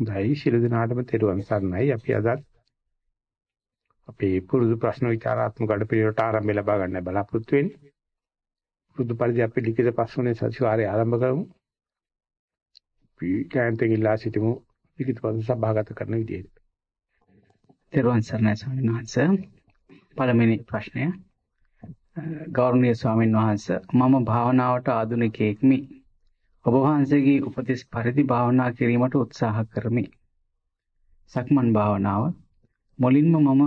හොඳයි ශිරු දිනාටම තෙරුවන් සරණයි. අපි අද අපේ පුරුදු ප්‍රශ්න විචාරාත්මක අඩපිරිවෙලට ආරම්භය ලබා ගන්න බලාපොරොත්තු වෙන්නේ. පුරුදු පරිදි අපි ලිඛිත ප්‍රශ්නෝනේ සතිವಾರය ආරම්භ කරමු. අපි කැන්තෙන් ඉල්ලා සිටිමු ලිඛිත ප්‍රශ්න සභාගත කරන විදිහට. තෙරුවන් සරණයි ස්වාමීන් වහන්සේ. පළවෙනි ප්‍රශ්නය ගෞරවනීය ස්වාමීන් වහන්සේ මම භාවනාවට ආධුනිකයෙක්මි. ඔබ වහන්සේගේ උපදෙස් පරිදි භාවනා කිරීමට උත්සාහ කරමි. සක්මන් භාවනාව මුලින්ම මම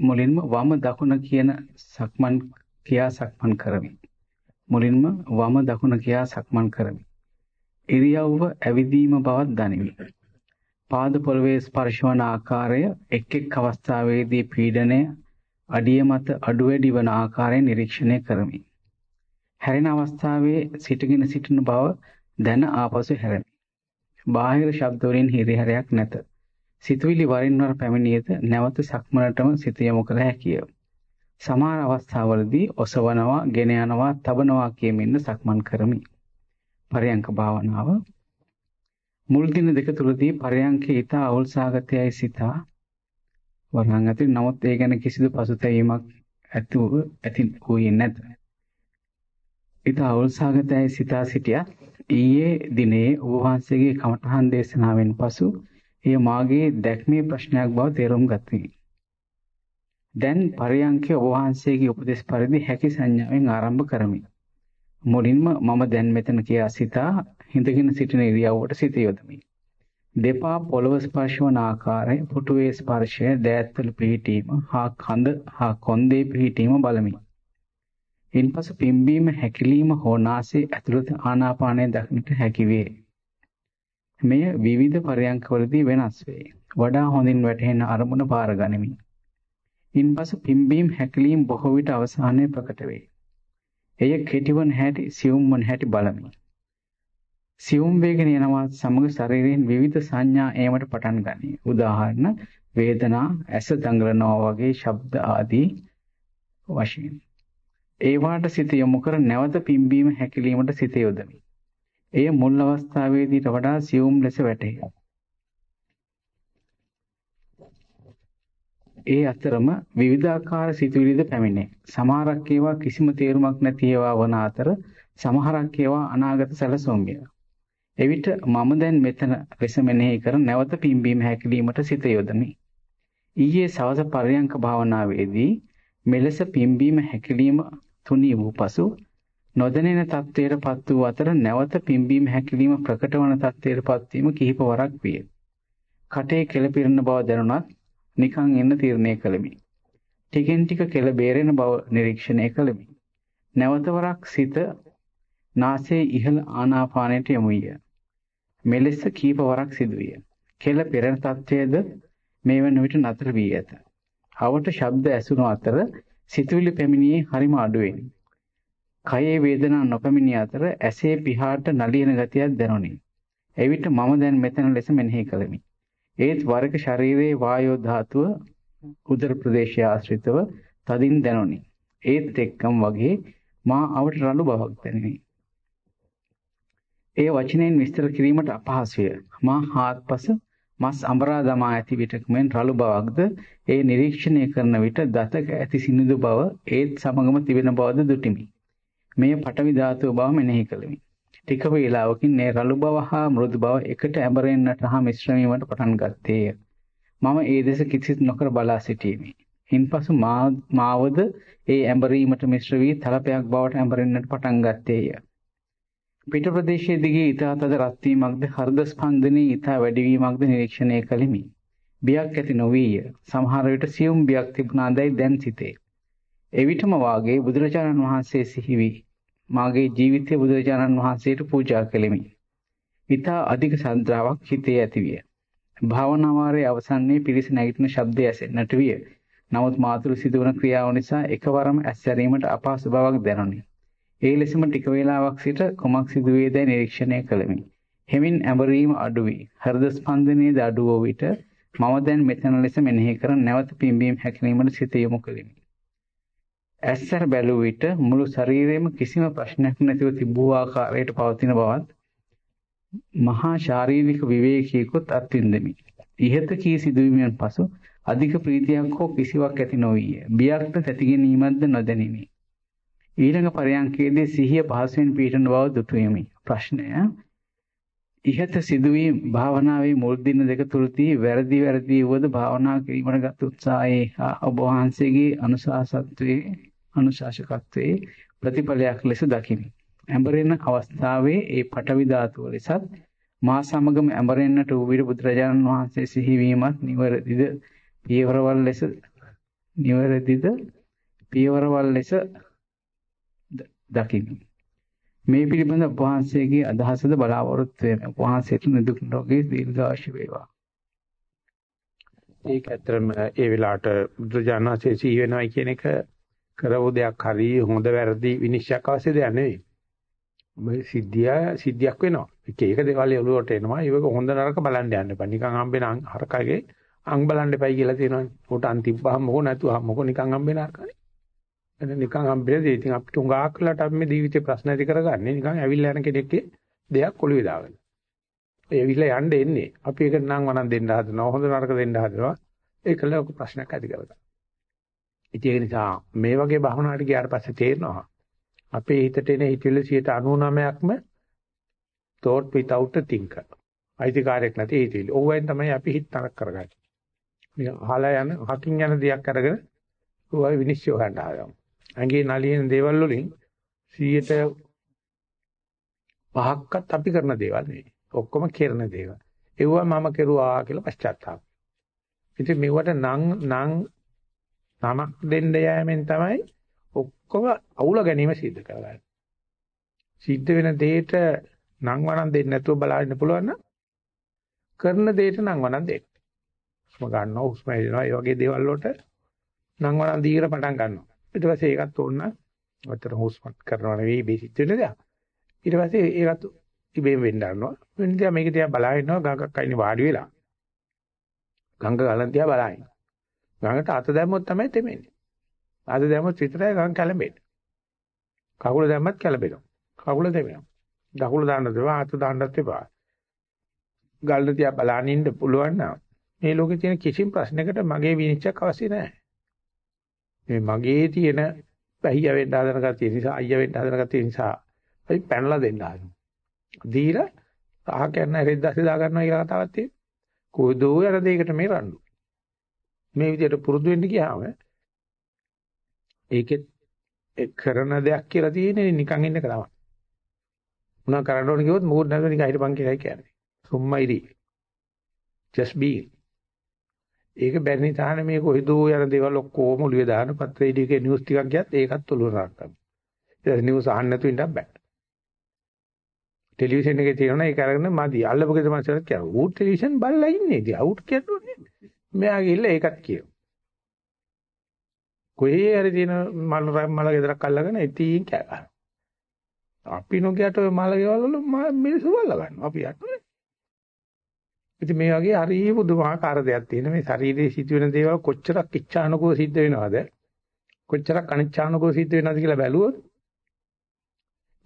මුලින්ම වම දකුණ කියන සක්මන් කියා සක්මන් කරමි. මුලින්ම වම දකුණ කියා සක්මන් කරමි. ඉරියව්ව ඇවිදීම බවත් දනිමි. පාද පොළවේ ස්පර්ශ වන ආකාරය එක් එක් අවස්ථාවේදී පීඩනය අඩිය මත අඩු වැඩි වන ආකාරය නිරීක්ෂණය කරමි. හැරෙන අවස්ථාවේ සිටගෙන සිටින බව දැන ආපසු හැරෙමි. බාහිර ශබ්ද වලින් හිරිහැරයක් නැත. සිතුවිලි වරින් වර පැමිණියද නැවත සක්මනටම සිත යොමු කළ හැකිය. සමහර අවස්ථාවලදී ඔසවනවා, ගෙන යනවා, තබනවා කියමින් සක්මන් කරමි. පරයන්ක භාවනාව මුල් දින දෙක තුලදී පරයන්කේ ඊට අවුල්සාගතයයි සිතා වරහන් ඇති නමුත් ඒ ගැන කිසිදු පසුතැවීමක් ඇතුව ඇති වූයේ නැත. ඊට අවුල්සාගතයයි සිතා සිටියා ඊයේ දිනේ ඔබ වහන්සේගේ කමඨහන් දේශනාවෙන් පසු එය මාගේ දැක්මේ ප්‍රශ්නයක් බව තේරුම් ගත්තා. දැන් පරයන්කේ ඔබ වහන්සේගේ උපදේශ පරිදි හැකි සංඥාවෙන් ආරම්භ කරමි. මුලින්ම මම දැන් මෙතන කියා සිතා හිඳගෙන සිටින ඉරියව්වට සිත යොදමි. දෙපා පොළව ස්පර්ශ වන ආකාරය, පුටුවේ ස්පර්ශය, දෑත්වල පිහිටීම, හා කඳ හා කොන්දේ පිහිටීම බලමි. ඉන්පසු පිම්බීම හැකිලිම හෝ නාසයේ ඇතුළත ආනාපානය දක්නට හැකි වේ. මෙය විවිධ පරයන්කවලදී වෙනස් වේ. වඩා හොඳින් වැටහෙන අරමුණ පාර ගනිමි. ඉන්පසු පිම්බීම හැකිලිම බොහෝ විට අවසානයේ ප්‍රකට වේ. එය කෙටිවන හැටි සියුම් වන හැටි බලමි. සියුම් වේගන යනවා සමග ශරීරයෙන් විවිධ සංඥා ඒමට පටන් ගනී. උදාහරණ වේදනා, ඇස දඟලනවා වගේ ශබ්ද ආදී වශයෙන්. ඒවාට සිත යොමු කර නැවත පිම්බීම හැකිලීමට සිත යොදමි. එය මුල් අවස්ථාවේදීට වඩා සියුම් ලෙස වැටහි. ඒ අතරම විවිධාකාර සිතුවිලිද පැමිණේ. සමහරක් ඒවා කිසිම තේරුමක් නැති ඒවා වන අතර සමහරක් ඒවා අනාගත සැලසුම්ය. එවිට මම දැන් මෙතන ලෙස මෙනෙහි කර නැවත පිම්බීම හැකිලීමට සිත යොදමි. ඊයේ සවස පරයන්ක භාවනාවේදී මෙලෙස පිම්බීම හැකිලිම තුනී වූ පසු නොදැනෙන තත්ත්වයටපත් වූ අතර නැවත පිම්බීම හැකිලිම ප්‍රකට වන තත්ත්වයටපත් වීම කිහිප වරක් විය. කටේ කෙල පිරෙන බව දැනුණත් නිකන් එන්න තීරණය කළෙමි. ටිකෙන් ටික කෙල බේරෙන බව නිරීක්ෂණය කළෙමි. නැවත වරක් සිත නාසයේ ඉහළ ආනාපානයට යොමු විය. මෙලෙස කීප වරක් සිදුවිය. කෙල පෙරෙන තත්ත්වයේද මේ වන විට නතර වී ඇත. අවට ශබ්ද ඇසුණු අතර සිතුවිලි පැමිණියේ හරිම අඩුවෙන්. කයේ වේදනා නොපැමිණි අතර ඇසේ පිහාට නලියන ගතියක් දැනුනි. එවිට මම දැන් මෙතන ලෙස මෙනෙහි කළෙමි. ඒත් වරක ශරීරයේ වායෝ ධාතුව උදර ප්‍රදේශය ආශ්‍රිතව තදින් දැනුනි. ඒත් එක්කම වගේ මා අවට රළු බවක් දැනිනි. ඒ වචනයෙන් විස්තර කිරීමට අපහසුය. මා හාත්පස මස් අඹරා දමා ඇති විටක මෙන් රළු බවක්ද ඒ නිරීක්ෂණය කරන විට දතක ඇති සිනිඳු බව ඒත් සමගම තිබෙන බවද දුටිමි. මෙය පටවි ධාතුව බව මෙනෙහි කළෙමි. ටික වේලාවකින් මේ රළු බව හා මෘදු බව එකට ඇඹරෙන්නට හා මිශ්‍ර වීමට පටන් ගත්තේය. මම ඒ දෙස කිසිත් නොකර බලා සිටීමි. ඉන්පසු මාවද ඒ ඇඹරීමට මිශ්‍ර වී තලපයක් බවට ඇඹරෙන්නට පටන් ගත්තේය. පිට ප්‍රදේශයේ දිගේ ඊතා තද රත් වීමක්ද හෘද ස්පන්දනයේ ඊතා වැඩි වීමක්ද නිරීක්ෂණය කළෙමි. බියක් ඇති නොවිය. සමහර විට සියුම් බියක් තිබුණාදයි දැන් සිතේ. එවිටම වාගේ බුදුරජාණන් වහන්සේ සිහි මාගේ ජීවිතය බුදුරජාණන් වහන්සේට පූජා කළෙමි. ඊතා අධික සන්ද්‍රාවක් හිතේ ඇතිවිය. භාවනා වාරයේ අවසන්යේ පිරිස නැගිටින ශබ්දය ඇසෙන්නට විය. නමුත් මාතුළු සිදුවන ක්‍රියාව නිසා එකවරම ඇස් ඇරීමට අපහසු බවක් දැනුනි. ඒ ලෙසම ටික වේලාවක් සිට කුමක් සිදුවේදයි නිරීක්ෂණය කළෙමි. හෙමින් ඇඹරීම අඩු වී හෘද ස්පන්දනයේද අඩු වූ විට මම දැන් මෙතන ලෙස මෙනෙහි කර නැවත පිම්බීම හැකිලීමට සිත යොමු කළෙමි. ඇස්සර බැලුව විට මුළු ශරීරයේම කිසිම ප්‍රශ්නයක් නැතිව තිබූ ආකාරයට පවතින බවත් මහා ශාරීරික විවේකීකුත් අත්විඳෙමි. ඉහත කී සිදුවීමෙන් පසු අධික ප්‍රීතියක් හෝ කිසිවක් ඇති නොවිය. බියක්ද තැති ගැනීමක්ද නොදැනිනි. ඊළඟ පරයන්කේදී සිහිය පහසෙන් පිහිටන බව දුටුවෙමි. ප්‍රශ්නය ඉහත සිදුවීම් භාවනාවේ මුල් දින දෙක තුලදී වැරදි වැරදි වුවද භාවනා කිරීමට ගත් උත්සාහයේ හා ඔබ වහන්සේගේ අනුශාසකත්වයේ අනුශාසකත්වයේ ප්‍රතිඵලයක් ලෙස දකිමි. ඇඹරෙන අවස්ථාවේ ඒ පටවි ධාතුව ලෙසත් මා සමගම ඇඹරෙන්නට වූ විර බුදුරජාණන් වහන්සේ සිහිවීමත් නිවැරදිද පියවරවල් ලෙස නිවැරදිද පියවරවල් ලෙස දකිමි. මේ පිළිබඳ වහන්සේගේ අදහසද බලාපොරොත්තු වෙමි. වහන්සේට නිදුක් නිරෝගී දීර්ඝායුෂ වේවා. ඒක ඇත්තටම ඒ වෙලාවට බුදුරජාණන් වහන්සේ සිහි වෙනවා කියන එක කරවු දෙයක් හරි හොඳ වැරදි විනිශ්චයක් අවශ්‍ය දෙයක් නෙවෙයි. මේ සිද්ධිය සිද්ධියක් වෙනවා. එක එක දේවල් ඔළුවට එනවා. ඒක හොඳ නරක බලන්න යන්න එපා. නිකන් හම්බෙන හරකගේ අං බලන්න එපයි කියලා තියෙනවානේ. උට අන් තිබ්බහම මොකෝ නැතුව මොකෝ නිකන් හම්බෙන හරකනේ. එතන නිකන් හම්බෙලා දේ. ඉතින් අපිට උඟාක් වෙලාට අපි මේ ජීවිතේ ප්‍රශ්න ඇති කරගන්නේ නිකන් ඇවිල්ලා යන කෙනෙක්ගේ දෙයක් ඔළුවේ දාගෙන. ඒ ඇවිල්ලා යන්න එන්නේ. අපි ඒකට නම් වණන් දෙන්න හදනවා. හොඳ නරක දෙන්න හදනවා. ඒකල ලොකු ප්‍රශ්නයක් ඇති කරගන්නවා. ඉතින් ඒ නිසා මේ වගේ භවනාට ගියාට පස්සේ තේරෙනවා අපේ හිතට එන හිතවිලි 99%ක්ම thought without a thinker. අයිතිකාරයක් නැති හිතවිලි. ඕවෙන් තමයි අපි හිත තරක් කරගන්නේ. මේ අහලා යන හකින් යන දෙයක් අරගෙන ඕවා විනිශ්චය හොයන්න ආවම. ඇඟේ නලියන දේවල් වලින් 100ට පහක්වත් අපි කරන දේවල් නෙවෙයි. ඔක්කොම කරන දේවල්. ඒවා මම කෙරුවා කියලා පශ්චාත්තාප. ඉතින් මෙවට නම් නම් නමක් දෙන්න යෑමෙන් තමයි ඔක්කොම අවුල ගැනීම සිද්ධ කරගන්න. සිද්ධ වෙන දෙයට නම් වණන් දෙන්න නැතුව බලන්න පුළුවන් නම් කරන දෙයට නම් වණන් දෙන්න. හුස්ම ගන්නවා හුස්ම එනවා ඒ වගේ දේවල් වලට නම් වණන් දීලා පටන් ගන්නවා. ඊට පස්සේ ඒකත් ඕන අතර හුස්ම කරනවා නෙවෙයි මේ සිද්ධ වෙන දෙයක්. ඊට පස්සේ ඒකත් ඉබේම වෙන්න ගන්නවා. වෙන දිහා මේක දිහා බලා ඉන්නවා ගඟක් අයිනේ වාඩි වෙලා. ගඟ ගලන් දිහා බලා ඉන්නවා. ගඟට අත දැම්මොත් තමයි තෙමෙන්නේ. අද දැම්මොත් විතරයි ගම් කැළඹෙන්නේ. කකුල දැම්මත් කැළඹෙනවා. කකුල දෙවෙනවා. දකුල දාන්න දෙපා අත දාන්නත් එපා. ගල්න තියා බලන්න ඉන්න පුළුවන් නම් මේ ලෝකේ තියෙන කිසිම ප්‍රශ්නයකට මගේ විනිශ්චයක් අවශ්‍ය නැහැ. මේ මගේ තියෙන පැහිය වෙන්න හදන කතිය නිසා අයියා වෙන්න හදන කතිය නිසා අපි පැනලා දෙන්න හදනවා. දීලා අහ කරන රෙද්දාසේ දා ගන්නවා කියලා කතාවක් තියෙනවා. කොහොදෝ යන දෙයකට මේ රණ්ඩු. මේ විදිහට පුරුදු වෙන්න ගියාම ඒකෙත් කරන දෙයක් කියලා තියෙන්නේ නිකන් ඉන්න එක තමයි. මොනවා කරන්න ඕන කිව්වොත් මූඩ් නැතුව නිකන් හිටපන් කියලායි කියන්නේ. සුම්මයිරි. just be. ඒක බැරි නිසානේ මේ කොහෙදෝ යන දේවල් ඔක්කොම ඔළුවේ දාන පත්‍රයේ දීකේ නිවුස් ටිකක් ගියත් ඒකත් ඔළුව රාක්කම්. ඒක නිවුස් අහන්න නැතුව ඉඳන් බෑ. ටෙලිවිෂන් එකේ තියෙනවා ඒක අරගෙන මදි. අල්ලපු ගෙදර මාසයක් කියනවා. ඌ ටෙලිවිෂන් බලලා ඉන්නේ. ඉතින් අවුට් කියනෝනේ. මෙයා ගිහිල්ලා ඒකත් කියනවා. කොහේ හරි තියෙන මල මල ගෙදරක් අල්ලගෙන ඉතින් කෑ ගන්නවා. අපි නොකියට ඔය මල ගෙවල් වල මිනිස්සු වල්ලා ගන්නවා. අපි යන්නේ. ඉතින් මේ වගේ හරි පුදුමාකාර දෙයක් තියෙන මේ ශරීරයේ සිදුවෙන දේවල් කොච්චරක් ඉච්ඡානුකෝ සිද්ධ වෙනවද? කොච්චරක් අනිච්ඡානුකෝ සිද්ධ වෙනවද කියලා බැලුවොත්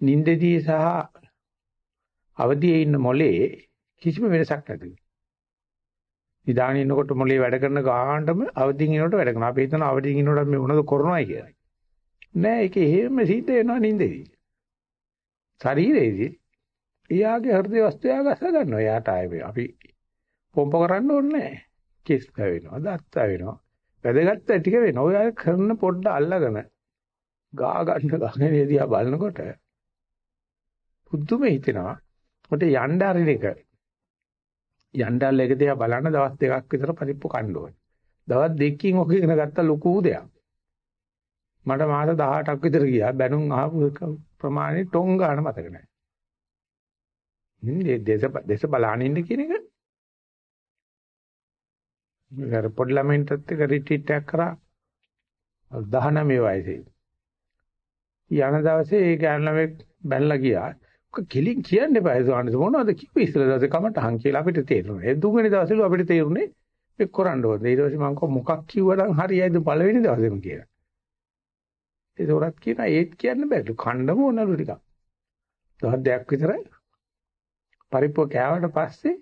නින්දදී සහ අවදියේ ඉන්න මොලේ කිසිම වෙනසක් නැතිලු. නිදාගෙන ඉන්නකොට මොලේ වැඩ කරන ගානටම අවදිින් ඉන්නකොට වැඩ කරනවා. අපි හිතනවා අවදිින් ඉන්නකොට මේ මොනවද කරනවයි කියලා. නෑ ඒක එහෙම සිද්ධ වෙනවා නින්දේදී. ශරීරයේදී එයාගේ හෘද වස්තු එයා ගස ගන්නවා. එයාට ආයේ අපි පොම්ප කරන්න ඕනේ නෑ. කිස් වෙනවා, දත්ත වෙනවා. වැදගත් ටික වෙනවා. ඔය කරන පොඩ්ඩ අල්ලගෙන ගා ගන්න ගන්නේ දිහා බලනකොට පුදුම හිතෙනවා. මට යන්න අරින එක යණ්ඩල් එක දිහා බලන්න දවස් දෙකක් විතර පරිප්පු කන්න ඕනේ. දවස් දෙකකින් ඔක ඉගෙන ගත්ත ලොකු දෙයක්. මට මාස 18ක් විතර ගියා බැනුම් අහපු ප්‍රමාණය ටොං ගන්න මතක නැහැ. ඉන්නේ දේශ දේශ බලන්න ඉන්න කියන එක. මම පොඩි ළමයින්ටත් එක රිට්‍රීට් එකක් කරා 19 වයසේ. යන දවසේ ඒ ගෑනු ළමෙක් බැලලා ගියා. කෙලින් කියන්න එපා ඒ සෝනස මොනවද කිව්වේ ඉස්සෙල්ලා දවසේ කමටහන් කියලා අපිට තේරුණා. ඒ දුන්වෙනි දවසේලු අපිට තේරුනේ මේ කරන්න ඕනේ. ඊට පස්සේ මම කිව්වා මොකක් කිව්වනම් හරියයිද පළවෙනි දවසේම කියලා. ඒ සෝරත් කියනවා ඒත් කියන්න බෑලු. කණ්ඩම ඕනලු ටිකක්. දවස් දෙකක් විතර පරිප්පුව කෑවට පස්සේ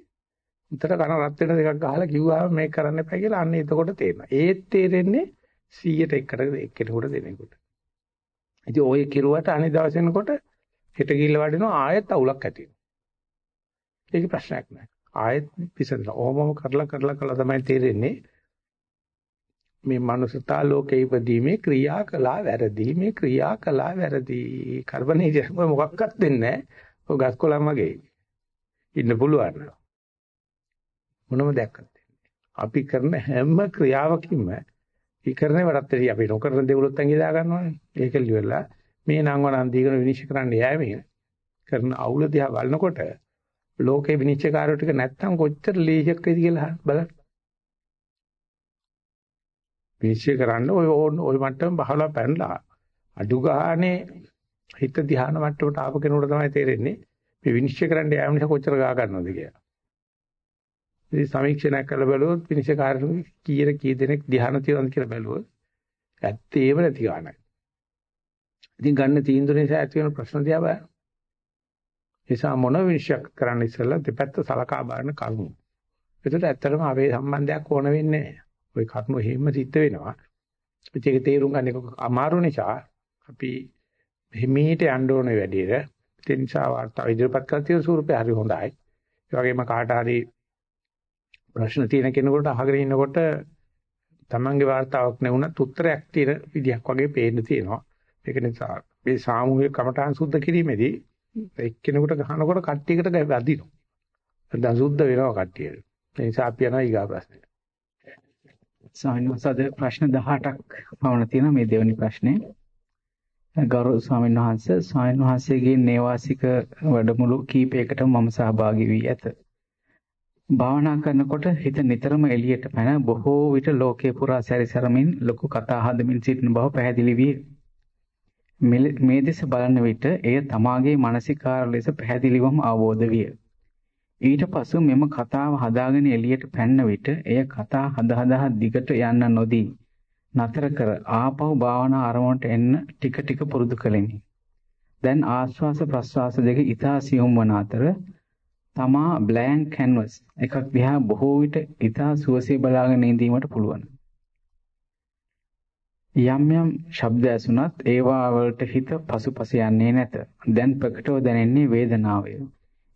උතර කන රත් වෙන දෙකක් ගහලා කිව්වම මේක කරන්න එපා කියලා අන්න එතකොට තේරෙනවා. ඒත් තේරෙන්නේ 100ට එකට එක්කෙනෙකුට දෙනෙකුට. ඉතින් ඔය කිරුවට අනිත් දවසෙනකොට හෙට ගිහිල්ලා වඩිනවා ආයෙත් අවුලක් ඇති වෙනවා. ඒක ප්‍රශ්නයක් නෑ. ආයෙත් පිසඳලා ඕමම කරලා කරලා කළා තමයි තේරෙන්නේ මේ මනුසතා ලෝකේ ඉපදීමේ ක්‍රියා කළා වැරදි මේ ක්‍රියා කළා වැරදි කර්මනේ මොකක්වත් දෙන්නේ නැහැ. ඔය ගස්කොළන් වගේ ඉන්න පුළුවන්. මොනම දැක්කත් අපි කරන හැම ක්‍රියාවකින්ම ඊකරනේ වඩත්තේ අපි නොකරන දේවලුත් අංගි දා ගන්නවානේ. ඒක ලියවලා මේ නම් වරන් දීගෙන විනිශ්චය කරන්න යෑමේ කරන අවුල දිහා බලනකොට ලෝකේ විනිශ්චයකාරයෝ ටික නැත්තම් කොච්චර ලීෂක් වෙයිද කියලා බලන්න. විනිශ්චය කරන්න ඔය ඔය මට්ටම බහලා පැනලා අඩු ගානේ හිත ධ්‍යාන මට්ටමට ආපු කෙනෙකුට තමයි තේරෙන්නේ මේ විනිශ්චය කරන්න යාම නිසා කොච්චර ගා ගන්නවද කියලා. ඉතින් සමීක්ෂණයක් කරලා බලුවොත් විනිශ්චයකාරතුන් කීයර කී දෙනෙක් ධ්‍යාන තියනවද කියලා බැලුවොත් ඇත්තේම නැති ගානක්. ඉතින් ගන්න තීන්දුව නිසා ඇති වෙන ප්‍රශ්න දිහා බලන්න. නිසා මොන විනිශ්චය කරන්න ඉස්සෙල්ලා දෙපැත්ත සලකා බලන කරුණු. ඒකට ඇත්තටම අපේ සම්බන්ධයක් ඕන වෙන්නේ නැහැ. ওই කරුණු හැම සිද්ධ වෙනවා. ඒක තේරුම් ගන්න එක අමාරු නිසා අපි හිමීට යන්න ඕනේ වැඩියට. ඒ නිසා වාර්තාව ඉදිරිපත් කර තියෙන ස්වරූපය හරි හොඳයි. ඒ වගේම කාට හරි ප්‍රශ්න තියෙන කෙනෙකුට අහගෙන ඉන්නකොට තමන්ගේ වාර්තාවක් නෙවුණත් උත්තරයක් තියෙන විදියක් වගේ පේන්න තියෙනවා. ඒක නිසා මේ සාමූහික කමඨාන් සුද්ධ කිරීමේදී එක්කෙනෙකුට ගහනකොට කට්ටියකට වැදිනවා. දැන් සුද්ධ වෙනවා කට්ටියට. ඒ නිසා අපි යනවා ඊගා ප්‍රශ්නෙට. ස්වාමීන් වහන්සේ ප්‍රශ්න 18ක් පවන තියෙන මේ දෙවෙනි ප්‍රශ්නේ. ගෞරව ස්වාමීන් වහන්සේ ස්වාමීන් වහන්සේගේ නේවාසික වැඩමුළු කීපයකට මම සහභාගී වී ඇත. භාවනා කරනකොට හිත නිතරම එළියට පැන බොහෝ විට ලෝකේ පුරා සැරිසරමින් ලොකු කතා හදමින් සිටින බව පැහැදිලි විය. මේ දෙස බලන විට එය තමාගේ මානසිකාර ලෙස පැහැදිලිවම අවබෝධ විය. ඊට පසු මෙම කතාව හදාගෙන එළියට පැන්න විට එය කතා හද හදා දිගට යන්න නොදී නතර කර ආපහු භාවනා ආරමුණට එන්න ටික ටික පුරුදු කළෙමි. දැන් ආශ්වාස ප්‍රශ්වාස දෙක ඊතා සියුම් වන අතර තමා බ්ලැන්ක් කැන්වස් එකක් දිහා බොහෝ විට ඊතා සුවසේ බලාගෙන ඉඳීමට පුළුවන්. යම් යම් ශබ්ද ඇසුණත් ඒවා වලට හිත පසුපස යන්නේ නැත. දැන් ප්‍රකටව දැනෙන්නේ වේදනාවය.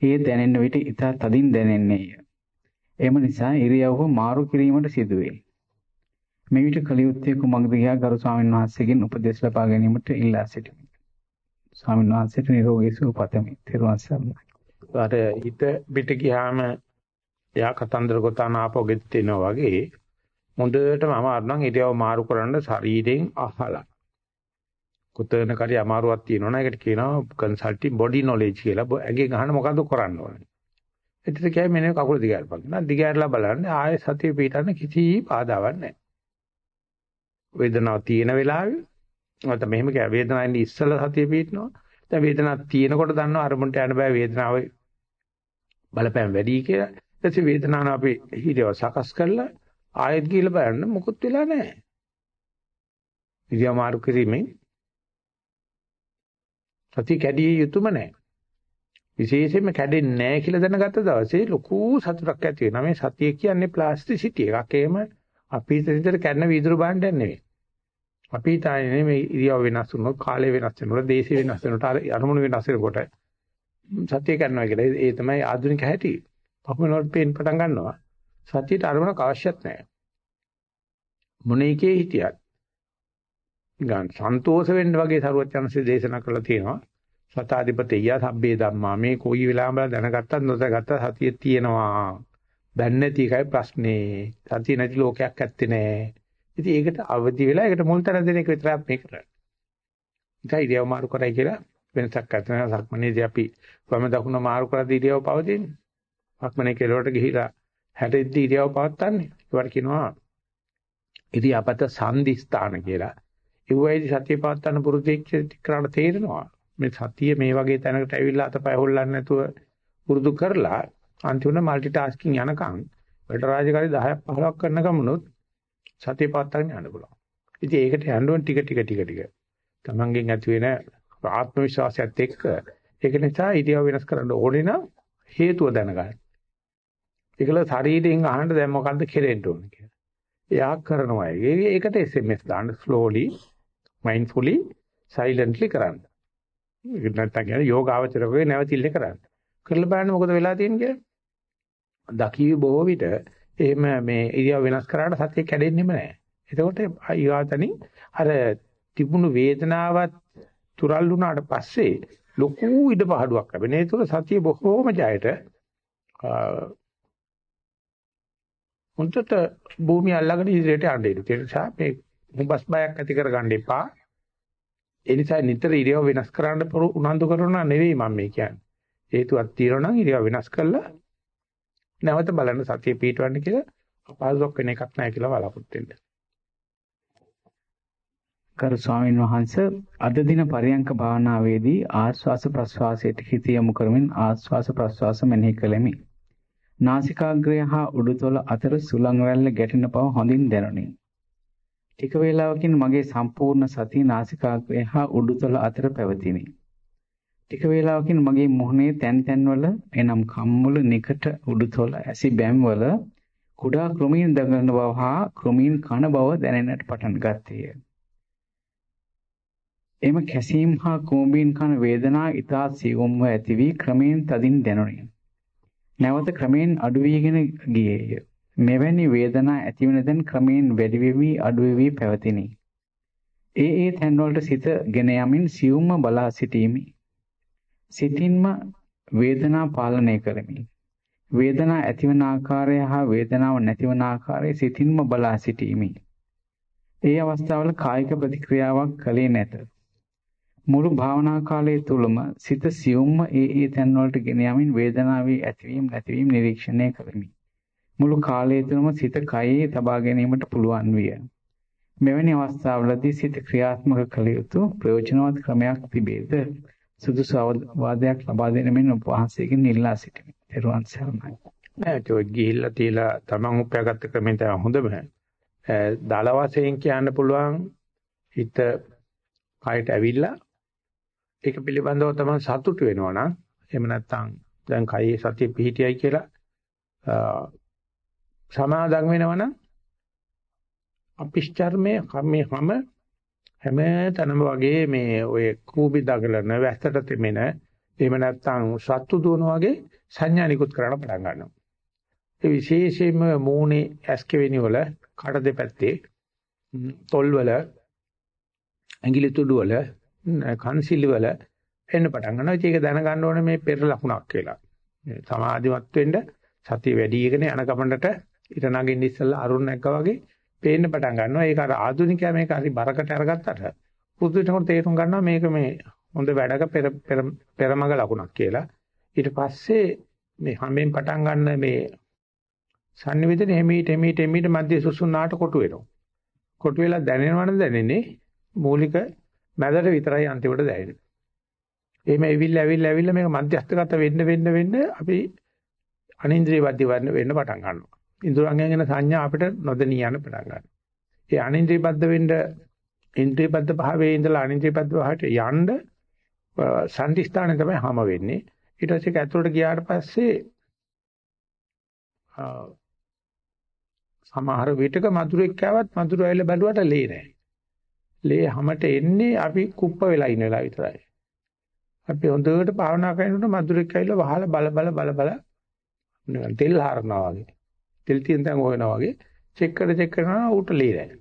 ඒ දැනෙන විට ඊතා තදින් දැනෙන්නේය. එම නිසා ඉරියව්ව මාරු කිරීමට සිදුවේ. මේ විට කලියුත්තේ කුමක්ද කියා ගරු ස්වාමීන් වහන්සේගෙන් උපදෙස් ලබා ගැනීමට ඉල්ලා සිටිමි. ස්වාමීන් වහන්සේට නිරෝගී සුව පතමි. ත්වන් සරණයි. අර හිත පිට ගියාම එයා කතන්දර ගොතන ආපහු ගෙත් වෙනවා වගේ හොඳටම අමාරු නම් ඉරියව මාරු කරන්න ශරීරයෙන් අහලා. කොතන කරි අමාරුවක් තියෙනවා නම් ඒකට කියනවා කන්සල්ටිං බොඩි නොලෙජ් කියලා. ඇඟේ ගහන මොකද්ද කරන්න ඕනේ. එතන කියයි මෙන්න කකුල දිගහැරපන්. නම් දිගහැරලා බලන්න ආයෙ සතිය පිටන්න කිසි බාධාවක් නැහැ. වේදනාව තියෙන වෙලාවේ නැත්නම් මෙහෙම කිය වේදනාවෙන් ඉස්සලා සතිය පිටනවා. දැන් වේදනාවක් තියෙනකොට දන්නවා අරමුණට යන්න බෑ වේදනාවේ බලපෑම් වැඩි කියලා. ඊටසේ වේදනාව අපි හිතව සකස් කරලා ආයෙත් ගිහලා බලන්න මොකුත් වෙලා නැහැ. ඉරියා මාරු කිරීමෙන් සතිය කැඩිය යුතුම නැහැ. විශේෂයෙන්ම කැඩෙන්නේ නැහැ කියලා දැනගත්ත දවසේ ලොකු සතුටක් ඇති වෙනවා. මේ සතිය කියන්නේ ප්ලාස්ටිසිටි එකක්. එහෙම අපි හිතේ කැඩෙන වීදුරු භාණ්ඩයක් නෙවෙයි. අපි හිතන්නේ මේ ඉරියව් වෙනස් වුණොත් කාලය වෙනස් වෙනකොට දේශය වෙනස් වෙනකොට අරමුණු වෙනස් වෙනකොට සතිය කරනවා කියලා. ඒ තමයි ආධුනික හැටි. පපුවනොත් පේන්න පටන් ගන්නවා. සතියට අරමුණක් අවශ්‍යත් නැහැ. මොන එකේ හිටියත් ගන්න සන්තෝෂ වෙන්න වගේ සරුවත් යනසේ දේශනා කරලා තියෙනවා. සතාධිපතිය සබ්බේ ධම්මා මේ කොයි වෙලාවම දැනගත්තත් නොදැනගත්තත් සතිය තියෙනවා. බැන්නේ නැති එකයි ප්‍රශ්නේ. සතිය නැති ලෝකයක් ඇත්තේ නැහැ. ඉතින් ඒකට අවදි වෙලා ඒකට මුල් තැන දෙන එක විතරක් මේ කරන්නේ. ඉතින් ඉරියව් මාරු කරයි කියලා වෙනසක් නැත්නම් සක්මනේදී අපි වම දකුණ මාරු කරලා ඉරියව් පවතින්නේ. සක්මනේ කෙලවට ගිහිලා හැටෙද්දී ඉරියව් පවත්න්නේ. ඒවට කියනවා ඉරියාපත සංදි ස්ථාන කියලා. ඒ වයිදි සතිය පවත්වන්න පුරුදු කරාට තේරෙනවා. මේ සතිය මේ වගේ තැනකට ඇවිල්ලා අතපය හොල්ලන්නේ නැතුව පුරුදු කරලා අන්තිමට মালටි ටාස්කින් යනකම් වැඩ රාජකාරි 10ක් 15ක් කරන ගමනොත් සතිය පවත්වාගෙන යන්න පුළුවන්. ඉතින් ඒකට යන්න ඕන ටික ටික ටික ටික. Tamangen ඇති වෙන ආත්ම විශ්වාසයත් එක්ක ඒක නිසා ඉරියව් වෙනස් කරන්න ඕනේ නම් හේතුව දැනගන්න. ඒකල ශරීරයෙන් අහන්න දැන් මොකද්ද කෙරෙන්න ඕන කියලා. එයා කරනවා. ඒකට SMS දාන්න slowly mindfully silently කරන්න. ඒක නැත්තම් කියන්නේ යෝගාවචරකේ නැවතිල්ල කරන්න. කරලා බලන්න මොකද වෙලා තියෙන්නේ කියලා. දකිවි බොහෝ විට එහෙම මේ ඉරියව් වෙනස් කරාට සතිය කැඩෙන්නෙම නැහැ. එතකොට ඊගාතනින් අර තිබුණු වේදනාවත් තුරල් වුණාට පස්සේ ලොකු ඉඩ පහඩුවක් ලැබෙන. ඒ තුළ සතිය බොහෝම ජයට හොඳට භූමිය අල්ලගෙන ඉදිරියට යන්න ඉඩ තියෙන නිසා මේ මුබස් බයක් ඇති කරගන්න එපා. ඒ නිසා නිතර ඉරියව් වෙනස් කරන්න උනන්දු කරනවා නෙවෙයි මම මේ කියන්නේ. හේතුවක් තියෙනවා නම් ඉරියව් වෙනස් කළා නැවත බලන්න සතිය පිටවන්න කියලා අපහසුයක් වෙන එකක් නැහැ කියලා බලාපොරොත්තු වෙන්න. කරු ස්වාමීන් වහන්ස අද දින පරියංක භාවනාවේදී ආස්වාස ප්‍රස්වාසයට හිත යොමු කරමින් ආස්වාස ප්‍රස්වාස මෙනෙහි කළෙමි. නාසිකාග්‍රය හා උඩුතොල අතර සුළං රැල්ල ගැටෙන බව හොඳින් දැනුනි. ටික වේලාවකින් මගේ සම්පූර්ණ සතිය නාසිකාග්‍රය හා උඩුතොල අතර පැවතිනි. ටික වේලාවකින් මගේ මුහුණේ තැන් තැන්වල එනම් කම්මුල නිකට උඩුතොල ඇසි බැම්වල කුඩා කෘමීන් දඟලන බව හා කෘමීන් කන බව දැනෙන්නට පටන් ගත්තේය. එම කැසීම් හා කූඹීන් කන වේදනා ඊතා සියුම්ව ඇති වී ක්‍රමයෙන් තදින් දැනුනි. නැවත ක්‍රමයෙන් අඩු වීගෙන ගියේය. මෙවැනි වේදනා ඇතිවන දැන් ක්‍රමයෙන් වැඩි වෙවි අඩු වෙවි පැවතිනි. ඒ ඒ තැන්වලට සිත ගෙන යමින් සියුම්ම බලා සිටීමි. සිතින්ම වේදනා පාලනය කරමි. වේදනා ඇතිවන ආකාරය හා වේදනාව නැතිවන ආකාරය සිතින්ම බලා සිටීමි. ඒ අවස්ථාවල කායික ප්‍රතික්‍රියාවක් කළේ නැත. මුළු භාවනා කාලය තුලම සිත සියුම්ම ඒ ඒ තැන්වලට ගෙන යමින් වේදනාවේ ඇතිවීම නැතිවීම නිරීක්ෂණය කරමි. මුළු කාලය තුලම සිත කයේ තබා ගැනීමට පුළුවන් විය. මෙවැනි අවස්ථාවලදී සිත ක්‍රියාත්මක කළ යුතු ප්‍රයෝජනවත් ක්‍රමයක් තිබේද? සුදුසු අවවාදයක් ලබා දෙන මෙන් උපවාසයෙන් ඉල්ලා සිටිමි. ත්වන් සරණයි. නෑ ඒක ගිහිල්ලා තියලා තමන් උපයාගත්ත ක්‍රමෙන් තමයි හොඳම. දාල වශයෙන් කියන්න පුළුවන් හිත කයට ඇවිල්ලා ඒක පිළිබඳව තමයි සතුටු වෙනවා නම් එහෙම නැත්නම් දැන් කයේ සතිය පිහිටියයි කියලා සමාදම් වෙනවනම් අපිෂ්චර්මයේ මේ හැම හැම තැනම වගේ මේ ඔය කූබි දගලන වැස්සට තෙමෙන එහෙම නැත්නම් සත්තු දුවන වගේ සංඥා නිකුත් කරන්න පටන් ගන්නවා. ඒ විශේෂයෙන්ම මූණේ ඇස්කෙවෙනි වල කඩ දෙපැත්තේ තොල් වල ඇඟිලි තුඩු වල කන්සිලි වල එන්න පටන් ගන්නවා. ඒක දැනගන්න ඕනේ මේ පෙර ලකුණක් කියලා. සමාධිමත් වෙන්න සතිය වැඩිගෙන යන ගමනට ඊට නගින්න ඉස්සෙල්ලා අරුණ නැග්ගා වගේ පේන්න පටන් ගන්නවා. ඒක අර ආධුනිකයා මේක හරි බරකට අරගත්තට පුදුටම තේරුම් ගන්නවා මේක මේ හොඳ වැඩක පෙර පෙරමග ලකුණක් කියලා. ඊට පස්සේ මේ හැමෙන් පටන් ගන්න මේ sannivedana එමීට එමීට එමීට මැද සුසුනාට කොටු වෙනවා. කොටු වෙලා දැනෙනවද දැනෙන්නේ මූලික මැදට විතරයි අන්තිමට දැනෙන්නේ. එහෙම ඇවිල්ලා ඇවිල්ලා ඇවිල්ලා මේක මධ්‍යස්ථගත වෙන්න වෙන්න වෙන්න අපි අනින්ද්‍රිය බද්ධ වෙන්න වෙන්න පටන් ගන්නවා. ඉන්ද්‍රයන්ගෙන් එන සංඥා අපිට නොදෙනී යන පටන් ගන්නවා. ඒ අනින්ද්‍රිය බද්ධ වෙන්න ඉන්ද්‍රිය බද්ධ භාවයේ ඉඳලා අනින්ද්‍රිය බද්ධ භාවයට යන්න සම්දිස්ථානේ තමයි හැම වෙන්නේ. ඊට පස්සේ ඒක ඇතුළට ගියාට පස්සේ සමහර විටක මధుරෙක් කෑවත් මధుර ඇවිල්ලා බැලුවට ලේ නැහැ. ලේ හැමට එන්නේ අපි කුප්ප වෙලා ඉන්න වෙලාව විතරයි. අපි හොඳට භාවනා කරනකොට මధుරෙක් ඇවිල්ලා වහලා බල බල බල බල නිකන් තෙල් හරනවා වගේ. තෙල් තියෙන තැන් හොයනවා වගේ චෙක් කර චෙක් කරනවා ඌට ලේ දැනෙන.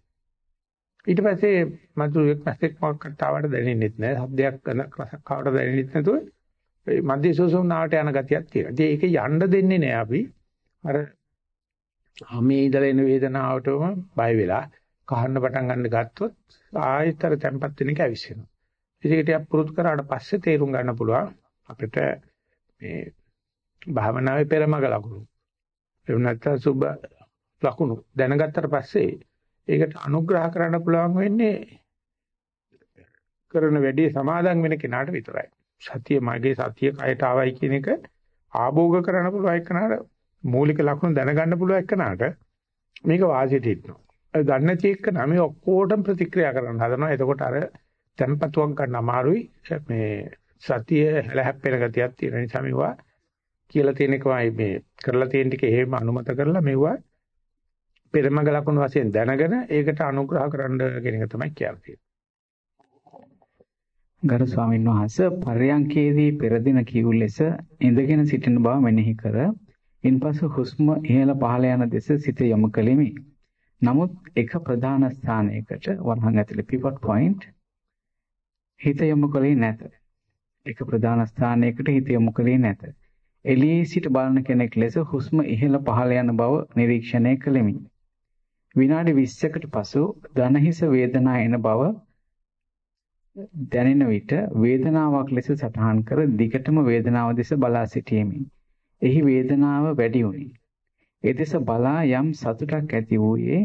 ඊට පස්සේ මధుරෙක් මැස්සෙක් මොකක්කට ආවට දැනෙන්නෙත් නැහැ. හබ්දයක් කරන කවට දැනෙන්නෙත් නැතුව මේ මධ්‍යසෝසම් නාට යන ගතියක් තියෙනවා. ඉතින් ඒක යන්න දෙන්නේ නැහැ අපි. අර හැමේ ඉඳලා එන වේදනාවටම බය වෙලා කහන්න පටන් ගන්න ගත්තොත් ආයතර තැම්පත් වෙන එක ඇවිස්සෙනවා. ඉතින් ටිකක් පුරුදු කරාට පස්සේ තේරුම් ගන්න පුළුවන් අපිට මේ භාවනාවේ පෙරමග ලකුණු. එහෙම නැත්නම් සුබ ලකුණු දැනගත්තට පස්සේ ඒකට අනුග්‍රහ කරන්න පුළුවන් වෙන්නේ කරන වැඩේ සමාදන් වෙන කෙනාට විතරයි. සතිය මගේ සතිය කයට ආවයි කියන එක ආභෝග කරන්න පුළුවන් එකනට මූලික ලක්ෂණ දැනගන්න පුළුවන් එකනට මේක වාසියට හිටනවා. දන්නේ නැති එක නම් මේ ඔක්කොටම ප්‍රතික්‍රියා කරන්න හදනවා. එතකොට අර tempatuක් ගන්න අමාරුයි මේ සතිය හැලහැප්පෙන ගතියක් තියෙන නිසා මේවා කියලා තියෙන එකමයි මේ කරලා තියෙන ටික එහෙම අනුමත කරලා මෙවුවා පෙරමග ලකුණු වශයෙන් දැනගෙන ඒකට අනුග්‍රහ කරන්න කියන එක තමයි කියන්නේ. ගරු ස්වාමීන් වහන්සේ පර්යංකේදී පෙර දින කියු ලෙස ඉඳගෙන සිටින බව මෙනෙහි කර ඉන්පසු හුස්ම ඉහළ පහළ යන දෙස සිත යොමු කෙලිමි. නමුත් එක ප්‍රධාන ස්ථානයකට වරහන් ඇතුලේ pivot point හිත යොමු කලේ නැත. එක ප්‍රධාන ස්ථානයකට හිත යොමු කලේ නැත. එළියේ සිට බලන කෙනෙක් ලෙස හුස්ම ඉහළ පහළ යන බව නිරීක්ෂණය කළෙමි. විනාඩි 20කට පසු දනහිස වේදනා එන බව දැනෙන විට වේදනාවක් ලෙස සටහන් කර දිගටම වේදනාව දෙස බලා සිටීමි. එහි වේදනාව වැඩි වුණි. එදෙස බලා යම් සතුටක් ඇති වූයේ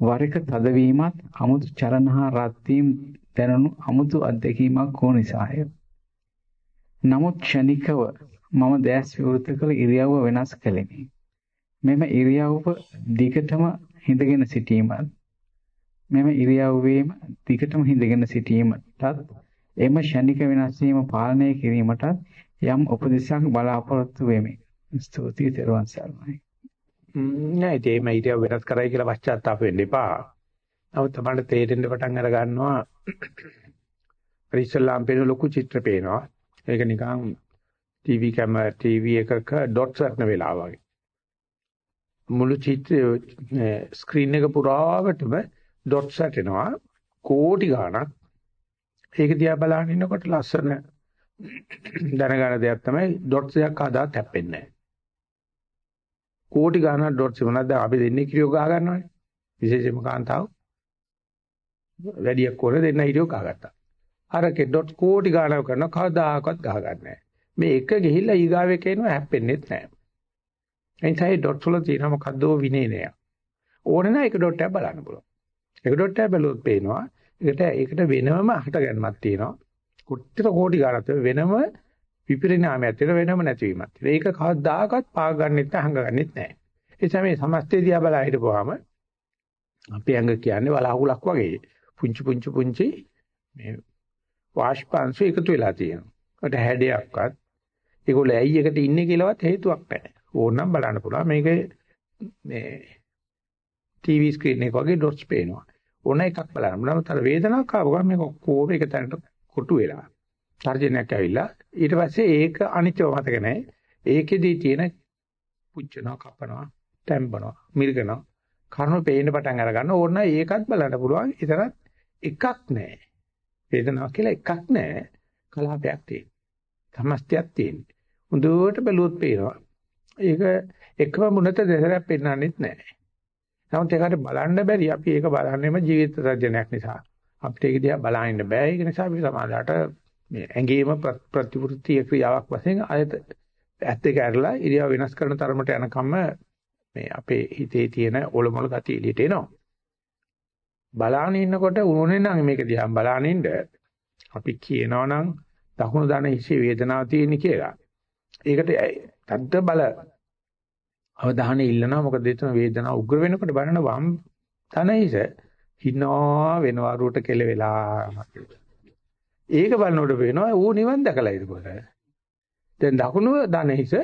වර එක තදවීමත් අමුතු චලනහා රත් වීම දැනුණු අමුතු අත්දැකීමක් වූ නිසාය. නමුත් ක්ෂණිකව මම දැස් විවෘත කළ ඉරියව්ව වෙනස් කළෙමි. මෙම ඉරියව්ව දිගටම හිඳගෙන සිටීමත් මෙම ඉරියව්වේම දිගටම හිඳගෙන සිටීමටත් එම ෂණික වෙනස් වීම පාලනය කිරීමටත් යම් උපදෙසක් බලාපොරොත්තු වෙමි. ස්තුතියි තෙරුවන් සරණයි. නෑ ඒ මේ ඉරියව් වෙනස් කරයි කියලා පශ්චාත්තාප වෙන්න එපා. නමුත් තමයි තේරෙන්න පටන් අර ගන්නවා. ඉස්සල්ලාම් පේන ලොකු චිත්‍ර පේනවා. ඒක නිකන් ටීවී කැමරා ටීවී එකක ඩොට්ස් වටන වෙලාව වගේ. මුළු චිත්‍රය ස්ක්‍රීන් එක පුරාවටම ඩොට්ස් වැටෙනවා කෝටි ගණක්. ඒක දිහා බලන ඉන්නකොට ලස්සන දැනගන්න දෙයක් තමයි ඩොට්ස් එකක් ආදාත් හැප්පෙන්නේ නැහැ. කෝටි ගණන් ඩොට්ස් මොනවද අපි දෙන්නේ කිරියෝ ගහ ගන්නවනේ. විශේෂයෙන්ම කාන්තාව වැඩියක් කර දෙන්න හිටියෝ ගහගත්තා. අරකේ ඩොට් කෝටි ගණන් කරන කවදාකවත් ගහගන්නේ නැහැ. මේ එක ගිහිල්ලා ඊගාවේ කේනවා හැප්පෙන්නේත් නැහැ. එනිසා මේ ඩොට් වල තියෙන මොකද්ද විනේනය. ඕනේ නැහැ ඒක ඩොට් එක බලන්න පුළුවන්. ඒක ඩොට් එක බැලුවොත් පේනවා. ඒකට ඒකට වෙනම හටගන්නමක් තියෙනවා. කොච්චර කෝටි ගණන්ත වෙනම විපරිණාමයක් තියෙන වෙනම නැතිවීමක් තියෙනවා. ඒක කවදාකවත් පාග ගන්නෙත් නැහැ, හංග ගන්නෙත් නැහැ. ඒ නිසා මේ සමස්තය දිහා බලා හිටපුවාම අපේ ඇඟ කියන්නේ වලාකුලක් වගේ. පුංචි පුංචි පුංචි මේ වාෂ්පාංශ එකතු වෙලා තියෙනවා. ඒකට හැඩයක්වත් ඒගොල්ලෝ ඇයි එකට ඉන්නේ කියලාවත් හේතුවක් නැහැ. ඕනනම් බලන්න පුළුවන්. මේක මේ TV screen එක වගේ dots පේනවා. ඕන එකක් බලන්න. නමුත් අර වේදනාවක් ආව ගමන් මේක කොහොම එක තැනට කොටු වෙලා. තර්ජනයක් ඇවිල්ලා ඊට පස්සේ ඒක අනිත්‍යව මතක නැහැ. ඒකෙදී තියෙන පුච්චනවා, කපනවා, තැම්බනවා, මිරිකනවා. කර්ම පේන්න පටන් අර ගන්න ඕන ඒකත් බලන්න පුළුවන්. ඒතරත් එකක් නැහැ. වේදනාවක් කියලා එකක් නැහැ. කලාපයක් තියෙනවා. සමස්තයක් තියෙනවා. හොඳට බැලුවොත් පේනවා. ඒක එකම මුණත දෙසරක් පෙන්වන්නෙත් නැහැ. නමුත් ඒකට බලන්න බැරි අපි ඒක බලන්නේම ජීවිත සර්ජනයක් නිසා. අපිට ඒක දිහා බලන්න බෑ. ඒක නිසා අපි සමාජයට මේ ඇඟේම ප්‍රතිවෘත්ති ක්‍රියාවක් වශයෙන් අයත ඇත්ත එක ඇරලා ඉරියව් වෙනස් කරන තරමට යනකම් මේ අපේ හිතේ තියෙන ඔලොමල ගතිය එළියට එනවා. බලාන ඉන්නකොට උනේ නම් මේක දිහා බලාන ඉන්න. අපි කියනවා නම් දකුණු දන හිසේ වේදනාවක් තියෙන කියලා. ඒකට තද්ද බල. අවධානය ඉල්ලනවා. මොකද එතන වේදනාව උග්‍ර වෙනකොට බලන වම් දන හිස හිනා වෙනවරුවට කෙල වෙලා ඒක බලනකොට වෙනවා ඌ නිවන් දැකලා ඉදකොට දැන් දකුණු දන හිස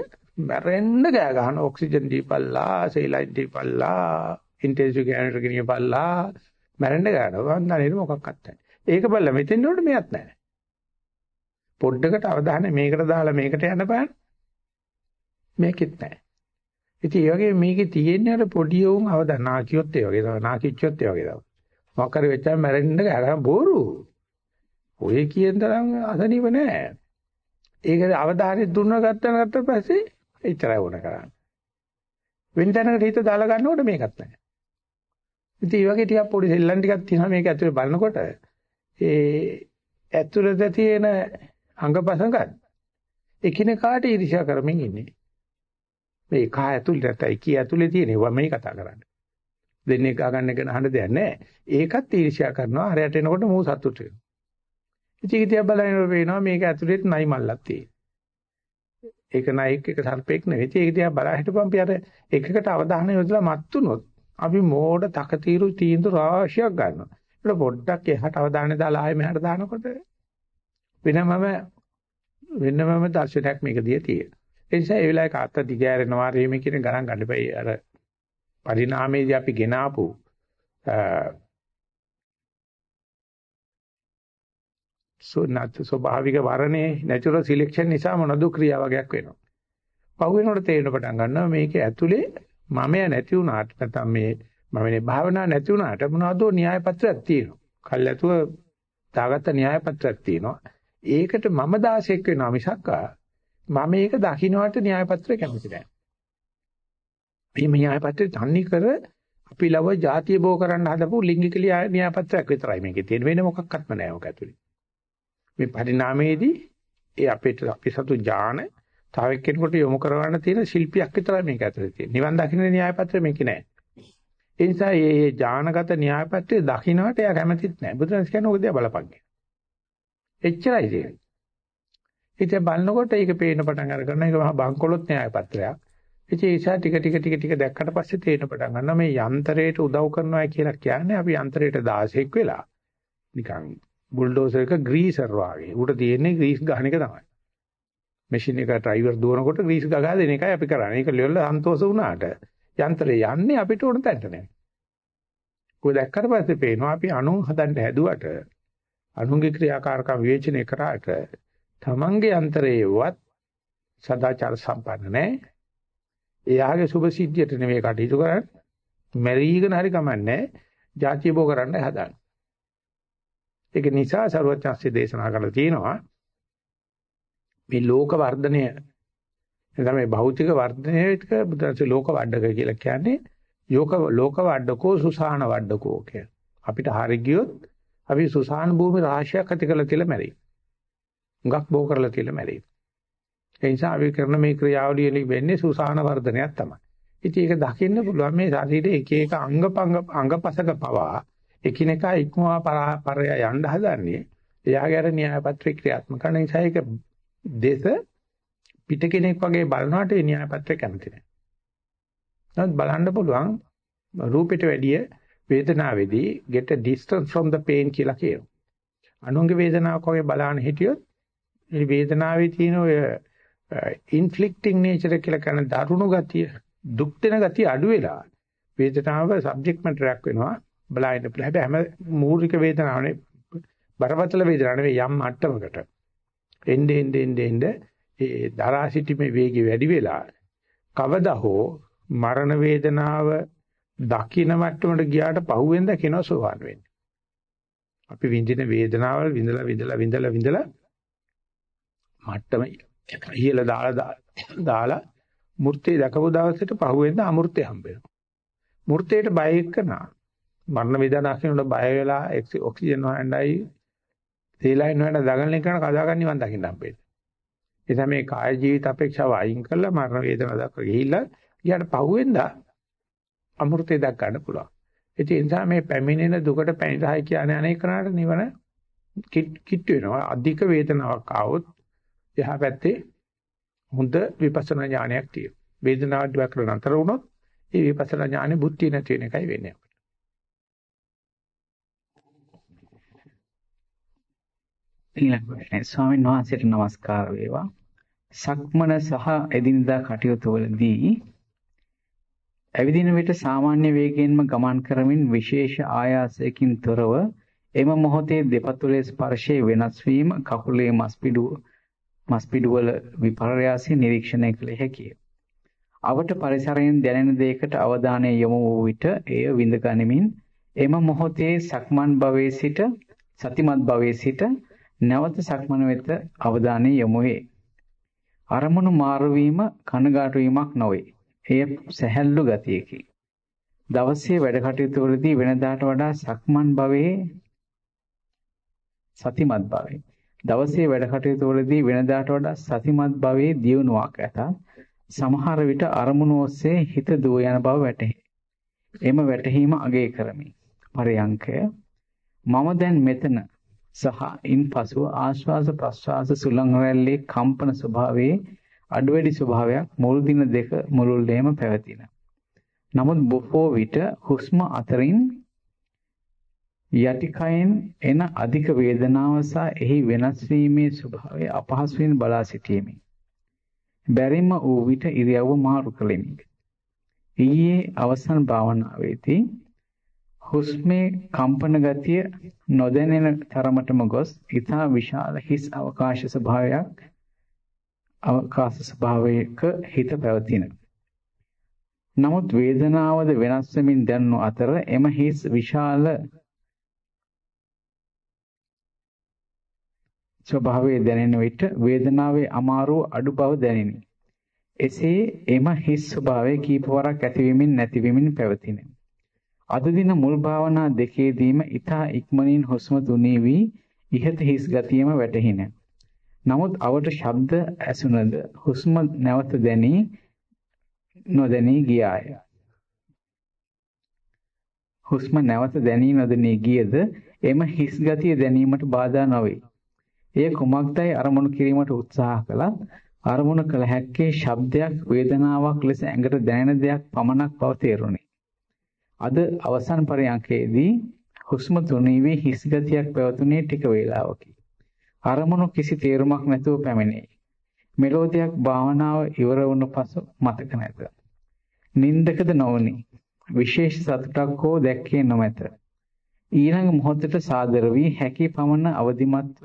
මැරෙන්න ගෑ ගන්න ඔක්සිජන් දීපල්ලා සේලයින් දීපල්ලා ඉන්ටෙන්සිව් කැනට ගෙනියපල්ලා මැරෙන්න ගන්නවා වම් දනේ මොකක්වත් නැහැ ඒක බලලා මෙතෙන් උඩ මෙයක් නැහැ. පොඩ්ඩකට අවධානය මේකට දාලා මේකට යන්න බෑ මේකෙත් නැහැ. ඉතින් ඒ වගේ මේකේ තියෙන්නේ අර පොඩි උන් අවදා නාකියොත් ඒ වගේ තමයි. නාකිච්චොත් ඒ වගේ තමයි. මොකක් හරි වෙච්චාම මැරෙන්න ගහන බෝරු. ඔය කියන තරම් අසනීප නෑ. ඒක අවධානය දුන්න ගත්තා ගත්ත පස්සේ එච්චරයි වුණ කරන්නේ. වෙන තැනකට හිත දාලා ගන්නකොට මේකත් නැහැ. ඉතින් මේ වගේ ටිකක් පොඩි සෙල්ලම් ටිකක් තියෙනවා මේක ඇතුලේ බලනකොට ඒ ඇතුළත තියෙන අංගපසංගත් එකිනෙකාට ඊර්ෂ්‍යා කරමින් ඉන්නේ. මේ කා ඇතුළේ නැතයි කී ඇතුලේ තියෙනවා මේ කතා කරන්නේ. දෙන්නේ ගා ගන්න එක නහන්න දෙයක් නැහැ. ඒකත් ඊර්ෂ්‍යා කරනවා. හරයට එනකොට මූ සතුට වෙනවා. ඉතින් ඉතින් බලනකොට පේනවා මේක ඇතුළේ නයි මල්ලක් තියෙනවා. ඒක නයික් එක සර්පෙක් නෙවෙයි. ඒක දිහා බලා හිටපම් අපි අර එකකට අවධානය යොදලා මත්තුනොත් අපි මෝඩ තකතිරු තීන්දුව රාශියක් ගන්නවා. ඒක පොඩ්ඩක් එහාට අවධානය දාලා ආයෙ මෙහාට දානකොට වෙනමම වෙනමම දර්ශනයක් මේක දිහා තියෙනවා. ඒ නිසා ඒ වෙලාවේ කාත්ත දිගෑරෙනවා රේමේ කියන ගණන් ගන්න බෑ. අර පරිණාමයේදී අපි ගෙන ආපු සෝනත් ස්වභාවික වරණේ නැචරල් සිලෙක්ෂන් නිසා මොනද ක්‍රියා වගේක් වෙනවා. පහු වෙනකොට තේරෙන පටන් ගන්නවා මේක ඇතුලේ මමයා නැති වුණාට නැත්නම් මේ මමනේ භාවනා නැති වුණාට මොනවදෝ න්‍යාය පත්‍රයක් තියෙනවා. කල්ැතුව දාගත්ත න්‍යාය පත්‍රයක් තියෙනවා. ඒකට මම 16ක් වෙනවා මිසක්කා මම මේක දකින්නට න්‍යාය පත්‍රය කැමති නැහැ. මේ න්‍යාය පත්‍රය තන්නේ කර අපි ලව ಜಾතිය බෝ කරන්න හදපු ලිංගික න්‍යාය පත්‍රයක් විතරයි මේකේ තියෙන වෙන මොකක්වත්ම නැහැ ඔක ඇතුලේ. මේ පරිණාමයේදී ඒ අපිට අපි සතු ඥාන තව එක්කෙනෙකුට යොමු කරවන්න තියෙන ශිල්පියක් විතරයි මේක ඇතුලේ තියෙන්නේ. නිවන් දකින්න න්‍යාය පත්‍රය මේකේ නැහැ. ඒ නිසා මේ ඥානගත න්‍යාය පත්‍රය දකින්නට එයා කැමතිත් නැහැ. බුදුරජාණන් කියන්නේ ඔක දිහා බලපන්. එච්චරයි තියෙන්නේ. ඉතින් බලනකොට ඒක පේන පටන් අර ගන්න එක මහා බංකොලොත් න්‍යාය පත්‍රයක්. ඉතින් ඒ නිසා ටික ටික ටික ටික දැක්කට පස්සේ තේරෙන පටන් ගන්නවා මේ යන්ත්‍රයට උදව් කරනවා කියලා කියන්නේ අපි යන්ත්‍රයට 16ක් වෙලා නිකන් බුල්ඩෝසර් එක ග්‍රීසර් වාගේ. උට තියෙන්නේ ග්‍රීස් ගහන එක තමයි. මැෂින් එක ඩ්‍රයිවර් දුවනකොට ග්‍රීස් ගගා දෙන එකයි අපි කරන්නේ. ඒක ලෙවල් සන්තෝෂ වුණාට යන්ත්‍රය යන්නේ අපිට ඕන තැනට නෑ. කොයි දැක්කට පස්සේ පේනවා අපි අණු හදන්න හැදුවට අණුගේ ක්‍රියාකාරකම් විවේචනය කරාට තමන්ගේ යන්ත්‍රයේවත් සදාචාර සම්පන්න නැහැ. එයාගේ සුභ සිද්ධියට නෙමෙයි කටයුතු කරන්නේ. මැරීගෙන හරි කමන්නේ. ಜಾතිය බෝ කරන්න හදන්නේ. ඒක නිසා සරුවචාන්සේ දේශනා කරලා තියෙනවා මේ ලෝක වර්ධනය එතන මේ භෞතික වර්ධනයට බුදුන්සේ ලෝක වඩක කියලා කියන්නේ යෝක ලෝක වඩකෝ සුසාන වඩකෝ කිය. අපිට හරි ගියොත් අපි සුසාන භූමි රාශියක් ඇති කරලා තියලා මැරෙයි. හුඟක් බෝ කරලා තියලා මැරෙයි. ඒ නිසා අපි කරන මේ ක්‍රියාවලිය වෙන්නේ සුසාන වර්ධනයක් තමයි. ඉතින් ඒක දකින්න පුළුවන් මේ ශරීරයේ එක එක අංගපංග අංගපසක පවා එකිනෙකා ඉක්මවා පරය යන්න හදන්නේ. එයාගේ අර න්‍යාය පත්‍රේ ක්‍රියාත්මක කරන නිසා ඒක දේශ පිට කෙනෙක් වගේ බලනකොට ඒ න්‍යාය පත්‍රය කැමති නැහැ. නමුත් බලන්න පුළුවන් රූපෙට වැඩිය වේදනාවේදී get a distance from the pain කියලා කියනවා. අනුන්ගේ වේදනාවක් වගේ බලන්න හිටියොත් මේ වේදනාවේ තියෙන ඔය ඉන්ෆ්ලික්ටිං නේචර් කියලා කියන දරුණු ගතිය දුක් දෙන ගතිය අඩු වෙලා වේදනාව සබ්ජෙක්ට් මැටරයක් වෙනවා බලන්න පුළුවන්. හැබැයි හැම මූලික වේදනාවනේ බරපතල වේදනාවක් නෙවෙයි යම් මට්ටමකට. එnde ende ende ende ඒ දරා සිටීමේ වේගය වැඩි වෙලා කවදා හෝ මරණ වේදනාව දකින්න මට්ටමට ගියාට පහුවෙන්ද කෙනා සෝවාන් වෙන්නේ. අපි විඳින වේදනාවල් විඳලා විඳලා විඳලා විඳලා මට්ටම ඉහළ දාලා දාලා මූර්තිය දැකපු දවසට පහුවෙන්ද අමූර්තිය හම්බ වෙනවා. මූර්තියට බය එක්කනා මරණ වේදනාවක් කියනකොට බය වෙලා ඔක්සිජන් හොයන්නයි තේලයින් හොයන දගලන කරන කදාගන්න නිවන් දකින්න හම්බෙන්නේ. ඒ නිසා මේ කාය ජීවිත අපේක්ෂාව අයින් කරලා මරණ වේදනාව දක්වා ගිහිල්ලා ඊට පහුවෙන්ද අමෘතය දක් ගන්න පුළුවන්. ඒ නිසා මේ පැමිණෙන දුකට පැනිරහයි කියන්නේ අනේක කරාට නිවන කිට් වෙනවා. අධික වේදනාවක් ආවොත් එහා පැත්තේ හොඳ විපස්සනා ඥානයක් තියෙනවා. වේදනාව දිවක් කරන අතර වුණොත් ඒ විපස්සනා ඥානෙ බුද්ධිය නැති වෙන එකයි වෙන්නේ. ඊළඟ ප්‍රශ්නේ ස්වාමීන් වහන්සේට নমස්කාර වේවා. සක්මන සහ එදිනදා කටයුතු වලදී ඇවිදින විට සාමාන්‍ය වේගයෙන්ම ගමන් කරමින් විශේෂ ආයාසයකින් තොරව එම මොහොතේ දෙපතුලේ ස්පර්ශයේ වෙනස් වීම කකුලේ මස්පිඩුව මස්පිඩුවල විපර්යාසය නිරීක්ෂණය කළ හැකිය. අවට පරිසරයෙන් දැනෙන දෙයකට අවධානය යොමු වූ විට එය විඳ ගනිමින් එම මොහොතේ සක්මන් භවයේ සිට සතිමත් භවයේ සිට නැවත සක්මන වෙත අවධානය යොමු වේ. අරමුණු මාරු වීම කනගාටු වීමක් නොවේ. එය සැහැල්ලු ගතියකි. දවසේ වැඩ කටයුතු වලදී වෙනදාට වඩා සක්මන් භවයේ සතිමත් භවයේ දවසේ වැඩ කටයුතු වලදී වෙනදාට වඩා සතිමත් භවයේ දියුණුවක් ඇත. සමහර විට අරමුණු ඔස්සේ හිත දුව යන බව වැටහි. එම වැටහීම අගය කරමි. පරයන්කය මම දැන් මෙතන සහ ඉන්පසුව ආශ්වාස ප්‍රශ්වාස සුලං රැල්ලේ කම්පන ස්වභාවයේ අඩුවැඩි ස්වභාවයක් මුල් දින දෙක මුළුල්ලේම පැවතින. නමුත් බොහෝ විට හුස්ම අතරින් යටිකයෙන් එන අධික වේදනාව සහ එහි වෙනස් වීමේ ස්වභාවය අපහසුවෙන් බලා සිටීමේ. බැරිම වූ විට ඉරියව්ව මාරු කළෙමි. ඊයේ අවසන් භාවනාවේදී හුස්මේ කම්පන ගතිය නොදැනෙන තරමටම ගොස් ඊතා විශාල හිස් අවකාශ ස්වභාවයක් අවකාශ ස්වභාවයක හිත පැවතින. නමුත් වේදනාවද වෙනස් වෙමින් දැනුණු අතර එම හිස් විශාල ස්වභාවය දැනෙන විට වේදනාවේ අමාරුව අඩු බව දැනිනි. එසේ එම හිස් ස්වභාවය කීපවරක් ඇතිවෙමින් නැතිවෙමින් පැවතින. අද දින මුල් භාවනා දෙකේදීම ඊතා ඉක්මනින් හුස්ම තුනී වී ඉහත හිස් ගතියම වැටහින. නමුත් අවට ශබ්ද ඇසුනද හුස්ම නැවත දැනී නොදැනී ගියාය. හුස්ම නැවත දැනී නොදැනී ගියද එම හිස් ගතිය දැනීමට බාධා නොවේ. එය කුමක්දයි අරමුණු කිරීමට උත්සාහ කළත් අරමුණු කළ හැක්කේ ශබ්දයක් වේදනාවක් ලෙස ඇඟට දැනෙන දෙයක් පමණක් බව තේරුණි. අද අවසන් පරයන්කේදී හුස්ම තුනී වී හිස් ගතියක් පැවතුනේ ටික වේලාවකි. අරමුණු කිසි තේරුමක් නැතුව පැමිණේ. මෙලෝදියක් භාවනාව ඉවර වුණ පසු මතක නැත. නින්දකද නොවුනි. විශේෂ සතුටක් හෝ දැක්කේ නොමැත. ඊළඟ මොහොතට සාදර වී හැකි පමණ අවදිමත්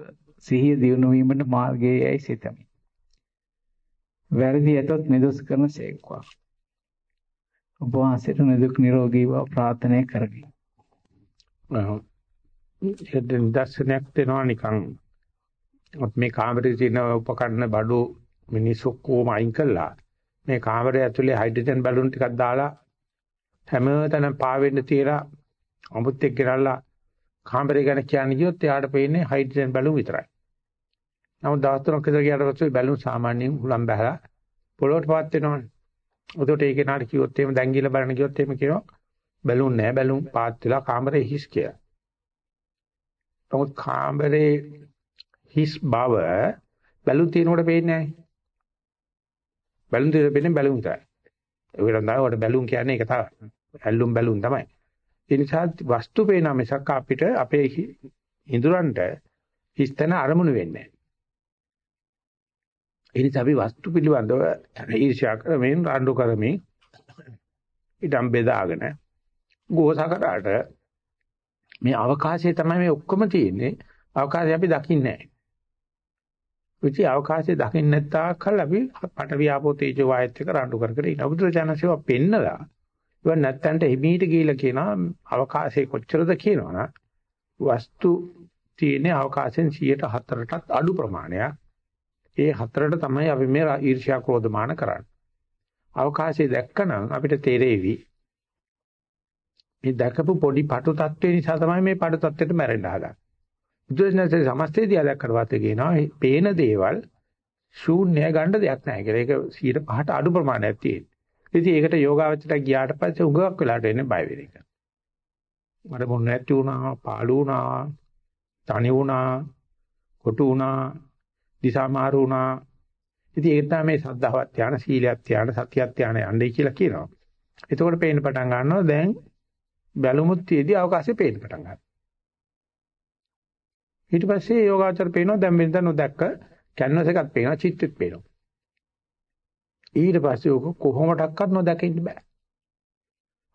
සිහිය දියුණු වීමට මාර්ගයයි සිතමි. වැරදි ඇතොත් නිදොස් කරන සේක්වා. ඔබ වහන්සේට නිදුක් නිරෝගී බව ප්‍රාර්ථනා කරමි. එහෙනම් දර්ශනයක් දෙනවා නිකන් මේ කාමරේ තියෙන උපකරණ බඩු මිනිස්සු කොහොම අයින් කළා මේ කාමරය ඇතුලේ හයිඩ්‍රජන් බැලුන් ටිකක් දාලා හැමතැනම පාවෙන්න තියලා අමුත් එක්ක ගෙනල්ලා කාමරේ ගැන කියන්නේ කිව්වොත් එයාට පේන්නේ හයිඩ්‍රජන් බැලුම් විතරයි. නමුත් දවස් තුනක් විතර ගියාට පස්සේ බැලුම් සාමාන්‍යයෙන් හුලම් බහැලා පොළොවට පාත් වෙනවනේ. උදේට ඒක නාට කිව්වොත් එහෙම දැන් ගිහලා බලන්න කිව්වොත් එහෙම කියනවා බැලුම් නැහැ බැලුම් පාත් වෙලා කාමරේ හිස් කියලා. නමුත් කාමරේ හිස් බව බැලුම් තියෙනකොට පේන්නේ නැහැ. බැලුම් තියෙන පේන්නේ බැලුම් විතරයි. ඒකට තමයි බැලුම් කියන්නේ ඒක තමයි. ඇල්ලුම් බැලුම් තමයි. ඒ නිසා වස්තු පේන මිසක් අපිට අපේ ඉඳුරන්ට හිස්තන අරමුණු වෙන්නේ නැහැ. ඒ නිසා අපි වස්තු පිළිබඳව ඊර්ෂ්‍යා කරමින් රණ්ඩු කරමින් ඉදම් බෙදාගෙන ගෝසකරාට මේ අවකාශයේ තමයි මේ ඔක්කොම තියෙන්නේ. අවකාශය අපි දකින්නේ නැහැ. විචි අවකාශය දකින්න නැත්තාකල් අපි පට වියාපෝ තේජෝ වායත් එක රණ්ඩු කර කර ඉන්න. බුදුරජාණන්සේව පෙන්නලා ඉතින් නැත්තන්ට හිමීට ගිහිලා කියනවා අවකාශයේ කොච්චරද කියනවනම් වස්තු තියෙන අවකාශයෙන් 104ටත් අඩු ප්‍රමාණයක්. ඒ හතරට තමයි අපි මේ ඊර්ෂ්‍යා ක්‍රෝධමාන කරන්නේ. අවකාශය දැක්කනම් අපිට තේරෙවි මේ දැකපු පොඩි පටු තත්ත්වේ නිසා තමයි මේ පටු තත්ත්වෙට මැරෙන්න හදන්නේ. බුදුසසුනේ සමස්තයේදී අදක් කරවාතේ කියනවා මේ පේන දේවල් ශූන්‍ය ගන්න දෙයක් නැහැ කියලා. ඒක 105ට අඩු ප්‍රමාණයක් තියෙනවා. ඉතින් ඒකට යෝගාවචරය ගියාට පස්සේ උගවක් වෙලාට එන්නේ බය වෙන එක. මට මොන නැති වුණා, පාළු වුණා, තනි වුණා, කොටු වුණා, දිසාමාරු වුණා. ඉතින් ඒක තමයි මේ සද්ධාවත් ධාන, සීලයක් ධාන, සතියක් ධාන යන්නේ කියලා කියනවා. එතකොට පේන්න පටන් ගන්නවා දැන් බැලුමුත් තියේදී අවකාශය පේන්න පටන් ගන්නවා. ඊට පස්සේ යෝගාචර පේනවා දැන් වෙනද නොදැක්ක කැන්වස් එකක් පේනවා, චිත්තෙත් පේනවා. ඊට පස්සේ ඔක කොහොමඩක්වත් නොදකින්න බෑ.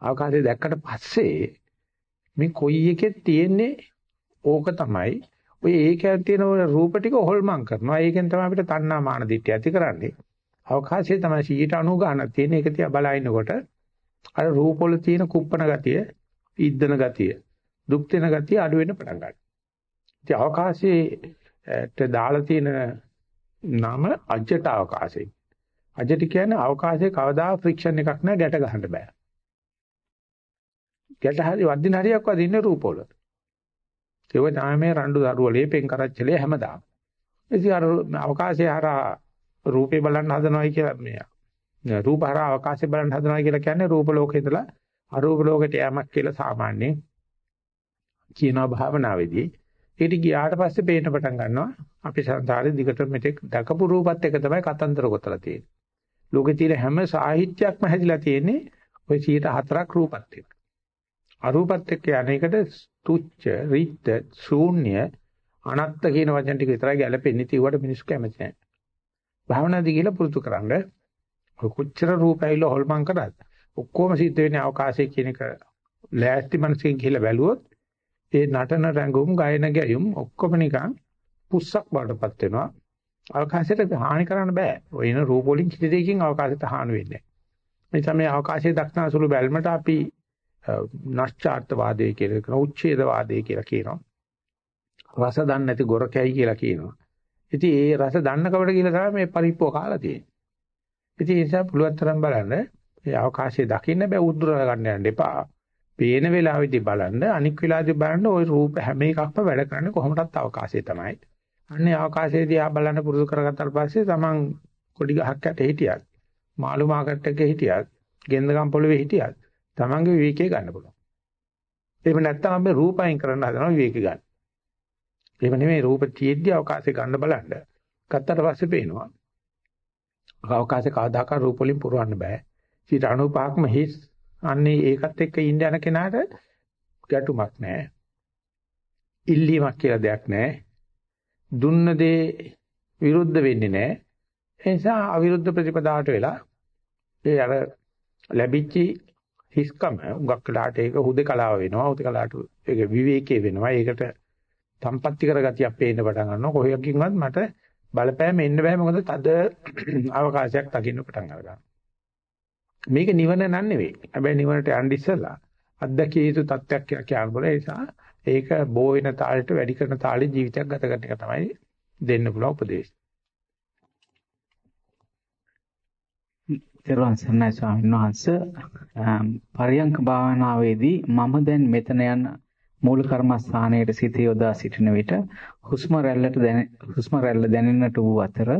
අවකාශය දැක්කට පස්සේ මේ කොයි එකෙත් තියෙන්නේ ඕක තමයි. ඔය ඒකෙන් තියෙන රූප ටික හොල්මන් කරනවා. ඒකෙන් තමයි අපිට තණ්හා මාන දිට්ඨිය ඇති කරන්නේ. අවකාශයේ තමයි 90 ගානක් තියෙන. ඒක තියා බලනකොට අර රූප වල තියෙන කුප්පන ගතිය, ඉද්දන ගතිය, දුක් දෙන ගතිය අඩු වෙන්න පටන් ගන්නවා. ඉතින් අවකාශයේට දාලා තියෙන නම අජට අවකාශය. අජට කියන්නේ අවකාශයේ කවදා ෆ්‍රික්ෂන් එකක් නැහැ ගැට ගහන්න බෑ. ගැට හරි වදින හරියක් වදින්නේ රූපවල. ඒක තමයි මේ රණ්ඩු දරුවලේ පෙන් කරච්චලේ හැමදාම. ඉතින් අර අවකාශයේ හරහා රූපේ බලන්න හදනවයි කියලා මේ රූප හරහා අවකාශය බලන්න හදනවා කියලා කියන්නේ රූප ලෝකේ ඉඳලා අරූප ලෝකයට යamak කියලා සාමාන්‍යයෙන් කියනවා භාවනාවේදී. ඊට ගියාට පස්සේ පේන්න පටන් ගන්නවා අපි සංසාරේ දිගට මෙතෙක් දකපු රූපත් එක තමයි කතන්දර ගොතලා තියෙන්නේ. ලෝකේ තියෙන හැම සාහිත්‍යයක්ම හැදිලා තියෙන්නේ ওই 104ක් රූපත් එක්ක. අරූපත් එක්ක අනේකට තුච්ච, රිත්ත, ශූන්‍ය, අනත්ත කියන වචන ටික විතරයි ගැලපෙන්නේ. ඒවට මිනිස්සු කැමති නැහැ. භාවනාදී කියලා පුරුදු කරන්න. කොච්චර රූපයිල හොල්මන් කරත් ඔක්කොම සිද්ධ වෙන්නේ අවකාශයේ කියන එක ලෑස්ති මනසකින් කියලා බැලුවොත් ඒ නටන රැඟුම් ගයන ගැයුම් ඔක්කොම නිකන් පුස්සක් වඩපත් වෙනවා. අවකාශයට හානි කරන්න බෑ. ඔය එන රූප වලින් කිසි දෙයකින් අවකාශයට හානි වෙන්නේ නැහැ. එනිසා මේ අවකාශයේ දක්නා සුළු බැල්මට අපි නැස්චාර්ථවාදය කියලා කියනවා. උච්ඡේදවාදය කියලා කියනවා. රස දන්නේ නැති ගොරකැයි කියලා කියනවා. ඉතින් ඒ රස දන්න කවට කියලා තමයි මේ පරිප්පුව කාලා තියෙන්නේ. ඉතින් ඒ නිසා පුළුවන් තරම් බලන්න මේ අවකාශයේ දකින්න බෑ උද්දුර ගන්න යන්න එපා. පේන වෙලාවෙදී බලන්න අනික් වෙලාවෙදී බලන්න ওই රූප හැම එකක්ම වැඩ කරන්නේ කොහොමදත් අවකාශයේ තමයි. අන්නේ අවකාශයේදී ආ බලන්න පුරුදු කරගත්තාට පස්සේ තමන් කොඩි ගහක් යට හිටියත් මාළු මාකට් එකේ හිටියත් ගෙන්දගම් පොළවේ හිටියත් තමන්ගේ විවේකයේ ගන්න පුළුවන්. එහෙම නැත්නම් අපි රූපයෙන් කරන්න හදනවා විවේක ගන්න. එහෙම නෙමෙයි රූප තියෙද්දි අවකාශය ගන්න බලන්න. ගත්තට පස්සේ පේනවා. අවකාශය කවදාකවත් රූප වලින් පුරවන්න බෑ. 95ක්ම හිස් අන්නේ ඒකත් එක්ක ඉන්න යන කෙනාට ගැටුමක් නැහැ. ඉල්ලීමක් කියලා දෙයක් නැහැ. දුන්න දේ විරුද්ධ වෙන්නේ නැහැ. ඒ නිසා අවිරුද්ධ ප්‍රතිපදාවට වෙලා ඒ අර ලැබිච්ච හිස්කම උගක් වෙලාට ඒක හුදකලාව වෙනවා. හුදකලාට ඒක විවේකයේ වෙනවා. ඒකට සම්පත්‍ති කරගතියක් පේන්න පටන් ගන්නවා. කොහොයකින්වත් මට බලපෑම එන්න බෑ මොකද තද අවකාශයක් දකින්න පටන් ගන්නවා. මේක නිවන නන් නෙවෙයි. හැබැයි නිවනට යන්න ඉස්සලා අත්දැකිය යුතු තත්ත්වයක් කියලා කියන්න බල ඒ නිසා ඒක බෝ වෙන තාලෙට වැඩි කරන තාලෙ ජීවිතයක් ගත කරන එක තමයි දෙන්න පුළුවන් උපදේශය. තෙරුවන් සරණයි ස්වාමීන් වහන්සේ පරියංක භාවනාවේදී මම දැන් මෙතන යන මූල කර්මස්ථානයේ සිත යොදා සිටින විට හුස්ම රැල්ලට හුස්ම රැල්ල දැනෙන්නට වූ අතර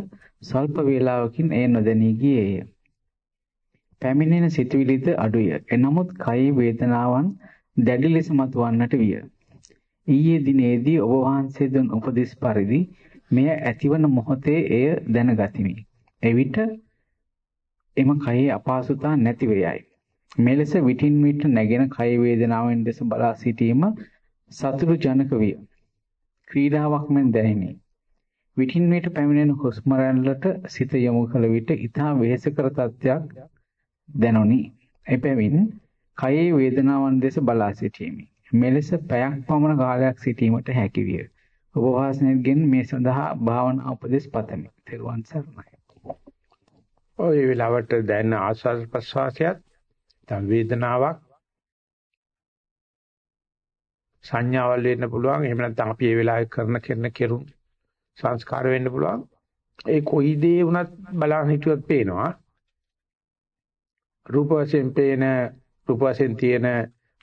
ස්වල්ප වේලාවකින් ඒ නොදැනී ගියේය. පැමිණෙන සිතුවිලිද අඩුය. එනමුත් කයි වේදනාවන් දැඩි ලෙස මතුවන්නට විය. ඊයේ දිනේදී ඔබ වහන්සේ දුන් උපදෙස් පරිදි මෙය ඇතිවන මොහොතේ එය දැනගතිමි. එවිට එම කයේ අපහසුතා නැති වේයයි. මෙලෙස විටින් විට නැගෙන කය වේදනාවෙන් දෙස බලා සිටීම සතුරු ජනක විය. ක්‍රීඩාවක් මෙන් දැනිනි. විටින් විට පැමිණෙන හුස්ම රැල්ලට සිත යොමු කළ විට ඊටා වෙහෙසකර තත්ත්වයක් දැනුනි. එබැවින් කයේ වේදනාවන් දෙස බලා සිටීමි. මෙලෙස පැයක් පමණ කාලයක් සිටීමට හැකි විය. ඔබ වහන්සේගෙන් මේ සඳහා භාවනා උපදෙස් පතමි. තෙරුවන් සරණයි. ඔය වෙලාවට දැනෙන ආස්වාද ප්‍රසවාසයත් තම වේදනාවක් සංඥාවල් වෙන්න පුළුවන්. එහෙම නැත්නම් අපි මේ වෙලාවේ කරන කරන කෙරුම් සංස්කාර වෙන්න පුළුවන්. ඒ කොයි දේ වුණත් බලන්න හිටියොත් පේනවා. රූප වශයෙන් පේන රූප වශයෙන් තියෙන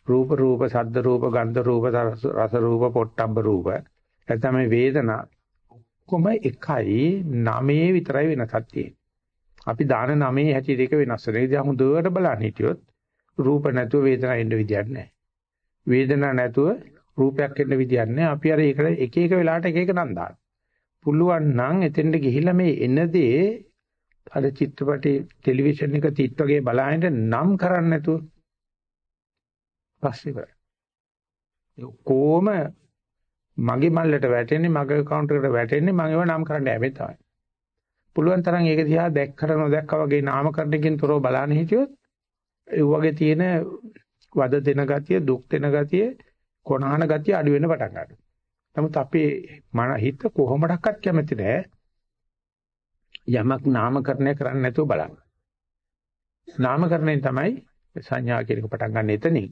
රූප රූප ශබ්ද රූප ගන්ධ රූප රස රූප පොට්ටබ්බ රූප නැත්නම් මේ වේදනා ඔක්කොම එකයි නමේ විතරයි වෙනසක් තියෙන්නේ. අපි දාන නමේ හැටියට එක වෙනස් වෙනවා. ඉතින් හමුදුවට බලන්න හිටියොත් රූප නැතුව වේදනා එන්න විදියක් නැහැ. වේදනා නැතුව රූපයක් එන්න විදියක් නැහැ. අපි අර ඒකට එක එක වෙලාවට එක එක නම් දාන. පුළුවන් නම් එතෙන්ට ගිහිල්ලා මේ එන දේ අර චිත්‍රපටි ටෙලිවිෂන් එක තිත් වගේ බලහින්න නම් කරන්නේ නැතුව පස්සේ කරා. ඒ කොහොම මගේ මල්ලට වැටෙන්නේ මගේ account එකට වැටෙන්නේ මම ඒව නම් කරන්න යන්නේ තමයි. පුළුවන් තරම් ඒක දිහා දැක්කට නොදැක්කා වගේ නාමකරණකින් තොරව බලන්න හිටියොත් ඒ වගේ තියෙන වද දෙන ගතිය, දුක් දෙන ගතිය, කොනහන ගතිය අඩු වෙන්න පටන් ගන්නවා. නමුත් අපේ මන හිත කොහොමඩක්වත් කැමති නැහැ යමක් නාමකරණය කරන්නේ නැතුව බලන්න. නාමකරණයෙන් තමයි සංඥා කියන එක පටන් ගන්න එතනින්.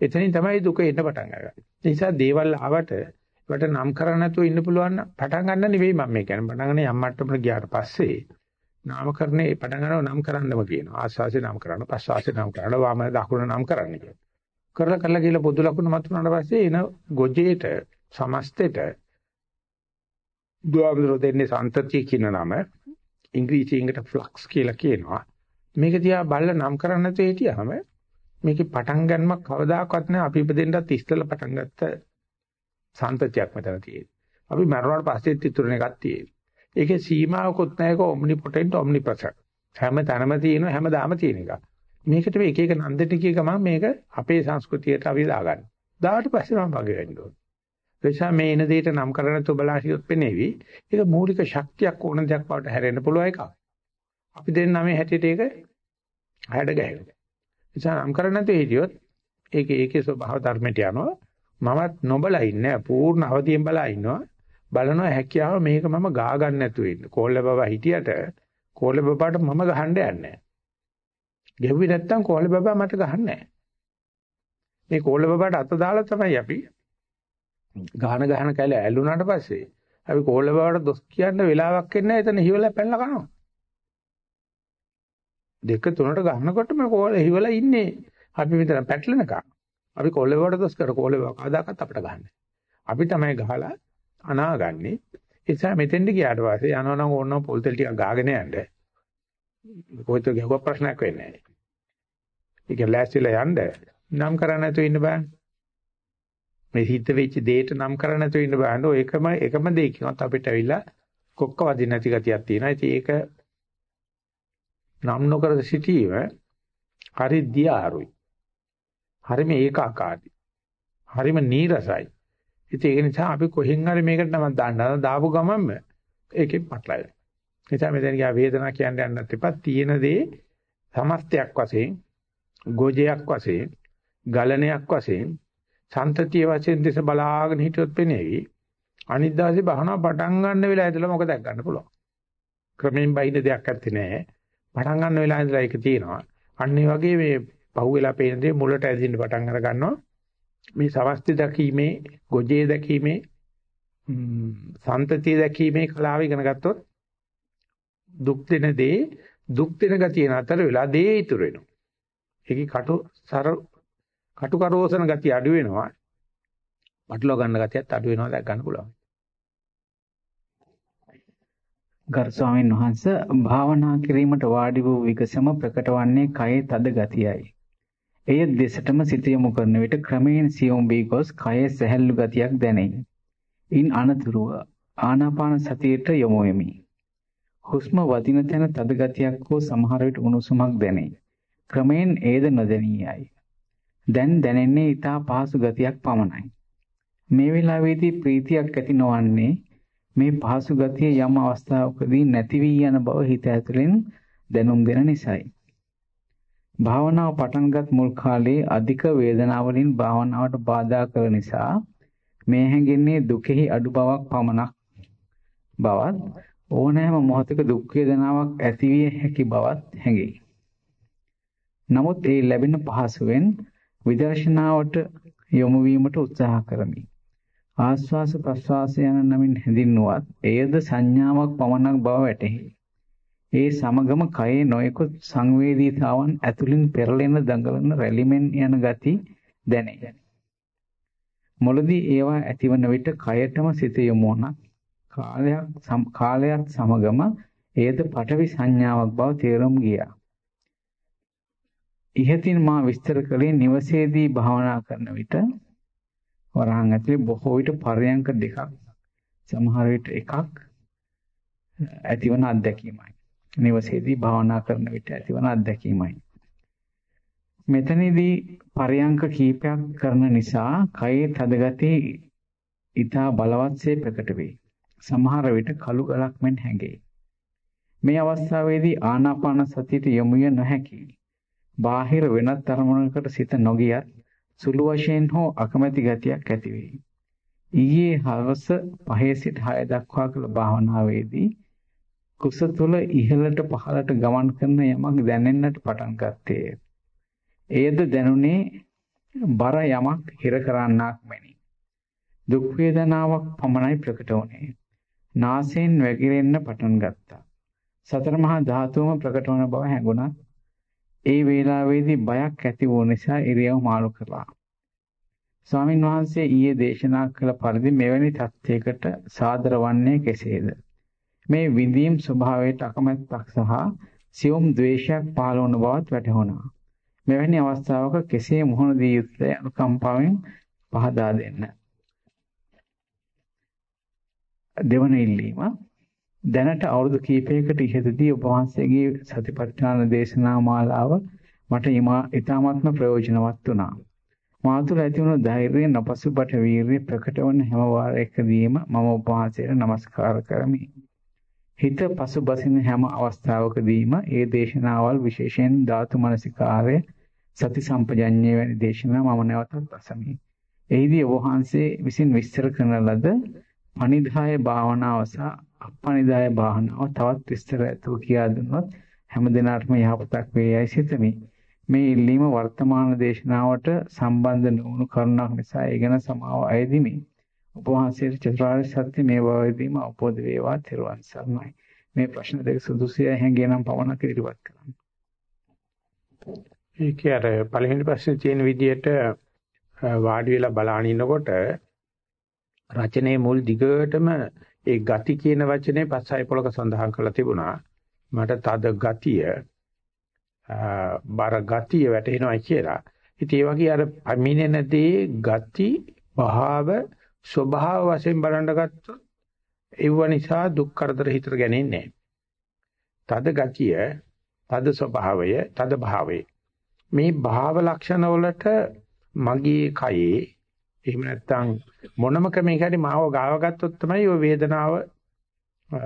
එතනින් තමයි දුක එන්න පටන් ගන්නේ. ඒ නිසා දේවල් ආවට ඒකට නම් කරන්නේ නැතුව ඉන්න පුළුවන් පටන් ගන්න නෙවෙයි මම මේ කියන්නේ. පටන් ගන්න යම් මට්ටමකට ගියාට පස්සේ නාමකරණේ පටන් ගන්නව නම් කරන්නම කියනවා. ආස්වාසේ නම් කරන්න, පස්වාසේ නම් කරන්න, වාම දකුණ නම් කරන්න කියනවා. කරලා කරලා කියලා පොදු ලකුණු මතුනට පස්සේ එන ගොජේට සමස්තෙට දුවමදර දෙන්නේ සම්තතිය කියන නම ඉංග්‍රීසියෙන්කට ෆ්ලක්ස් කියලා කියනවා. මේක දිහා බලලා නම් කරන්න නැතුව හිටියාම මේකේ පටන් ගන්නමක් කවදාකවත් නැහැ අපි ඉපදෙන්නත් ඉස්සෙල්ලා පටන් ගත්ත සම්පතියක් මෙතන තියෙන්නේ. අපි මරණයට පස්සෙත් ඉතුරුන එකක් තියෙන්නේ. ඒකේ සීමාවකුත් නැහැ ඒක ඔම්නිපොටෙන්ට් ඔම්නිප්‍රසන්ට්. හැම තැනම තියෙන හැමදාම තියෙන එක. මේකට මේ එක එක නන්දට කිය ගමන් මේක අපේ සංස්කෘතියට අපි දාගන්න. දාට පස්සේ මම වගේ වෙන්න ඕනේ. ඒ නිසා මේ එන දෙයට නම් කරන තු බලා හිටියොත් පෙනේවි. ඒක මූලික ශක්තියක් ඕන දෙයක් බවට හැරෙන්න පුළුවන් එකක්. අපි දෙන්න මේ හැටියට ඒක හැඩ ගැහෙනවා. නිසා නම් කරන්නේ නැතුව හිටියොත් ඒක ඒකේ ස්වභාව ධර්මයට යනවා. මමත් නොබලා ඉන්නේ පූර්ණ අවදියෙන් බලා ඉන්නවා. බලනවා හැකියාව මේක මම ගා ගන්න නැතුව ඉන්න. කෝල්ල බබා හිටියට කෝල්ල බබාට මම ගහන්න යන්නේ නැහැ. ගෙව්වේ නැත්තම් කෝල්ල බබා මට ගහන්නේ නැහැ. මේ කෝල්ල බබාට අත දාලා තමයි අපි ගහන ගහන කැලේ ඇල්ලුනාට පස්සේ අපි කෝල්ල බබාට දොස් කියන්න වෙලාවක් එන්නේ නැහැ. එතන හිවලා පැනලා කනවා. දෙක තුනට ගහනකොට මේ කෝල හිවලා ඉන්නේ. අපි මෙතන පැටලෙනකම්. අපි කොල්ලේ වලට දොස් කර කොල්ලේ කවදාකවත් අපිට ගහන්නේ. අපි තමයි ගහලා අනාගන්නේ. ඒ නිසා මෙතෙන්ට ගියාට පස්සේ යනවා නම් ඕනනම් පොල් තෙල් ටිකක් ගාගෙන යන්න. කොහෙද ගැහුවා ප්‍රශ්නයක් වෙන්නේ නැහැ. ඒක ලෑස්තිලා යන්න නම් කරන්න නැතුව ඉන්න බෑ. මේ හිත වෙච්ච දෙයට නම් කරන්න නැතුව ඉන්න බෑ. ඒකම එකම දෙයකින්වත් අපිට ඇවිල්ලා කොක්ක වදින්න නැති ගතියක් තියෙනවා. ඉතින් ඒක නම් නොකර සිටීම හරි දියාරුයි. හරිම ඒකාකාරයි. හරිම නීරසයි. ඉතින් ඒක නිසා අපි කොහෙන් හරි මේකට නමක් දාන්න දාපු ගමන්ම ඒකෙන් පටලයි. නිසා මෙතන ගියා වේදනාව කියන්න යන්නත් එපා. තියෙන දේ සමස්තයක් වශයෙන්, ගෝජයක් වශයෙන්, ගලණයක් වශයෙන්, සන්තතිය වශයෙන් දෙස බලාගෙන හිටියොත් පෙනේවි. අනිත් දවසේ බහනවා පටන් ගන්න වෙලාව ඉඳලා මොකද ගන්න පුළුවන්. ක්‍රමෙන් බයින දෙයක් ඇත්තේ නැහැ. පටන් ගන්න වෙලාව ඉඳලා ඒක තියෙනවා. අන්න ඒ වගේ මේ පහුවෙලා පේන දේ මුලට ඇදින්න පටන් අර ගන්නවා. මේ සමස්ත දැකීමේ, ගොජේ දැකීමේ, සන්තතිය දැකීමේ කලාව ඉගෙන ගත්තොත් දුක් දෙන දේ දුක් දෙන ගතිය නතර වෙලා දේ ඉතුරු වෙනවා. ඒකේ කටු සර කටු කරෝසන ගතිය අඩු වෙනවා. පටලවා ගන්න ගතියත් අඩු වෙනවා දැක් ගන්න පුළුවන්. ගරු ස්වාමීන් වහන්ස භාවනා කිරීමට වාඩි වූ විගසම ප්‍රකට වන්නේ කයේ තද ගතියයි. එය දෙසටම සිත යොමු කරන විට ක්‍රමයෙන් සියුම් වී ගොස් කයේ සැහැල්ලු ගතියක් දැනේ. ඉන් අනතුරුව ආනාපාන සතියට යොමු වෙමි. හුස්ම වදින තැන තද ගතියක් හෝ සමහර විට උණුසුමක් දැනේ. ක්‍රමයෙන් ඒද නොදැනියයි. දැන් දැනෙන්නේ ඊටා පහසු ගතියක් පමණයි. මේ වෙලාවේදී ප්‍රීතියක් ඇති නොවන්නේ මේ පහසු ගතිය යම් අවස්ථාවකදී නැති වී යන බව හිත ඇතුලෙන් දැනුම් දෙන නිසායි. භාවනාව පටන්ගත් මුල් කාලේ අධික වේදනාවලින් භාවනාවට බාධා කර නිසා මේ හැඟෙන්නේ දුකෙහි අඩු බවක් පමණක් බවත් ඕනෑම මොහොතක දුක් වේදනාවක් ඇතිවිය හැකි බවත් හැඟෙයි. නමුත් ඒ ලැබෙන පහසුවෙන් විදර්ශනාවට යොමු වීමට උත්සාහ කරමි. ආස්වාස ප්‍රස්වාස යන නමින් හැඳින්නුවත් එයද සංඥාවක් පමණක් බව වැටහි. ඒ සමගම කයේ නොයෙකුත් සංවේදීතාවන් ඇතුලින් පෙරලෙන දඟලන රැලිමෙන් යන ගති දැනේ. මොළදී ඒවා ඇතිවන විට කයටම සිත යොමු කාලයක් කාලයක් සමගම ඒද පටවි සංඥාවක් බව තේරුම් ගියා. ඉහතින් මා විස්තර කළේ නිවසේදී භාවනා කරන විට වරහන් ඇතුලේ බොහෝ විට පරයන්ක දෙකක් සමහර විට එකක් ඇතිවන අත්දැකීමයි. නිවසේදී භාවනා කරන විට ඇතිවන අත්දැකීමයි. මෙතනදී පරයන්ක කීපයක් කරන නිසා කයේ තදගතිය ඊටා බලවත්සේ ප්‍රකට වේ. සමහර විට කළු ගලක් මෙන් හැඟේ. මේ අවස්ථාවේදී ආනාපාන සතියට යොමු විය නොහැකි. බාහිර වෙනත් අරමුණකට සිත නොගියත් සුළු වශයෙන් හෝ අකමැති ගතියක් ඇති වේ. ඊයේ හවස 5 සිට 6 දක්වා කළ භාවනාවේදී කුස තුල ඉහළට පහළට ගමන් කරන යමක් දැනෙන්නට පටන් ගත්තේ. එයද දැනුනේ බර යමක් හිර කරන්නක් මෙනි. දුක් වේදනාවක් පමණයි ප්‍රකට වුනේ. නාසයෙන් වැగిරෙන්න පටන් ගත්තා. සතර මහා ධාතුවම ප්‍රකට වන බව හැඟුණා. ඒ වේලාවේදී බයක් ඇති වූ නිසා ඉරියව් මාරු කළා. ස්වාමින් වහන්සේ ඊයේ දේශනා කළ පරිදි මෙවැනි තත්යකට සාදර වන්නේ කෙසේද? මේ විඳීම් ස්වභාවයට අකමැත්තක් සහ සියුම් ද්වේෂයක් පහළ වන බවත් වැටහුණා. මෙවැනි අවස්ථාවක කෙසේ මුහුණ දී යුත්තේ අනුකම්පාවෙන් පහදා දෙන්න. දෙවන ඉල්ලීම දැනට අවුරුදු කිහිපයකට ඉහතදී ඔබ වහන්සේගේ සතිපට්ඨාන දේශනා මාලාව මට ඉතාමත්ම ප්‍රයෝජනවත් වුණා. මා තුළ ඇති වුණු ධෛර්යය නොපසුබට වීරිය ප්‍රකට වන හැම වාරයකදීම මම ඔබ වහන්සේට নমස්කාර කරමි. හිත පසුබසින හැම අවස්ථාවකදීම ඒ දේශනාවල් විශේෂයෙන් ධාතු මනසිකාරය සති සම්පජඤ්ඤය වැනි දේශනා මම නැවතත් අසමි. එහිදී ඔබ වහන්සේ විසින් විස්තර කරන ලද අනිදාය භාවනාව සහ අපනිදාය භාවනාව තවත් විස්තර ඇතුව කියා දුන්නොත් හැම දිනකටම යහපතක් වේයයි සිතමි. මේ ඉල්ලීම වර්තමාන දේශනාවට සම්බන්ධ නොවුණු කරුණක් නිසා ඒ ගැන සමාව අයදිමි. ඔබ වහන්සේට චතුරාර්ය සත්‍ය මේ බවදීම අවබෝධ වේවා තෙරුවන් සරණයි. මේ ප්‍රශ්න දෙක සුදුසුය හැංගෙනම් පවණක් ඉදිරිපත් කරන්න. ඒකේ අර පළවෙනි ප්‍රශ්නේ තියෙන විදිහට වාඩි වෙලා බලාගෙන ඉන්නකොට රචනයේ මුල් දිගටම ඒ ගති කියන වචනේ පස්සයි පොලක සඳහන් කරලා තිබුණා. මට තද ගතිය බර ගතිය වැටෙනවා කියලා. ඉතින් ඒ වගේ අර පමිනෙන දේ ගති භාව ස්වභාව වශයෙන් බලන්න ගත්තොත් ඒව නිසා දුක් කරදර හිතට ගන්නේ තද ගතිය, තද ස්වභාවය, තද භාවය. මේ භාව ලක්ෂණ වලට මගේ කයේ එහෙම නැත්නම් මොනම ක්‍රමයකදී මාව ගාව ගත්තොත් තමයි ওই වේදනාව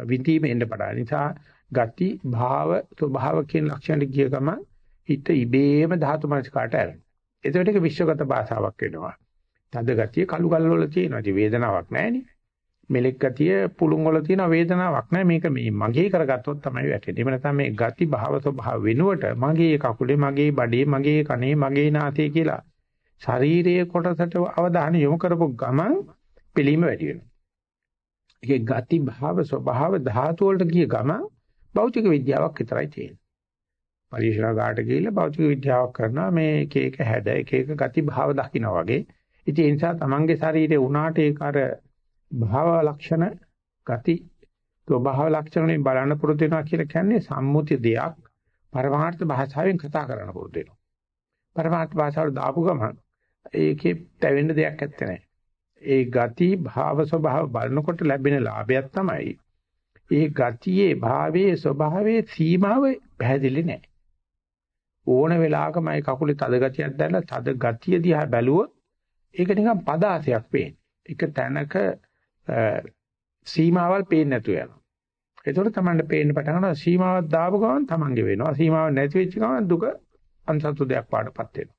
විඳීම එන්න පටන්. නිසා ගති භාව ස්වභාව කියන ලක්ෂණ ගිය ගම හිත ඉබේම ධාතු මනසකට ඇරෙනවා. එතකොට ඒක විශ්වගත භාෂාවක් වෙනවා. තද ගතිය කළු කල් වල තියෙනවා. ඉතින් වේදනාවක් නැහැනේ. මෙලෙක් ගතිය පුළුන් වල තියෙන වේදනාවක් නැහැ. මේක මේ මගේ කරගත්තොත් තමයි වැටෙන්නේ. එහෙම නැත්නම් මේ ගති භාව ස්වභාව වෙනුවට මගේ කකුලේ, මගේ බඩේ, මගේ කනේ, මගේ නාසයේ කියලා ශාරීරික කොටසට අවධානය යොමු කරපො ගමන් පිළීම වැඩි වෙනවා. ඒකේ ගති භාව ස්වභාව ධාතු වලට ගිය ගමන් භෞතික විද්‍යාවක් විතරයි තියෙන්නේ. පරිශනාගාට ගිහිල්ලා භෞතික විද්‍යාවක් කරනවා මේ එක එක හැඩ එක එක ගති භාව දකින්න වගේ. ඉතින් ඒ නිසා තමන්ගේ ශරීරේ උනාට ඒක අර භාව ලක්ෂණ ගති ස්වභාව ලක්ෂණ වලින් බලන්න පුරුදු වෙනවා කියලා කියන්නේ සම්මුති දෙයක් පරමාර්ථ භාෂාවෙන් කතා කරන්න පුරුදු වෙනවා. පරමාර්ථ භාෂාවට දාපු ගමන් ඒකේ තැවෙන්න දෙයක් ඇත්තේ නැහැ. ඒ ගති භාව ස්වභාව බලනකොට ලැබෙන ලාභයක් තමයි ඒ ගතියේ භාවයේ ස්වභාවයේ සීමාව පැහැදිලි නැහැ. ඕන වෙලාවක මයි කකුලේ තද ගතියක් දැනලා තද ගතිය දිහා බැලුවොත් ඒක නිකන් පදාසයක් පේන්නේ. එක තැනක සීමාවල් පේන්නේ නැතු යනවා. ඒතකොට තමන්ට පේන්න පටන් ගන්නවා සීමාවක් දාපු ගමන් තමන්ගේ වෙනවා. සීමාවක් නැති වෙච්ච ගමන් දුක අන්සතු දෙයක් පාඩපත් වෙනවා.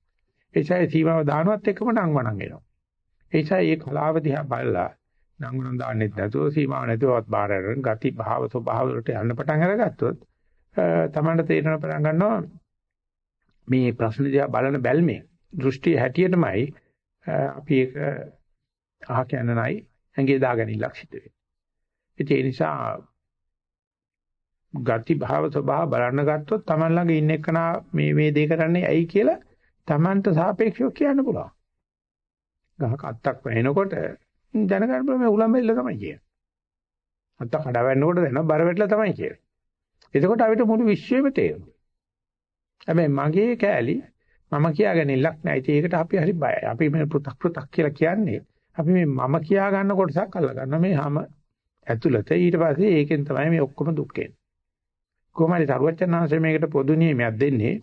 ඒසයි සීමාව දානවත් එක්කම නංවනන් එනවා. ඒසයි මේ කලාව දිහා බලලා නංගුනම් දාන්නෙත් නැතුව සීමාව නැතුවවත් බාර අරගෙන ගති භාව ස්වභාව වලට යන්න පටන් අරගත්තොත් තමන්ට තේරෙන පටන් ගන්නවා මේ ප්‍රශ්න දිහා බලන බැල්මේ දෘෂ්ටි හැටියටමයි අපි ඒක අහ කියනනයි ඇඟේ දාගෙන ඉලක්ෂිත වෙන්නේ. ඒ නිසා ගති භාව ස්වභාව බලන්න ගත්තොත් තමන් ළඟ ඉන්න එකනා මේ මේ දේ කරන්නේ ඇයි කියලා තමන්ට සාපේක්ෂව කියන්න පුළුවන්. ගහක අත්තක් වැහෙනකොට දැනගන්න බෑ මේ උලම් බෙල්ල තමයි කියන්නේ. අත්ත කඩවැන්නකොට දැන බර වැටලා තමයි කියන්නේ. එතකොට අපිට මුළු විශ්වයම තේරෙනවා. හැබැයි මගේ කෑලි මම කියාගෙන ඉලක් නැහැ. ඒකට අපි හරි බයයි. අපි මේ පෘ탁 පෘ탁 කියලා කියන්නේ අපි මේ මම කියා ගන්න කොටසක් අල්ල ගන්න මේ හැම ඇතුළත ඊට පස්සේ ඒකෙන් තමයි මේ ඔක්කොම දුක් එන්නේ. කොහොමද තරුවචනාංශය මේකට පොදු නියමයක් දෙන්නේ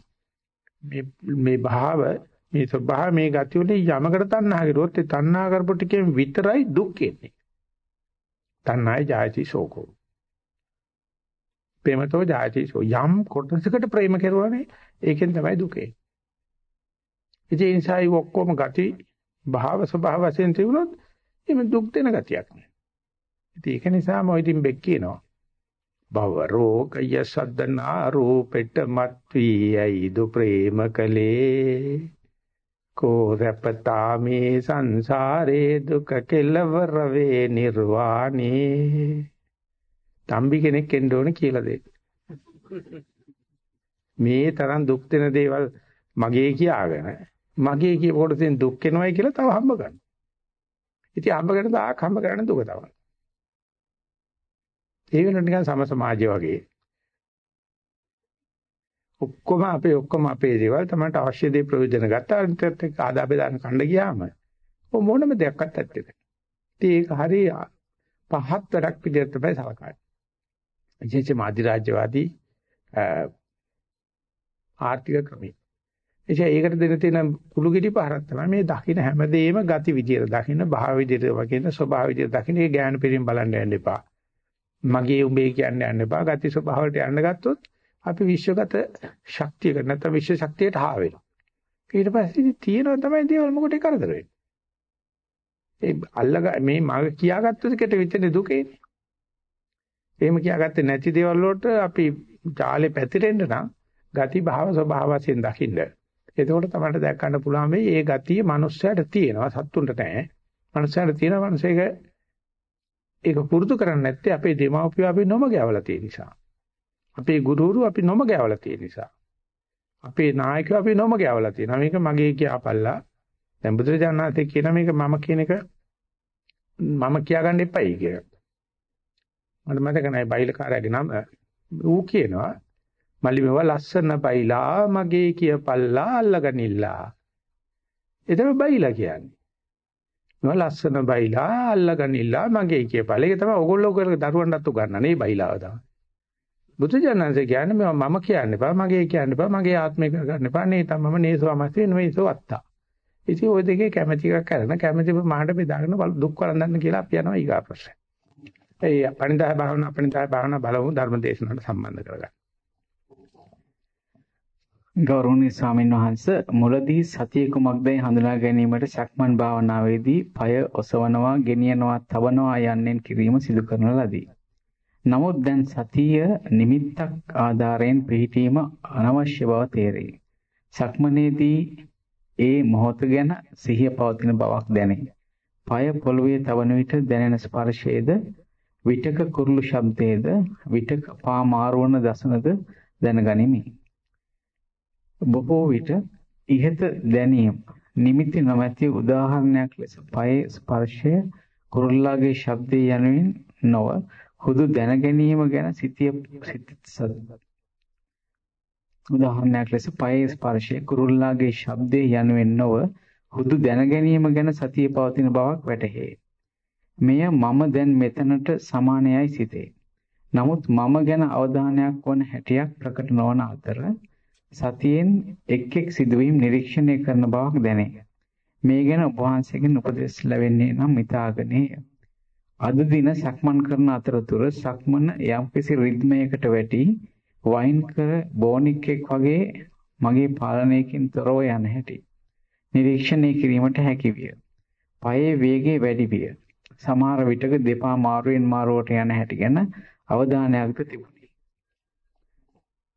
මේ මේ භාව මේ ස්වභාව මේ ගති වල යමකට තණ්හා කරුවොත් ඒ තණ්හා කරපු ටිකෙන් විතරයි දුක් එන්නේ. තණ්හායි ජායති ශෝකෝ. ප්‍රේමතෝ ජායති ශෝ යම් කොටසකට ප්‍රේම කරුවානේ ඒකෙන් තමයි දුක එන්නේ. ඒ නිසා ඒ ඔක්කොම ගති භාව ස්වභාව වශයෙන් තිබුණොත් එimhe දුක් දෙන ගතියක් නෑ. ඉතින් ඒක නිසාම ඔය ඉතින් බෙක් කියනවා. භව රෝගය සද්දනා රූපෙට මත් වී ඇයිදු ප්‍රේම කලේ කෝ රැපතා මේ සංසාරේ දුක කෙලවර වේ නිර්වාණේ තම්බි කෙනෙක් එන්න ඕනේ කියලා දෙන්න. මේ තරම් දුක් දෙන දේවල් මගේ කියාගෙන මගේ කියපොට තියෙන දුක් වෙනවයි කියලා තව හම්බ ගන්න. ඉතින් හම්බ කරන දාක් හම්බ කරන දුක තමයි. ඒ වෙනකොට නිකන් සම සමාජය වගේ ඔක්කොම අපේ ඔක්කොම අපේ දේවල් තමයි අවශ්‍ය දේ ප්‍රයෝජන ගත්තා අනිත් එක්ක ආදා බෙදාන කණ්ඩ ගියාම ඔ මොනම දෙයක්වත් ඇත්තේ නැහැ. ඉතින් ඒක හරි පහත් වැඩක් විදිහට තමයි සලකන්නේ. විශේෂයෙන්ම අධිරාජ්‍යවාදී ආර්ථික ක්‍රමී. එනිසා ඒකට දෙන තියෙන කුළු ගෙඩි පහරක් තමයි මේ දකින්න හැමදේම ගති විදියට දකින්න භාව විදියට වගේන ස්වභාව විදියට දකින්න ඒ ඥාන පිරින් බලන්න යන්න එපා. මගේ උඹේ කියන්න යන්න එපා. ගති ස්වභාවයට යන්න ගත්තොත් අපි විශ්වගත ශක්තියකට නැත්නම් විශ්ව ශක්තියට හා වෙනවා. ඊට පස්සේ තියෙනවා තමයි දේවල් මොකට කරදර වෙන්නේ. ඒ අල්ලග මේ මම කියාගත්ත දෙකට විතරනේ දුකේනේ. එහෙම කියාගත්තේ නැති දේවල් වලට අපි ජාලේ පැතිරෙන්න නම් ගති භාව ස්වභාව වශයෙන් දකින්න. එතකොට තමයි දැක් ගන්න පුළුවන් වෙයි මේ ගතිය මනුස්සයට තියෙනවා සත්තුන්ට නැහැ. මනුස්සයට තියෙනවා මනුස්සයක ඒක පුරුදු කරන්නේ නැත්තේ අපේ දෙමාපියෝ අපි නොම ගැවලා තියෙන නිසා. අපේ ගුරුවරු අපි නොම ගැවලා තියෙන නිසා. අපේ නායකයෝ අපි නොම ගැවලා තියෙනවා. මේක මගේ කියාපල්ලා. දැන් බුදුරජාණන් වහන්සේ කියන මේක මම කියන එක මම කියාගන්න එපයි කියලා. මට මතක නැහැ බයිලකාරයාගේ නම ඌ කියනවා මල්ලි මෙව ලස්සන බයිලා මගේ කියපල්ලා අල්ලගනිල්ලා. එතන බයිලා කියන්නේ. මෙව ලස්සන බයිලා අල්ලගනිල්ලා මගේ කියපල්ලා. ඒක තමයි ඕගොල්ලෝ කරේ දරුවන්ටත් උගන්නන්නේ බයිලාව තමයි. බුදුජානන්සේ කියන්නේ මේවා මම කියන්න එපා මගේ කියන්න එපා මගේ ආත්මය කරගන්න එපා නේ තමම නේසවමස්සේ නෙමෙයිසෝ අත්තා. ඉතින් ওই දෙකේ කැමැති එකක් කරන කැමැති මහාට බෙදාගෙන දුක් වරන්දන්න කියලා අපි යනවා ඊගා ප්‍රශ්නේ. ඒ පණිදාය භාවනා පණිදාය භාවනා බලමු ධර්ම දේශනාවට සම්බන්ධ කරගන්න. ගෞරවනීය ස්වාමීන් වහන්ස මුලදී සතිය කුමක්දයි හඳුනා ගැනීමට සක්මන් භාවනාවේදී পায় ඔසවනවා, ගෙනියනවා, තබනවා යන්නෙන් කිරීම සිදු කරන ලදී. නමුත් දැන් සතිය නිමිත්තක් ආධාරයෙන් පිහිටීම අනවශ්‍ය බව තේරේ. සක්මනේදී ඒ මොහොත ගැන සිහිය පවතින බවක් දැනේ. পায় පොළවේ තවන විට දැනෙන ස්පර්ශයේද විටක කුරුළු ශබ්දයේද විටක පා මාරුවන දසනද දැනගනිමි. බොහෝ විට ඉහත දැනීම නිමිති නොමැති උදාහරණයක් ලෙස පයේ ස්පර්ශය කුරුල්ලාගේ ශබ්දය යනුවෙන් නොව හුදු දැන ගැනීම ගැන සිටිය උදාහරණයක් ලෙස පයේ ස්පර්ශය කුරුල්ලාගේ ශබ්දය යනුවෙන් නොව හුදු දැන ගැනීම ගැන සතිය පවතින බවක් වැටහේ. මෙය මම දැන් මෙතනට සමානයයි සිතේ. නමුත් මම ගැන අවධානයක් වන හැටියක් ප්‍රකට නොවන අතර සතියෙන් එක් එක් සිදුවීම් නිරීක්ෂණය කරන බවක් දැනේ. මේ ගැන ඔබ වහන්සේගෙන් උපදෙස් ලැබෙන්නේ නම් මිතාගනේ. අද දින සක්මන් කරන අතරතුර සක්මන යම්කිසි රිද්මයකට වැටි වයින් කර බෝනික් එක් වගේ මගේ පාලනයකින් තොරව යන හැටි නිරීක්ෂණය කිරීමට හැකි විය. පයේ වේගය වැඩි විය. සමහර විටක දෙපා මාරුවෙන් මාරුවට යන හැටි ගැන අවධානයක්ද තිබුණි.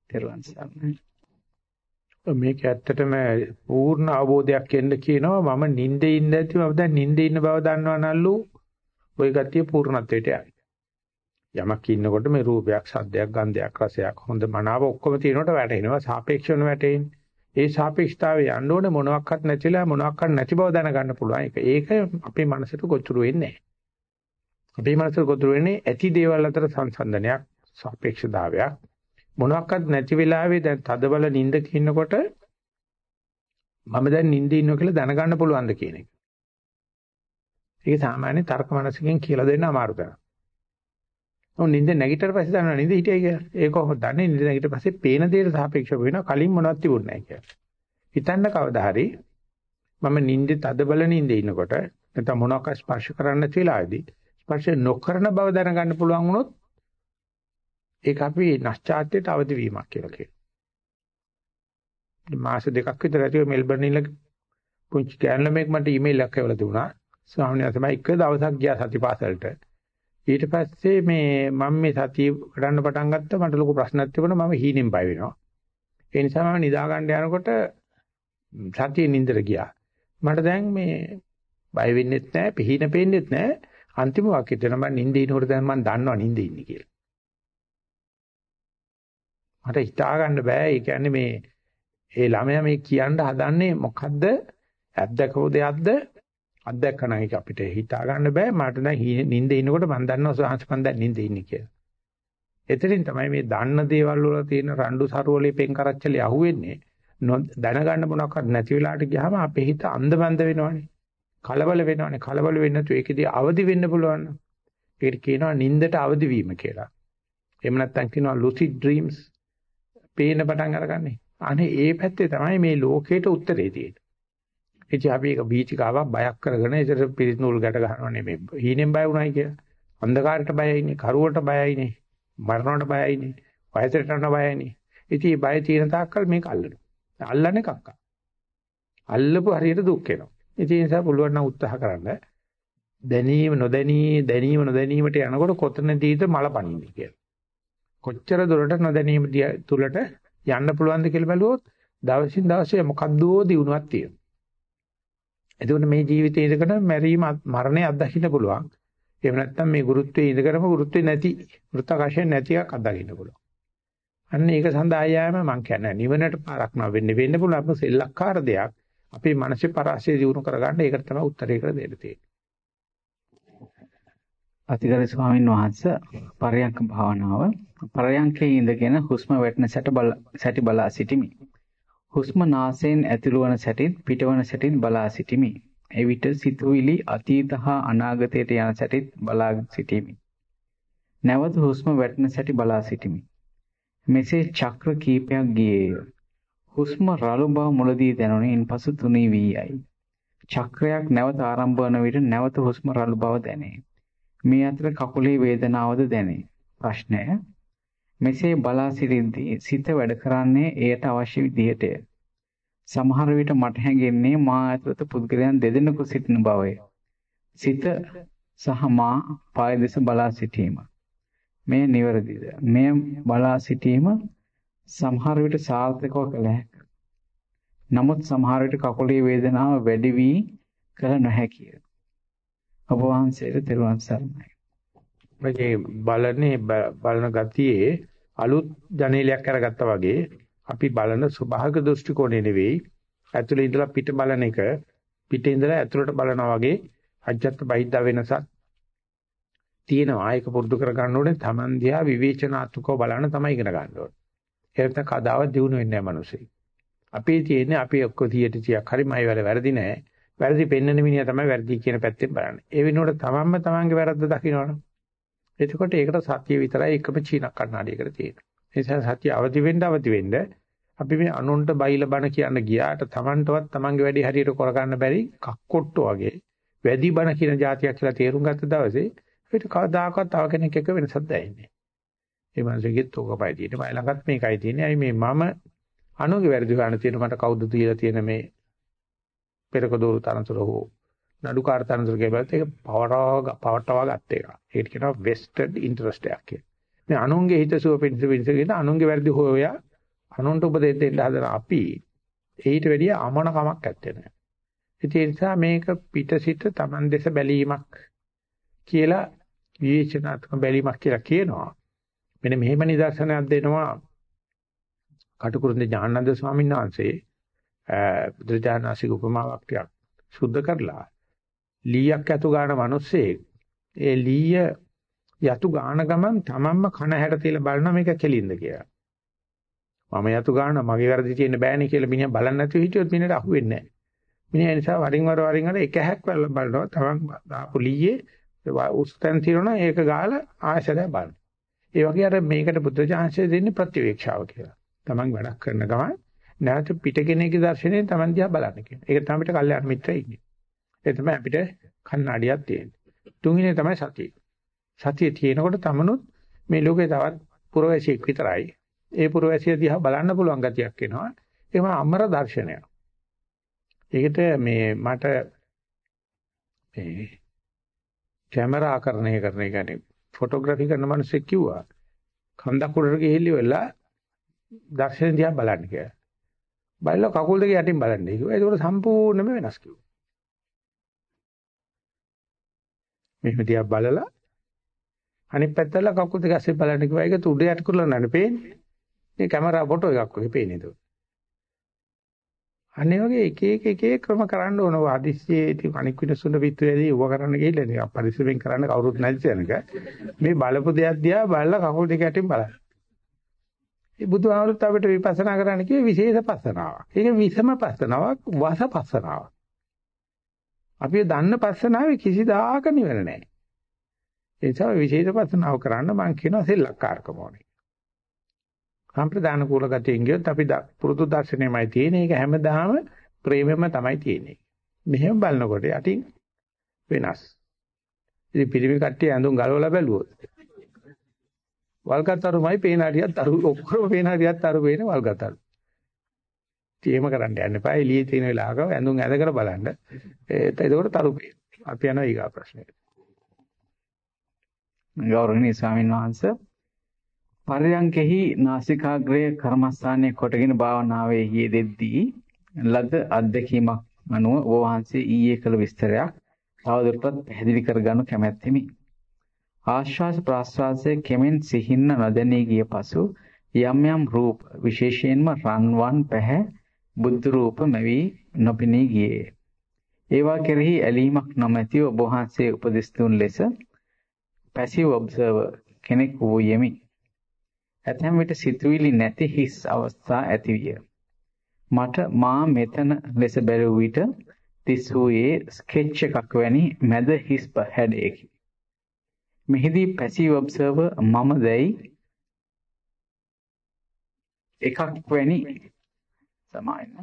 තෙරුවන් සරණයි. මේක ඇත්තටම පූර්ණ අවබෝධයක් එන්න කියනවා. මම නිින්දේ ඉන්න ඇති මම දැන් නිින්දේ ඉන්න බව දන්නවා නල්ලු ওই ගතිය පූර්ණත්වයට යයි. යමක් ඉන්නකොට මේ රූපයක් සද්දයක් ගන්ධයක් රසයක් හොඳ මනාව ඔක්කොම තියෙනකොට වැටෙනවා. සාපේක්ෂව වැටෙන්නේ. ඒ සාපේක්ෂතාවය යන්න ඕනේ මොනවත් නැතිලා මොනවත් නැති බව දැනගන්න පුළුවන් ඒක ඒක අපේ මනසට ගොචුරු වෙන්නේ අපේ මනසට ගොචුරු වෙන්නේ ඇති දේවල් අතර සංසන්දනයක් සාපේක්ෂතාවයක්. මොනවත් නැති වෙලාවේ දැන් තදබල නිින්දක ඉන්නකොට මම දැන් නිින්දේ ඉන්නවා කියලා දැනගන්න පුළුවන්ද කියන එක. ඒක සාමාන්‍ය තර්ක මනසකින් කියලා දෙන්න අමාරු තරම්. ඔව් නිින්ද නැගිටතර පස්සේ දන්නවා නිින්ද හිටියයි කියලා. ඒක කොහොමද දන්නේ නිින්ද නැගිට පස්සේ පේන දේට සාපේක්ෂව වෙනවා කලින් මොනවත් තිබුණ නැහැ කියලා. හිතන්න කවදා හරි මම නිින්දේ තදබල නිින්දේ ඉන්නකොට නැත්නම් මොනවාක් ස්පර්ශ කරන්න නැති වෙලාවේදී ස්පර්ශ නොකරන බව දැනගන්න පුළුවන් වුණොත් ඒක අපි නැස්චාත්‍යයට අවදි වීමක් කියලා කියනවා. මාස දෙකක් විතර ඇතිව මෙල්බර්න් ඉන්න පුංචි කෑන්ලමෙක් මට ඊමේල් එකක් එවලා දුන්නා. ස්වාමීන් වහන්සේ මම එක දවසක් ගියා සතිපාසලට. ඊට පස්සේ මේ මම මේ සතිය වඩන්න පටන් ගත්තා මට ලොකු ප්‍රශ්නක් තිබුණා මම හීනෙන් බය වෙනවා. ඒ නිසා මම නිදා ගන්න යනකොට සතියේ නින්දට ගියා. මට දැන් මේ බය වෙන්නෙත් නැහැ, පිහින පේන්නෙත් නැහැ. අන්තිම වාක්‍යය දෙන මම නින්දේ ඉනකොට දැන් මම දන්නවා නින්දේ ඉන්නේ කියලා. මට හිතා ගන්න බෑ. ඒ කියන්නේ මේ ඒ ළමයා මේ කියන්න හදන්නේ මොකද්ද? ඇද්දකෝ දෙයක්ද? අත්දැකන එක අපිට හිතා ගන්න බෑ. මට දැන් නිින්දේ ඉන්නකොට මම දන්නවා සාංශ මම දැන් නිින්දේ ඉන්නේ කියලා. එතනින් තමයි මේ දන්න දේවල් වල තියෙන රණ්ඩු සරුවලේ පෙන් කරච්චලේ අහුවෙන්නේ. දැනගන්න මොනවක්වත් නැති වෙලාවට ගියාම අපේ හිත අන්ධබන්ද වෙනවනේ. කලබල වෙනවනේ. කලබල වෙන්නේ නැතු ඒකෙදී අවදි වෙන්න පුළුවන්. ඒකට කියනවා නිින්දට අවදි වීම කියලා. එහෙම නැත්නම් කියනවා lucid dreams පේන පටන් අරගන්නේ. අනේ ඒ පැත්තේ තමයි මේ ලෝකේට උත්තරේ තියෙන්නේ. ඉතින් අපි ඒක බීචිකාවක් බයක් කරගෙන ඒතර පිරිත් නූල් ගැට ගන්නවා නෙමෙයි. හීනෙන් බය වුණයි කියලා. අන්ධකාරයට බයයිනේ, කරුවට බයයිනේ, මරණයට බයයිනේ, වයසට යන බයයිනේ. ඉතින් මේ බය තියෙන තාක්කල් මේක අල්ලනවා. අල්ලන්නේ කක්කා. අල්ලපු හරියට දුක් වෙනවා. ඉතින් ඒ නිසා පුළුවන් නම් උත්සාහ කරන්න. දැනීම නොදැනී දැනීම නොදැනීමට යනකොට කොතනදීද මල පනින්නේ කියලා. කොච්චර දුරට නොදැනීම තුලට යන්න පුළුවන්ද කියලා බැලුවොත් දවසින් දවසේ මොකද්දෝ දිනුවක් තියෙනවා. එතකොට මේ ජීවිතයේ ඉඳගෙන මැරීම මරණය අත්දකින්න පුළුවන්. එහෙම නැත්නම් මේ ගුරුත්වයේ ඉඳගෙනම ගුරුත්වේ නැති වෘත්තාකාශයෙන් නැති එකක් අත්දකින්න පුළුවන්. අන්න ඒක සඳහා යෑම මම කියන්නේ නිවනට පාරක් නා වෙන්න වෙන්න පුළුවන් අපේ සෙල්ලක්කාර දෙයක්. අපේ මනසේ පරාසය දිනු කරගන්න ඒකට තමයි උත්තරේ කර දෙන්න තියෙන්නේ. අතිගරු ස්වාමීන් වහන්සේ පරයන්ක භාවනාව පරයන්කේ ඉඳගෙන හුස්ම වැටෙන සැට බල සැටි බලා සිටිමි. හුස්ම නාසයෙන් ඇතුළු වන සැටින් පිටවන සැටින් බලා සිටිමි. එවිට සිතුවිලි අතීත හා අනාගතයට යන සැටිත් බලා සිටිමි. නැවත හුස්ම වැටෙන සැටි බලා සිටිමි. මෙසේ චක්‍ර කීපයක් ගියේය. හුස්ම රළු බව මුලදී දැනුණි ඉන්පසු තුනී වී යයි. චක්‍රයක් නැවත ආරම්භ වන විට නැවත හුස්ම රළු බව දැනේ. මේ අතර කකුලේ වේදනාවද දැනේ. ප්‍රශ්නය මෙසේ බලා සිටින්දී සිත වැඩ කරන්නේ එයට අවශ්‍ය විදිහටය. සමහර විට මට හැඟෙන්නේ මා ඇතුළත පුද්ගලයන් දෙදෙනෙකු සිටින බවය. සිත සහ මා පාය දෙස බලා සිටීම. මේ නිවැරදිද? මෙය බලා සිටීම සමහර විට සාර්ථකව කළ හැකිය. නමුත් සමහර විට කකුලේ වේදනාව වැඩි වී කළ නොහැකිය. ඔබ වහන්සේට තෙරුවන් සරණයි. මේ බලන්නේ බලන ගතියේ අලුත් ජනේලයක් අරගත්තා වගේ අපි බලන ස්වභාවික දෘෂ්ටි කෝණය නෙවෙයි. ඇතුළේ ඉඳලා පිට බලන එක පිටේ ඉඳලා ඇතුළට බලනවා වගේ අජත්ත බහිද්දා වෙනසක් තියෙනවා. ඒක පුරුදු කර ගන්න ඕනේ. Taman දිහා විවේචනාත්මකව බලන්න තමයි ඉගෙන ගන්න ඕනේ. ඒක නැත්නම් කදාවත් දිනු වෙන්නේ නැහැ මිනිස්සේ. අපේ තියෙන්නේ අපි ඔක්කොම 100 100ක් හරි මයි වල වැරදි නැහැ. වැරදි පෙන්වන මිනිහා තමයි වැරදි කියන පැත්තෙන් බලන්නේ. ඒ වෙනුවට තමන්ම තමන්ගේ වැරද්ද දකින්නවනේ එතකොට ඒකට සත්‍ය විතරයි එකම චීන කණ්ණාඩියකට තියෙන්නේ. ඒ නිසා සත්‍ය අවදි වෙන්න අවදි වෙන්න අපි මේ අනුන්ට බයිලා බණ කියන්න ගියාට Tamanටවත් Tamanගේ වැඩි හරියට කරගන්න බැරි කක්කොට්ටෝ වගේ වැඩි බණ කියන જાතියක් කියලා තේරුම් ගත්ත දවසේ අපිට කවදාකවත් තව කෙනෙක් එක්ක වෙනසක් දැනෙන්නේ. ඒ මනසෙගෙත් උකපයි තියෙන්නේ. මයි ළඟත් මේකයි තියෙන්නේ. අයි මේ මම අනුගේ වැරදි ගන්න තියෙන මට කවුද තියලා තියෙන මේ පෙරක දෝරු තරතර හෝ නඩුකාර තනතුර කියලා ඒක පවරව පවටව ගත්ත එක. ඒකට කියනවා vested interest එකක් කියලා. මේ අනුන්ගේ හිතසුව පිණිස පිණිස කියන අනුන්ගේ වැරදි හොයා අනුන්ට උපදෙස් දෙන්න හදන අපි ඊට වැඩිය අමන කමක් ඇත්තේ නැහැ. ඒ නිසා මේක පිටසිට Taman දෙස බැලීමක් කියලා විවේචනාත්මක බැලීමක් කියලා කියනවා. මෙන්න මෙහෙම නිදර්ශනයක් දෙනවා කටුකුරුන්දේ ඥානන්ද ස්වාමීන් වහන්සේ බුදුජානනාසික උපමාවක් ටිකක් සුද්ධ කරලා ලීයක් යතු ගන්න මිනිස්සෙක් ඒ ලීය යතු ගාන ගමන් තමන්ම කන හැට තියලා බලනවා මේක කෙලින්ද කියලා. මම යතු ගන්න මගේ වැරදි තියෙන්න බෑනේ කියලා මිනිහා බලන්නේ නැතුව හිටියොත් මිනිහට අහුවෙන්නේ නැහැ. මිනිහා නිසා වරින් වර වරින් වර එක හැක් බලනවා තමන් දාපු ලීයේ උස්තන් තිරනවා ඒක ගාලා ආයශරය බලනවා. ඒ වගේ අර මේකට බුද්ධ ඥානශය දෙන්නේ ප්‍රතිවේක්ෂාව කියලා. තමන් වැඩක් කරන ගමන් නැවත පිටකෙනෙක්ගේ දර්ශනයෙන් තමන් දිහා බලන්න කියන. ඒක තමයි අපිට කල්යාණ මිත්‍රය ඉන්නේ. ඒ තමයි අපිට කන්නඩියක් තියෙන්නේ. තුන්වෙනි තමයි සතිය. සතිය තියෙනකොට තමනුත් මේ ලෝකේ තවත් පුරවැසියෙක් විතරයි. ඒ පුරවැසිය දිහා බලන්න පුළුවන් ගතියක් එනවා. ඒම අමර දර්ශනයක්. ඒකට මේ මට මේ කැමරා ආකරණය කරන එක කියන්නේ ෆොටෝග්‍රැෆි කරන මිනිස්සෙක් කිව්වා කන්දක් උඩට ගිහිල්ලි වෙලා දර්ශන දිහා බලන්න කියලා. බලලා කකුල් දෙක යටින් බලන්න කිව්වා. ඒක සම්පූර්ණයෙන්ම වෙනස් කිව්වා. මෙහෙම දිහා බලලා අනිත් පැත්තල කකුල් දෙක අස්සේ බලන්න කිව්වා. ඒක උඩ යට කරලා නෑ පේන්නේ. මේ කැමරා ෆොටෝ එකක් වගේ පේන්නේ ඒක. අනේ වගේ එක එක එක එක ක්‍රම කරන්න ඕන වාදිස්සියේ ඉතින් අනික් විනසුන පිටුවේදී ඌව කරන්න ගිහිල්ලා නේ පරිස්සමෙන් කරන්න කවුරුත් නැති තැනක මේ බලපු දෙයක් දිහා බලලා කකුල් දෙක යටින් බලන්න. ඒ බුදුහාමුදුරුත් අපිට විපස්සනා කරන්න කිව්වේ විශේෂ පස්සනාවක්. ඒක විසම පස්සනාවක්, වාස පස්සනාවක්. අපි දන්න පස්සනාවේ කිසිදාක නිවන නැහැ. ඒ නිසා විශේෂ පස්සනාව කරන්න මම කියනවා සෙල්ලක්කාරකම ඕනේ. සම්ප්‍රදාන කූල ගතියෙන් ගියොත් අපි පුරුදු දර්ශනයමයි තියෙන. ඒක හැමදාම ප්‍රේමෙම තමයි තියෙන්නේ. මෙහෙම බලනකොට යටින් වෙනස්. ඉතින් පිළිමි කට්ටිය ඇඳුම් ගලවලා බැලුවොත් වල්ගතරුමයි පේන හරියත් අරු ඔක්කොම පේන හරියත් අරු පේන වල්ගතරු. එහෙම කරන්න යන්න එපා. එළියේ තියෙන වෙලාවක ඇඳුම් ඇඳගෙන බලන්න. එතකොට තරු පේන. අපි යනවා ඊගා ප්‍රශ්නෙට. ගෞරවනීය ස්වාමීන් වහන්සේ පරයන්කෙහි නාසිකාග්‍රය කර්මස්ථානයේ කොටගෙන භාවනාවේ යෙදෙද්දී ලද අත්දැකීමක් අනුව ඔබ වහන්සේ ඊයේ කළ විස්තරයක් තවදුරටත් පැහැදිලි කරගනු කැමැත්තෙමි. ආශ්වාස ප්‍රාශ්වාසයේ කෙමෙන් සිහින්න නොදැනී ගිය පසු යම් යම් රූප විශේෂයෙන්ම රන්වන් පැහැ බුද්ධ රූප මෙවි නොපෙනී ගියේ. ඒවා කෙරෙහි ඇලීමක් නොමැතිව ඔබ වහන්සේ උපදෙස් දුන් ලෙස passive observer කෙනෙක් වූ යෙමි. ඇතැම් විට සිතුවිලි නැති හිස් අවස්ථා ඇතිවිය. මට මා මෙතන ලෙස බැලුව විට තිස් වූයේ ස්කෙච් එකක් වැනි මැද හිස් හැඩයකි. මෙහිදී passive observer මම දැයි එකක් වැනි සමායන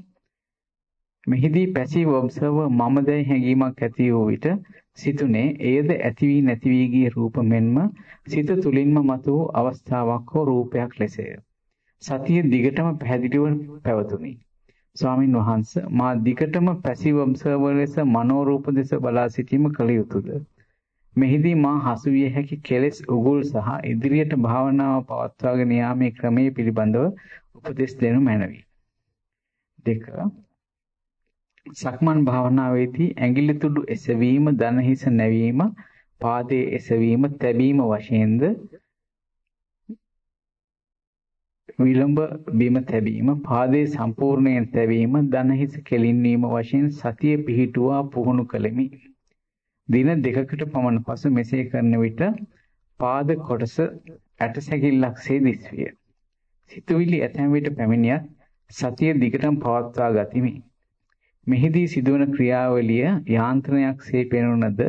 මෙහිදී passive observer මම දැයි හැඟීමක් ඇති වූ විට සිතුනේ එයද ඇති වී නැති වී ගිය රූප මෙන්ම සිත තුලින්ම මතු වූ අවස්ථාවක් හෝ රූපයක් ලෙසය. සතිය දිගටම පැහැදිලිව පැවතුණි. ස්වාමින් වහන්සේ මා දිගටම පැසිව් ඔබ්සර්වර් ලෙස මනෝරූප දෙස බලා සිටීම කළ යුතුයද? මෙහිදී මා හසු විය හැකි කෙලෙස් උගුල් සහ ඉදිරියට භාවනාව පවත්වාගෙන යාමේ ක්‍රමයේ පිළිබඳව උපදෙස් දෙනු මැනවි. දෙක සක්මන් භාවනාවේදී ඇඟිලි තුඩු එසවීම, දන හිස නැවීම, පාදයේ එසවීම, තැබීම වශයෙන්ද විලම්භ බිම තැබීම, පාදයේ සම්පූර්ණයෙන් තැබීම, දන හිස කෙලින්වීම වශයෙන් සතිය පිහිටුවා පුහුණු කළෙමි. දින දෙකකට පමණ පසු මෙසේ කරන විට පාද කොටස ඇටසැකිල්ලක්සේ දිස්විය. සිතුවිලි ඇතැම් විට පැමිණියත් සතිය දිගටම පවත්වා ගතිමි. මෙහිදී සිදුවන ක්‍රියාවලිය යාන්ත්‍රණයක්සේ පෙනුනද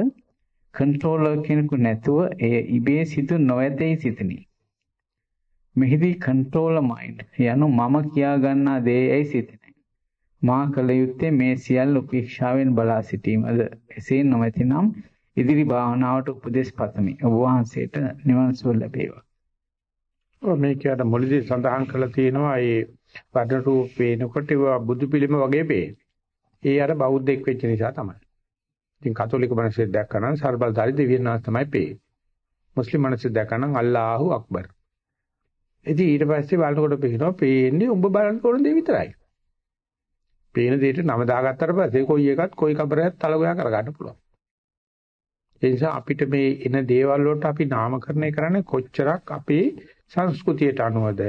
කන්ට්‍රෝලර් කෙනෙකු නැතුව එය ඉබේ සිදු නොඇතැයි සිතනි. මෙහිදී කන්ට්‍රෝලර් මයින්ඩ් යනු මම කියා ගන්නා දේයයි සිතනයි. මා කල යුත්තේ මේ සියල්ල උපේක්ෂාවෙන් බලා සිටීමද. එසේ නොමැතිනම් ඉදිරි භාවනාවට උපදෙස් පතමි. ඔබ වහන්සේට නිවන් සුව ලැබේවා. ඔව් මේකයට මුලදී සඳහන් කරලා තියෙනවා ඒ වර්ණ රූප පේනකොට බුදු පිළිම වගේ පේන. ඒ අර බෞද්ධෙක් වෙච්ච නිසා තමයි. ඉතින් කතෝලික මිනිස්සු දැක්කනම් සර්බල්දාරි දෙවියන් වහන්සේ තමයි පේන්නේ. මුස්ලිම් මිනිස්සු දැක්කනම් අල්ලාහු අක්බර්. ඉතින් ඊට පස්සේ බලනකොට පේනවා පේන්නේ උඹ බලන්න ඕන දේ විතරයි. පේන දෙයට නම දාගත්තට පස්සේ කොයි එකත් කොයි කබරයක් තලගොයා කරගන්න පුළුවන්. ඒ නිසා අපිට මේ එන දේවල් වලට අපි නාමකරණය කරන්නේ කොච්චරක් අපේ සංස්කෘතියට අනුවද,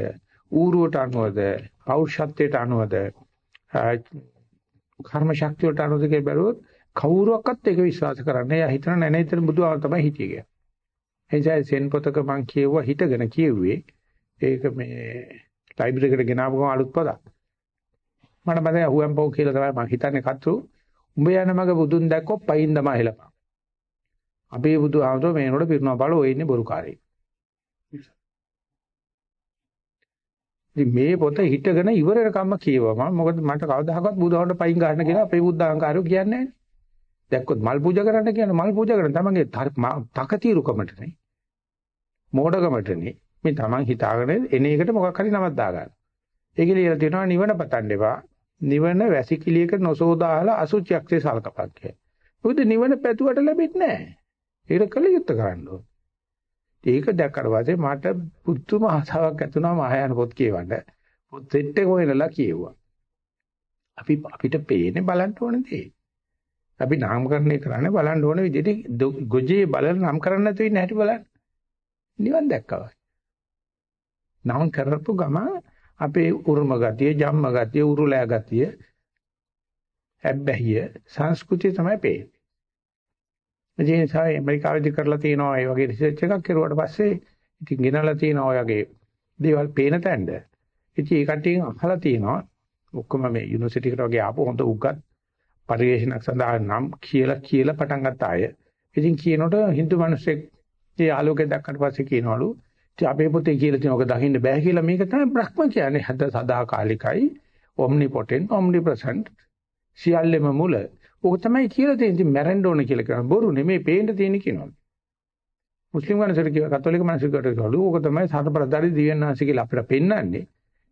ඌරුවට අනුවද, පෞරුෂත්වයට අනුවද, කර්ම ශක්තිය වලට අනුද කියලා බැලුවොත් කවුරුවක්වත් ඒක විශ්වාස කරන්නේ නැහැ. හිතන නැ නේ ඉතින් බුදුආව තමයි හිටියේ කියලා. එනිසා සෙන් පොතක මං කියුවා හිටගෙන කියුවේ. ඒක මේ ලයිබ්‍රරි එකට ගෙනාවු ගමන් අලුත් පොතක්. මට මතකයි හුවම්පෝ කියලා තමයි මං හිතන්නේ කතු. උඹ යන මග බුදුන් දැක්කොත් පයින් තමයි හෙලපන්. අපේ බුදුආවතෝ මේනොට පිරුණා බලෝ ඉන්නේ බොරුකාරයෙක්. ඉතින් මේ පොත හිටගෙන ඉවර වෙනකම්ම කියවම මොකද මට කවදාහක්වත් බුදුහාමුදුරට පයින් ගන්න කියලා අපේ බුද්ධ අහංකාරයෝ කියන්නේ නැහැ. දැක්කොත් මල් පූජා කරන්න කියන්නේ මල් පූජා කරන තමන්ගේ තකතිරුකමට නේ. මෝඩකමට නේ. මේ තමන් හිතාගෙන එන එකට මොකක් හරි නමක් දාගන්න. ඒකේ ලියලා තියෙනවා නිවන පතන්න එපා. නිවන වැසිකිළියක නොසෝදාහලා අසුචියක්සේ සල්කපක් කියලා. මොකද නිවන පැතුවට ලැබෙන්නේ නැහැ. ඒක කළ යුත්තේ කරන්න ඕනේ. ඒක දැක්කට පස්සේ මට පුදුම ආසාවක් ඇති වුණා මහායාන පොත් කියවන්න. පොත් සෙට් එක හොයලා කියෙව්වා. අපි අපිට පේන්නේ බලන්න ඕන දේ. අපි නාමකරණය කරන්නේ බලන්න ඕන විදිහට ගොජේ බලන නම් කරන්න නැතුව ඉන්න හැටි බලන්න. නිවන් දැක්කවා. නම් කරපු ගම අපේ උරුම ගතිය, ජම්ම ගතිය, උරුලෑ ගතිය, හැබ්බැහිය සංස්කෘතිය තමයි පේන්නේ. ඒ නිසා ඇමරිකාවේදී කරලා තියෙනවා ඒ වගේ රිසර්ච් එකක් කරුවාට පස්සේ ඉතින් ගෙනලා තියෙනවා ඔය වගේ දේවල් පේන තැනද. ඉතින් ඒ කට්ටියන් අහලා තියෙනවා ඔක්කොම මේ යුනිවර්සිටි එකට වගේ ආපු හොඳ උගත් පරිශනක් සඳහා නම් කියලා කියලා පටන් ගත්ත අය. ඉතින් කියනකොට Hindu මිනිස්සෙක් ඒ ආලෝකය දැක්කට පස්සේ කියනවලු ඉතින් අපේ පොතේ කියලා තියෙන ඔක දකින්න බෑ කියලා මේක තමයි බ්‍රහ්ම කියන්නේ. හද සදාකාලිකයි, omnipotent, omnipresent සියල්ලෙම මුල. ඕක තමයි කියලා තියෙන්නේ. ඉතින් මැරෙන්න ඕන කියලා කියන බොරු නෙමෙයි පේන්න තියෙන කියනවා. මුස්ලිම් මනසට කිව්ව කතෝලික මනසට කිව්වලු ඕක තමයි සතරපරදාරි දිව්‍යඥාන්සේ කියලා අපිට පෙන්වන්නේ.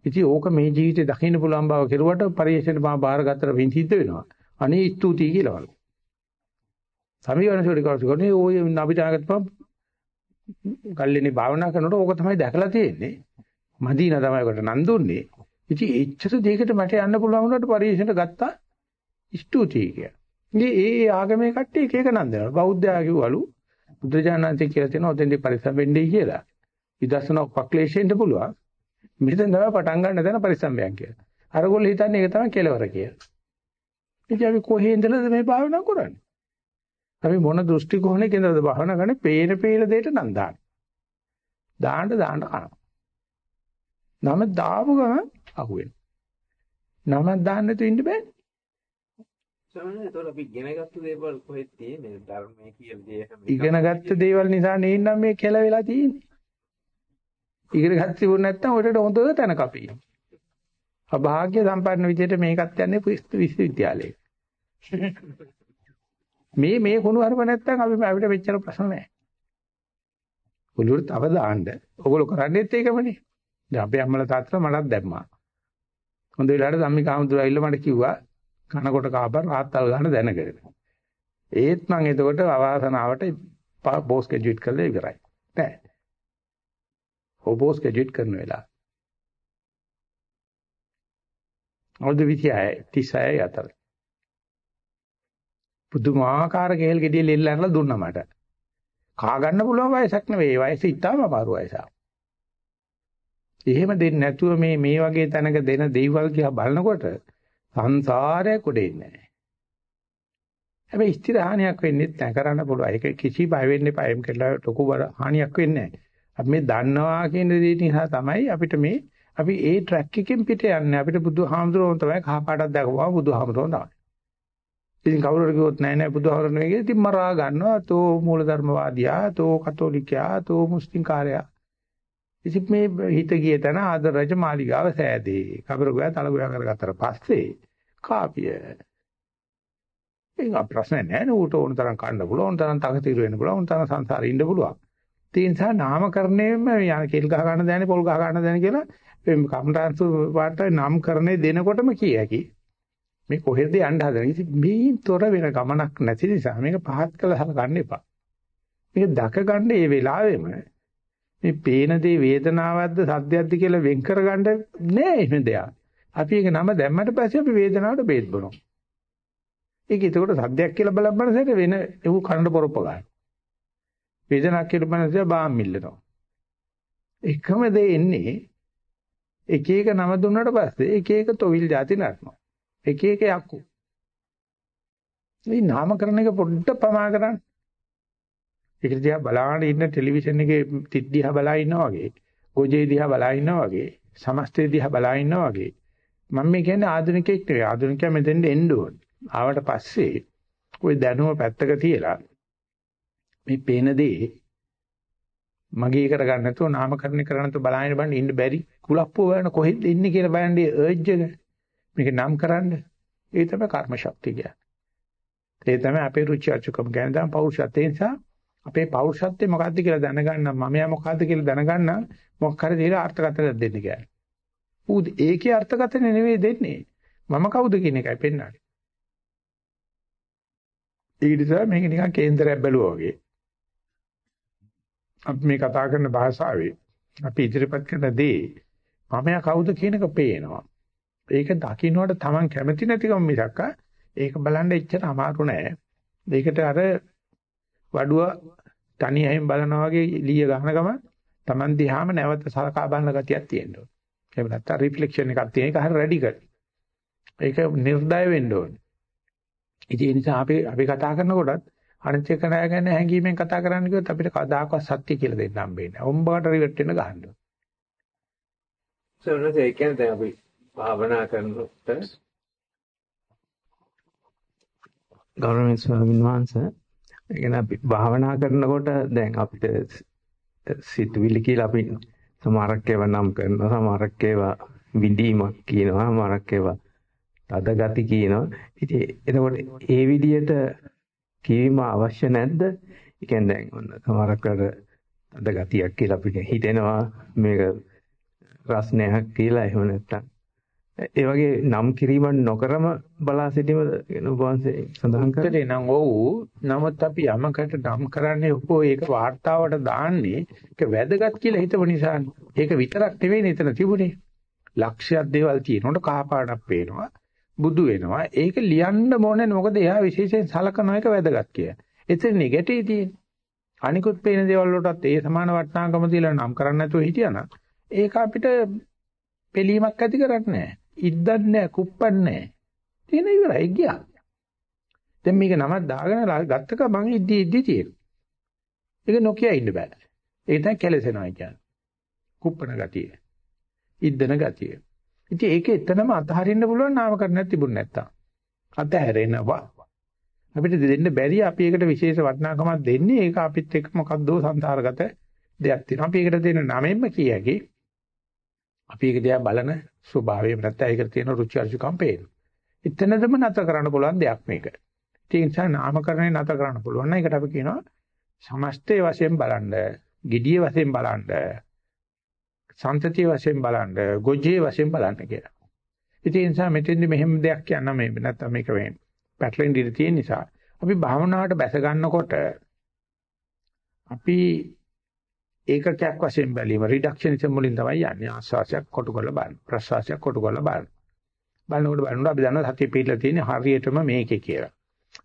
ඉතින් ඕක මේ ජීවිතේ දකින්න පුළුවන් බව කෙරුවට පරිශ්‍රයෙන් මම බාරගත්තට වින් සිද්ධ වෙනවා. අනේ ස්තුතියි කියලාවලු. සමීවනසෝඩි කවුරුනේ ඔය අපිට ආගත්පම් කල්ලිනේ භාවනා කරනකොට ඕක තමයි දැකලා තියෙන්නේ. මදීනා තමයි කොට නන් දුන්නේ. ඉතින් එච්චර දෙයකට මට යන්න පුළුවන් වුණාට පරිශ්‍රයට ගත්තා ස්තුතියි කියලා. ඉතින් ඒ ආගමේ කට්ටිය එක එක නන් දෙනවා. බෞද්ධයා කිව්වලු බුද්ධජානනාන්තේ කියලා තියෙනවා ඔතෙන්දී පරිස්සම් වෙන්නයි කියලා. විදර්ශනා උපක්ලේශයෙන්ද පුළුවන්. මෙතන තමයි පටන් ගන්න තැන පරිස්සම්යන් කියලා. අරගොල්ලෝ හිතන්නේ ඒක තමයි කෙලවර කියලා. ඉතින් අපි කොහේ ඉඳලාද මේ භාවනා කරන්නේ? අපි මොන දෘෂ්ටි කෝණයක ඉඳලාද භාවනා කරන්නේ? පේන පේන දෙයට නම් දාන්න. දාන්න දාන්න කරනවා. නම දාපු ගමන් අහුවෙන. නම දාන්න නැතුව ඉන්න බෑ. ඒතකොට අපි ඉගෙනගත්තු දේවල් කොහෙද තියෙන්නේ ධර්මයේ කියන දේ හැම ඉගෙනගත්ත දේවල් නිසා නෙන්නම් මේ කෙල වෙලා තියෙන්නේ. ඉගෙන ගන්න තිබුණ නැත්නම් ඔතට හොඳ තැනක අපි. අභාග්‍ය සම්පන්න විදිහට මේකත් යන්නේ විශ්වවිද්‍යාලයේ. මේ මේ කුණු හරප නැත්නම් අපි අපිට මෙච්චර ප්‍රශ්න නැහැ. ඔළුවට තව දාන්න. ඔගොල්ලෝ කරන්නේත් ඒකමනේ. දැන් අපේ අම්මලා තාත්තලා මටත් දැම්මා. හොඳ වෙලාවට ධම්මික ආමුදුර ඇවිල්ලා මට කිව්වා කනකොට කාපර් රාත්තල් ගන්න දැනගෙන. ඒත් මම එතකොට අවාසනාවට පෝස්ට් ග්‍රැජුවේට් කරලා ඉවරයි. නෑ. ඔබෝස් ග්‍රැජුවේට් කරන වෙලාව. අවුරුදු 26 36 අතර. පුදුමාකාර කේල් ගෙඩිය ලෙල්ලන්නලා දුන්නා මට. කා ගන්න පුළුවන් වයසක් නෙවෙයි. ඒ වයස ඉතාම අමාරු වයසක්. එහෙම දෙන්නේ නැතුව මේ මේ වගේ තැනක දෙන දෙයිවල් කියලා බලනකොට සංසාරයක් උඩෙන්නේ නැහැ. හැබැයි ස්ථිර හානියක් වෙන්නේ නැහැ කරන්න පුළුවන්. ඒක කිසි බය වෙන්න එපා. එම් කියලා ලොකු හානියක් වෙන්නේ නැහැ. අපි මේ දන්නවා කියන දේ නිසා තමයි අපිට මේ අපි ඒ ට්‍රැක් එකෙන් පිට යන්නේ. අපිට බුදුහාමුදුරුවෝ තමයි කහ පාටක් දැකපුවා බුදුහාමුදුරුවෝ තමයි. ඉතින් කවුරුහරි කිව්වොත් නෑ නෑ බුදුහාමුදුරුවෝ නෙවෙයි ඉතින් මරා ගන්නවා. තෝ මූලධර්මවාදියා, තෝ කතෝලිකයා, තෝ මුස්ලිම් කාර්යයා. ඉතින් මේ හිත ගිය තැන ආදර රජ මාලිගාව සෑදේ. කබර ගෝයා තල ගෝයා කරගත්තට පස්සේ කාපිය. ඒක ප්‍රශ්න නෑ නේ ඌට ඕන තරම් කන්න පුළුවන්, ඕන තරම් තකතිරු වෙන්න පුළුවන්, ඕන තරම් සංසාරේ ඉන්න පුළුවන්. ඒ නිසා නාමකරණයෙම යන කෙල් ගහ ගන්න දැනේ පොල් ගහ ගන්න දැනේ කියලා කම්ටාන්සු පාට නාමකරණය දෙනකොටම කිය හැකි. මේ කොහෙද යන්න හදන. ඉතින් මේන් තොර වෙන ගමනක් නැති නිසා මේක පහත් කළ හලගන්න එපා. මේක දක ගන්න මේ වෙලාවෙම මේ පේන දේ වේදනාවක්ද සද්දයක්ද කියලා වෙන් කරගන්න නෑ එහෙම දෙයක්. අපි ඒක නම දැම්මට පස්සේ අපි වේදනාවට බේත් බොනවා. ඒක ඒකට සද්දයක් කියලා බලපන්න සැර වෙන ඒව කනට පොරොප්ප ගන්න. වේදනාවක් කියලා බලනකොට බාම් මිල්ලනවා. එකම දේ එන්නේ එක එක නම දුන්නාට පස්සේ එක එක තොවිල් જાති නටනවා. එක එක යක්කු. මේ නාමකරණ එක පොඩ්ඩ පමා කරන්න. ඒක දිහා බලාගෙන ඉන්න ටෙලිවිෂන් එකේ තිත් දිහා බලා ඉන්නා වගේ, ගොජේ දිහා බලා ඉන්නා වගේ, සමස්තය දිහා බලා ඉන්නා වගේ. මම මේ කියන්නේ ආධුනිකයෙක් නෙවෙයි. ආධුනිකයා මෙතෙන්ට එන්න ඕන. ආවට පස්සේ ওই දැනුම පැත්තක තියලා මේ පේන දේ මගේ කරගන්න නැතුව නාමකරණය කරන්න නැතුව බලාගෙන බලන්න ඉන්න බැරි කුලප්පුව බලන කොහෙද ඉන්නේ කියලා බලන්නේ අර්ජ් එක මේක නම් කරන්න ඒ තමයි කර්ම ශක්තිය කියන්නේ ඒ තමයි අපේ රුචි අරුචිකම් ගැන දැන් පෞරුෂත්වය නිසා අපේ පෞරුෂත්වය මොකද්ද කියලා දැනගන්න මමයා මොකද්ද කියලා දැනගන්න මොකක් හරි දේලා අර්ථකථනයක් දෙන්න කියන්නේ ඌ ඒකේ අර්ථකථන නෙවෙයි දෙන්නේ මම කවුද කියන එකයි පෙන්වන්නේ ඒ නිසා මේක නිකන් කේන්දරයක් බැලුවා වගේ අපි මේ කතා කරන භාෂාවේ අපි ඉදිරිපත් කරන දේ මමයා කවුද කියන එක පේනවා. ඒක දකින්නට Taman කැමති නැතිකම මිසක් ඒක බලන්න එච්චර අමාරු නෑ. ඒකට අර වඩුව තනියෙන් බලනවා වගේ එළිය ගන්න ගම Taman දිහාම නැවත සලකා බලන ගතියක් තියෙනවා. එහෙම නැත්නම් රිෆ්ලෙක්ෂන් එකක් තියෙන එක හරිය රැඩිකල්. ඒක නිර්දය වෙන්න ඕනේ. ඉතින් ඒ නිසා අපි අපි කතා කරනකොටත් අනිත් එක නෑ ගැන හැංගීමෙන් කතා කරන්න කිව්වොත් අපිට කවදාකවත් සත්‍ය කියලා දෙන්න හම්බෙන්නේ නැහැ. උඹකට රිවර්ට් වෙන්න ගහන්න. සරණස ඒ කියන්නේ දැන් අපි භාවනා කරනකොට ගෞරවනීය ස්වාමීන් වහන්සේ ඒ කියන්නේ අපි භාවනා කරනකොට දැන් අපිට සිතුවිලි කියලා අපි සමහරක් ඒවා නම් කරනවා සමහරක් ඒවා විඳීමක් කියනවා සමහරක් ඒවා තද ගති කියනවා. ඉතින් එතකොට ඒ විදිහට කියවීම අවශ්‍ය නැද්ද? ඒ කියන්නේ දැන් ඔන්න සමහරක් අද ගතියක් කියලා අපිට හිතෙනවා මේක රස්නයක් කියලා එහෙම නැත්තම් ඒ වගේ නම් කිරීමක් නොකරම බලා සිටීම උපවාසයේ සඳහන් කරේ නම් ඔව්. නමුත් අපි යමකට නම් කරන්නේ ඔකෝ ඒක වார்த்தාවට දාන්නේ ඒක වැදගත් කියලා හිතව නිසානේ. ඒක විතරක් නෙවෙයි නේතන තිබුණේ. ලක්ෂයක් දේවල් තියෙනකොට කහපාටක් පේනවා බුදු වෙනවා. ඒක ලියන්න ඕනේ මොකද එයා විශේෂයෙන් සලකන එක වැදගත් කියලා. එතන නෙගටිව් තියෙන අනිකුත් පේන දේවල් වලටත් ඒ සමාන වටිනාකම දීලා නම් කරන්නේ නැතුව හිටියනම් ඒක අපිට පිළීමක් ඇති කරන්නේ නැහැ. ඉද්දක් නැහැ, කුප්පක් නැහැ. තියෙන ඉවරයි ගියා. දැන් මේක නමක් දාගෙන ගත්තක මං ඉද්දි ඉද්දි තියෙනවා. ඒක නොකිය ඉන්න බෑ. ඒක තමයි කෙලසෙනවා කියන්නේ. කුප්පන ගතිය. ඉද්දන ගතිය. ඉතින් ඒක එතනම අතහරින්න පුළුවන් නාමකරණයක් තිබුණ නැත්තම්. අතහැරෙනවා. අපිට දෙන්න බැරි අපි ඒකට විශේෂ වටිනාකමක් දෙන්නේ ඒක අපිත් එක්ක මොකක්දෝ සංසාරගත දෙයක් තියෙනවා. අපි ඒකට දෙන නමෙන්ම කියකි අපි ඒක දිහා බලන ස්වභාවය නැත්නම් ඒකට තියෙන රුචි අරුචිකම් පේන. එතනදම නැතර කරන්න පුළුවන් දෙයක් මේක. ඒ නිසා නාමකරණය නැතර කරන්න පුළුවන්. නම් ඒකට අපි කියනවා සමස්තයේ වශයෙන් බලන්න, gediye වශයෙන් බලන්න, සන්තතිය වශයෙන් බලන්න, ගොජේ වශයෙන් බලන්න කියලා. ඉතින් ඒ නිසා මෙතෙන්දි මෙහෙම දෙයක් කියන්න මේ නැත්නම් මේක වෙන්නේ පැටලෙන්න ඉඩ තියෙන නිසා අපි භාවනාවට බැස ගන්නකොට අපි ඒකකයක් වශයෙන් බැලීම රිඩක්ෂනිසම් වලින් තමයි යන්නේ ආස්වාසයක් කොටු කරලා බලන්න ප්‍රසවාසයක් කොටු කරලා බලන්න බලනකොට බලනකොට අපි දන්නවා සතිය පිටලා තියෙන හරියටම මේකේ කියලා.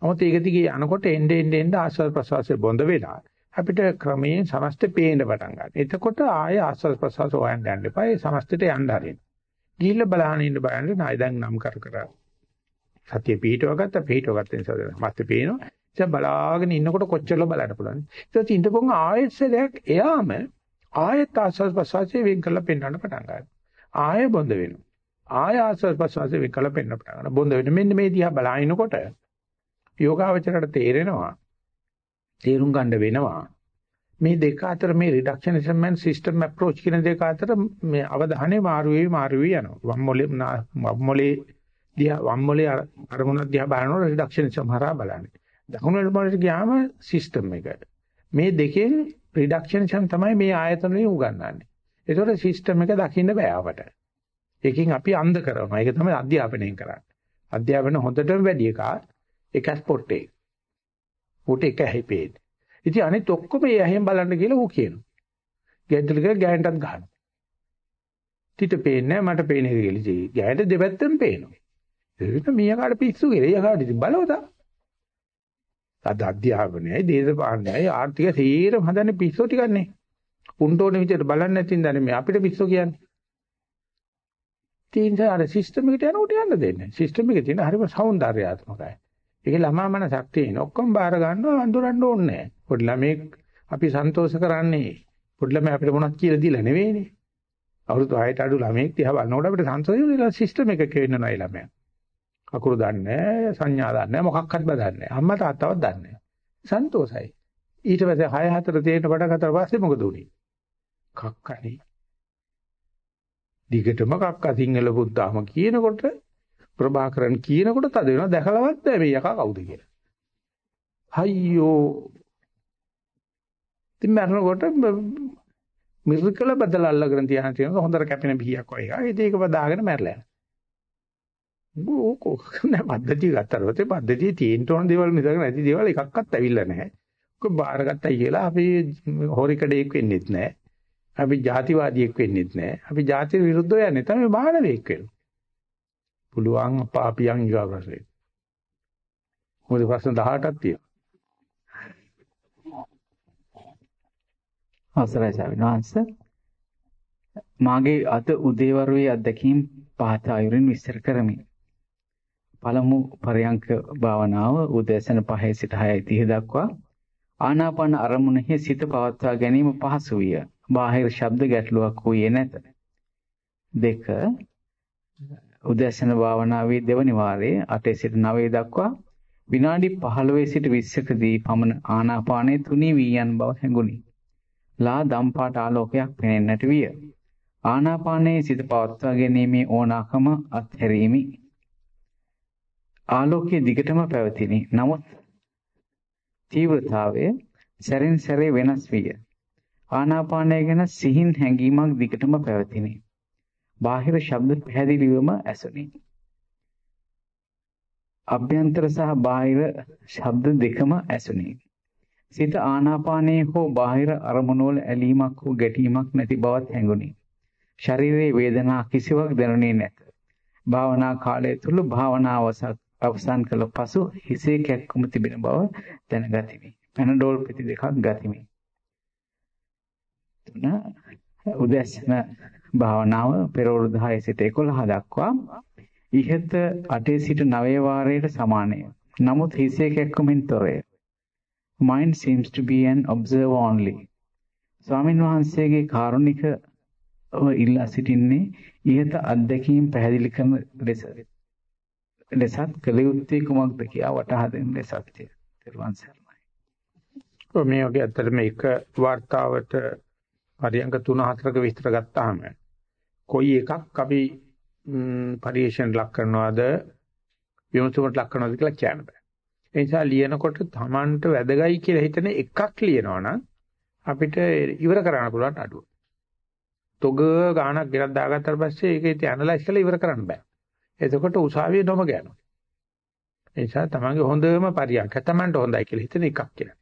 아무ත් ඒක දිගේ යනකොට එnde end end ආස්වාද ප්‍රසවාසයේ බොඳ වෙලා අපිට ක්‍රමයෙන් සමස්ත පේන්න පටන් ගන්නවා. එතකොට ආය ආස්වාද ප්‍රසවාස හොයන්න යන්න එපා. ඒ සමස්තයට යන්න හරින්න. ගිහිල්ලා බලහන් ඉන්න බලන්න නයි දැන් නම් කර කර සතිය පිහිටව ගත්තා පිහිටව ගත්ත නිසා මස්තේ පේනවා. ඉතින් බලාගෙන ඉන්නකොට කොච්චරද බලන්න පුළුවන්. ඊට පස්සේ ඉඳපොන් ආයෙත්සලයක් එයාම ආයෙත් ආස්වාද ප්‍රසවාසයේ වෙන් කරලා පෙන්වන්න පටන් ගන්නවා. ආයෙ බොඳ වෙනවා. ආයෙ ආස්වාද ප්‍රසවාසයේ වෙන් කරලා පෙන්වන්න පටන් ගන්නවා. බොඳ වෙන මෙන්න මේ දිහා බලාගෙනකොට යෝගාවචරයට තේරෙනවා. තේරුම් ගන්න වෙනවා. මේ දෙක අතර මේ රිඩක්ෂනිසම් and සිස්ටම් අප්‍රෝච් කියන දෙක අතර මේ අවධානය මාරු වෙවි මාරු වෙවි යනවා. වම් මොලේ වම් මොලේ දිහා වම් මොලේ අරමුණක් දිහා බලනකොට රිඩක්ෂනිසම් හරහා බලන්නේ. දකුණු මොලේට ගියාම සිස්ටම් එක. මේ දෙකෙන් රිඩක්ෂනිසම් තමයි මේ ආයතන වලින් උගන්වන්නේ. ඒතකොට සිස්ටම් එක දකින්න බෑ අපට. ඒකෙන් අපි අන්ධ කරනවා. ඒක තමයි අධ්‍යාපනයෙන් කරන්නේ. අධ්‍යාපන හොඳටම වැඩි එකක් එක ස්පොට් එක. උට එක හැපේද. ඉතින් අනිත් ඔක්කොම ඒ ඇහෙන් බලන්න කියලා ඌ කියනවා. ගැන්ටල කියලා ගෑනටත් ගහනවා. තිත පේන්නේ මට පේන එක කියලා ඉතින් ගෑනට දෙපැත්තෙන් පේනවා. ඒක මීයකාට පිස්සු කියලා. එයාට ඉතින් බලවතා. අද අධ්‍යාපනයයි දේශපාලනයයි ආර්ථික සේරම හදන්නේ පිස්සෝ ටිකක් නේ. උන්ට ඕන විදිහට බලන්නේ නැතිනම් දැන් මේ අපිට පිස්සෝ කියන්නේ. තීන්ද අර සිස්ටම් එකට යනකොට යන්න දෙන්නේ. සිස්ටම් එකේ තියෙන හරිම సౌందర్యාත්මකයි. ඒකේ ළමා මනසක් තියෙන. ඔක්කොම බාර ගන්නවා අඳුරන්න ඕනේ නැහැ. පොඩි ළමෙක් අපි සන්තෝෂ කරන්නේ පොඩි ළමයි අපිට මොනක් කියලා දීලා නෙවෙයිනේ. අවුරුදු 6ට අඩු ළමෙක් තියා බලනකොට අපිට සන්තෝෂය සිස්ටම් එකක වෙන්න නයි ළමයා. කකුරු දන්නේ සංඥා දන්නේ මොකක්වත් බදන්නේ අම්මා තාත්තවත් දන්නේ සන්තෝසයි ඊට පස්සේ 6 4 තේරෙන පටන් ගත්තා පස්සේ මොකද උනේ කක්කනේ දිගටම කක්ක සිංහල බුද්ධාම කියනකොට ප්‍රභාකරන් කියනකොට තද වෙනවා දැකලවත් බෑ මේ යකා කවුද කියලා. අයියෝ. ඉතින් මරනකොට මිරිකල බදලා අල්ලගෙන තියන තියෙන හොඳට කැපෙන බිහියක් වගේ. ඒක ඒක බදාගෙන මැරලා යනවා. ඕක නෑ පද්ධතිය ගත්තාට පස්සේ පද්ධතිය තියෙන්න ඕන දේවල් මිසක නැති දේවල් එකක්වත් ඇවිල්ලා නැහැ. ඔක බාරගත්තයි කියලා අපි හොරිකඩේක් වෙන්නෙත් නැහැ. අපි ජාතිවාදියෙක් වෙන්නෙත් නැහැ. අපි ජාතිය විරුද්ධව යන්නේ තමයි මානවයෙක් වෙන්නේ. පුළුවන් අපාපියන් ඊගා ප්‍රශ්නේ. මොකද ප්‍රශ්න 18ක් තියෙනවා. අවසරයි සවිනාංශ මාගේ අද උදේවරුේ අත්දැකීම් පහත අයුරින් විස්තර කරමි. පළමු පරයන්ක භාවනාව උදෑසන 5 සිට 6:30 දක්වා ආනාපාන අරමුණෙහි සිත පවත්වා ගැනීම පහසු විය. බාහිර ශබ්ද ගැටලුවක් වූයේ නැත. දෙක උදෑසන භාවනාවේ දෙවනි වාරයේ 8 සිට 9 දක්වා විනාඩි 15 සිට 20කදී පමණ ආනාපානයේ තුනී වී යන බව හැඟුණි. ලා දම්පාට ආලෝකයක් පෙනෙන්නට විය. ආනාපානයේ සිත පවත්වා ගැනීමේ ඕනාකම අත්හැරීමි. ආලෝකයේ දිගටම පැවතිනි. නමුත් තීව්‍රතාවය සැරින් සැරේ වෙනස් විය. ආනාපානය ගැන සිහින් හැඟීමක් දිගටම පැවතිනි. බාහිර ශබ්ද පැහැදිලිවම ඇසුනි. අභ්‍යන්තර සහ බාහිර ශබ්ද දෙකම ඇසුනි. සිත ආනාපානයේ හෝ බාහිර අරමුණු වල ඇලීමක් හෝ ගැටීමක් නැති බවත් හැඟුනි. ශරීරයේ වේදනා කිසිවක් දැනුනේ නැත. භාවනා කාලය තුල භාවනාව අවසන් කළ පසු හිසේ කැක්කුම තිබෙන බව දැනගතිමි. පැනඩෝල් පෙති දෙකක් ගතිමි. තුන උදැසන භාවනාව පෙරවරු 10 සිට 11 දක්වා ඉහත 8 සිට 9 වාරයට සමානය. නමුත් හිසේ කැක්කුමින් තොරය. mind seems to be an observer only. ස්වාමින් වහන්සේගේ කාරුණික ඉල්ලා සිටින්නේ ඉහත අත්දැකීම් පැහැදිලි කරන ලෙස ලෙසත් කළ යුත්තේ කුමක්ද කියලා වටහා දෙන ලෙසත්ය. තෙරුවන් සරණයි. මේ වගේ ඇත්තටම එක වார்த்தාවට පරියංග 3-4ක විස්තර ගත්තාම කොයි එකක් අපි පරිේශන ලක් කරනවද විමසුමට ලක් කරනවද කියලා කියන්න බෑ. ඒ නිසා ලියනකොට Tamanට වැදගයි කියලා හිතන එකක් ලියනවනම් අපිට ඉවර කරන්න පුළුවන් අඩුව. තොග ගානක් ගෙනත් දාගත්තාට පස්සේ ඒක ඉතින් ඇනලයිස් කරලා ඉවර කරන්න බෑ. එතකොට උසාවියේ නොම ගන්නවා. ඒ නිසා තමන්ගේ හොඳම පරියන්ක තමන්ට හොඳයි කියලා හිතන එකක් කියලා.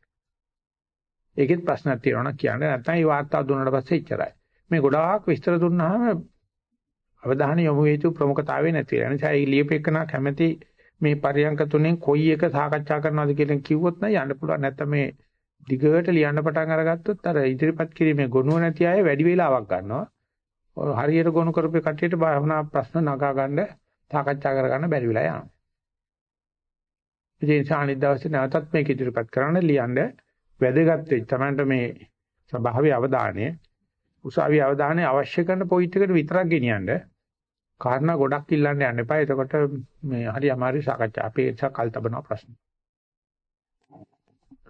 ඒකෙත් ප්‍රශ්නක් තියෙනවා නම් කියන්න නැත්නම් මේ වාර්තාව දුන්නාට පස්සේ ඉච්චරයි. මේ ගොඩාක් විස්තර දුන්නාම අවධානය යොමු හේතු ප්‍රමුඛතාවය නැති වෙනවා. නිසා ඒ ලියපෙකන කැමැති මේ පරියන්ක තුනෙන් කොයි එක සාකච්ඡා කරනවද කියලා කිව්වොත් නම් යන්න පුළුවන්. නැත්නම් මේ දිගට ලියන්න පටන් අරගත්තොත් අර ඉදිරිපත් කිරීමේ ගොනුව නැති අය වැඩි වේලාවක් ගන්නවා. හරියට ගොනු කරපු කට්ටියට භාවනා ප්‍රශ්න නගා ගන්න සාකච්ඡා කරගන්න බැරි වෙලා යනවා. ඒ නිසා අනිත් දවසේ නැවතත් මේක ඉදිරිපත් කරන්න ලියන්න වැදගත් වෙයි. Tamanට මේ ස්වභාවයේ අවධානය උසාවියේ අවධානය අවශ්‍ය කරන පොයින්ට් එකට විතරක් ගෙනියන්න කාරණා ගොඩක් ඉල්ලන්න යන්න එපා. එතකොට මේ හරි අමාරු සාකච්ඡා. අපි ඒක කල් තබනවා ප්‍රශ්න.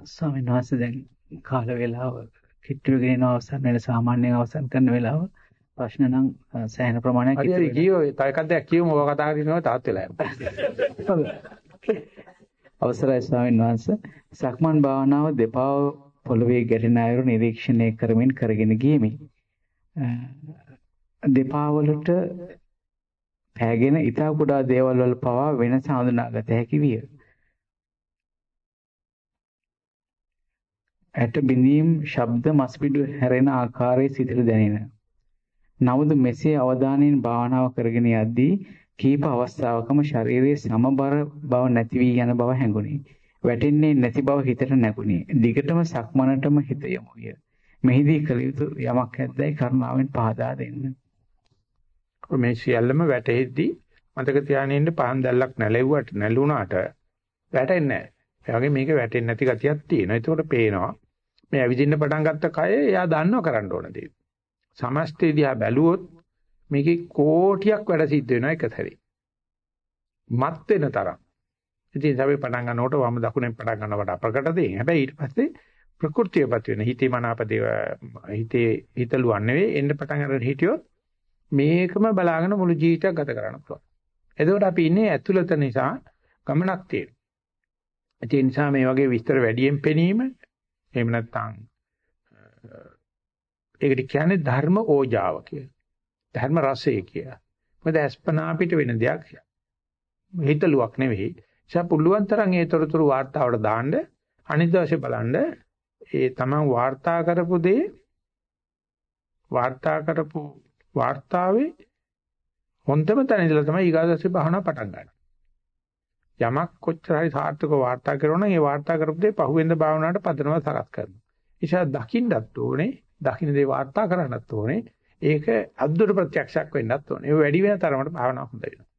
ස්වාමීන් වහන්සේ දැන් කාල වේලාව කිට්ටු වෙගෙන අවසන් වෙන සාමාන්‍යයෙන් අවසන් කරන වේලාව ප්‍රශ්න නම් සෑහෙන ප්‍රමාණයක් ඉතිරි වෙනවා. කියෝ තව එකක් දෙයක් කියමු ඔය කතා කරනවා තාත් වෙලා යනවා. අවසරයි ස්වාමීන් වහන්සේ. සක්මන් භාවනාව දෙපා පොළවේ ගැටෙන අයුරු නිරීක්ෂණය කරමින් කරගෙන ගියමි. දෙපා වලට පෑගෙන ඊතා කුඩා දේවල් වල පවා වෙනස හඳුනාගත හැකි විය. ඇට බිඳීම් ශබ්ද මස්පිඩු හැරෙන ආකාරයේ සිතට දැනෙන. නමුත් මෙසේ අවධානයෙන් භාවනාව කරගෙන යද්දී කීප අවස්ථාවකම ශරීරයේ සමබර බව නැති වී යන බව හැඟුණි. වැටෙන්නේ නැති බව හිතට නැගුණි. දිගටම සක්මනටම හිත යොමු විය. මෙහිදී කළ යුතු යමක් ඇද්දයි කරුණාවෙන් පහදා දෙන්න. මේ සියල්ලම වැටෙද්දී මතක තියාගෙන ඉන්න පහන් දැල්ලක් නැලෙව්වට නැලුණාට වැටෙන්නේ නැහැ. ඒ වගේ මේක වැටෙන්නේ නැති ගතියක් තියෙනවා. ඒකෝට පේනවා. මේ ඇවිදින්න පටන් ගත්ත කය එයා දන්නව කරන්න ඕන දේ. සමස්තය දිහා බැලුවොත් මේකේ කෝටියක් වැඩ සිද්ධ වෙනවා එක සැරේ. මත් වෙන තරම්. ඉතින් අපි පටන් ගන්නකොට වම දකුණෙන් පටන් ගන්නකොට අප්‍රකට දෙයින්. හැබැයි ඊට පස්සේ ප්‍රകൃතියපත් වෙන හිතේ මනාපදේව හිතේ හිතලුවන් නෙවෙයි එන්න පටන් අරගෙන හිටියොත් මේකම බලාගෙන මුළු ජීවිතයක් ගත කරන්න පුළුවන්. එතකොට අපි ඉන්නේ ඇතුළත නිසා ගමනක් තියෙනවා. ඒ නිසා මේ වගේ විස්තර වැඩියෙන් පෙනීම එහෙම නැත්නම් ඒකට කියන්නේ ධර්ම ඕජාව කියලා. ධර්ම රසය කියලා. මොකද අස්පනා අපිට වෙන දෙයක්. හිතලුවක් නෙවෙයි. ඒසා පුළුවන් තරම් ඒ තොරතුරු වාර්තාවට දාන්න අනිත් දවසේ බලන්න ඒ තමන් වාර්තා කරපු දේ වාර්තා කරපු වාර්තාවේ හොඳම තැන ඉඳලා තමයි ඊගාදසේ භාවනා පටන් ගන්න. යමක් කොච්චර හරි සාර්ථකව වාර්තා කරනවා නම් ඒ වාර්තා කරපු දේ පහුවෙන්ද භාවනාවට පදනම සකස් කරනවා. ඒෂා දකින්නත් ඕනේ, දකින්න දේ වාර්තා කරන්නත් ඕනේ. ඒක අද්දුර ප්‍රත්‍යක්ෂයක් වෙන්නත් ඕනේ. ඒ වැඩි වෙන තරමට භාවනාව හොඳ වෙනවා.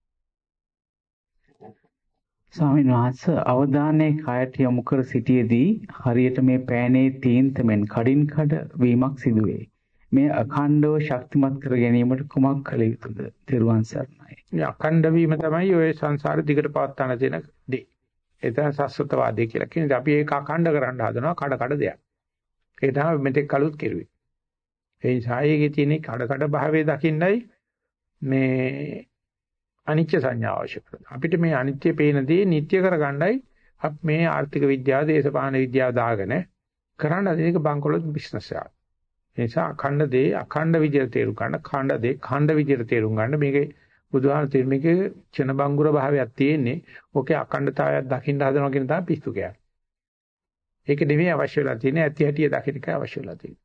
ස්වාමීන් වහන්සේ අවධානයේ කයට යොමු කර සිටියේදී හරියට මේ පෑනේ තීන්තමෙන් කඩින් කඩ වීමක් සිදුවේ. මේ අඛණ්ඩව ශක්තිමත් කර ගැනීමට කුමක් කළ යුතුද? තෙරුවන් සරණයි. මේ අඛණ්ඩ වීම තමයි ඔය සංසාර දිගට පවත්වාන තියෙන දේ. එතන සස්වතවාදී කියලා කියන්නේ අපි ඒක අඛණ්ඩ කරන්න හදනවා කඩ කඩ දෙයක්. ඒ තමයි මෙතෙක් කලුත් කෙරුවේ. ඒ නිසා ඒකේ තියෙන කඩ කඩ භාවයේ දකින්නයි මේ අනිත්‍ය සංඥාව අවශ්‍ය කරන්නේ. අපිට මේ අනිත්‍ය පේන දේ නිට්ටය කරගන්නයි අප මේ ආර්ථික විද්‍යාව, දේශපාලන විද්‍යාව දාගෙන කරන්න අදිනක බංකොලොත් බිස්නස් එකක්. ඒ නිසා අඛණ්ඩ දේ අඛණ්ඩ විදියට තේරුම් ගන්න, khණ්ඩ දේ khණ්ඩ විදියට තේරුම් ගන්න මේකේ බුදුහාම තේරුමේකේ චන බංගුර භාවයක් තියෙන්නේ. ඕකේ අඛණ්ඩතාවයක් දකින්න හදනවා කියන තමයි පිස්සු කියන්නේ. ඒක නෙමෙයි අවශ්‍ය වෙලා තියෙන්නේ ඇති හැටිය දකින්න එකයි අවශ්‍ය වෙලා තියෙන්නේ.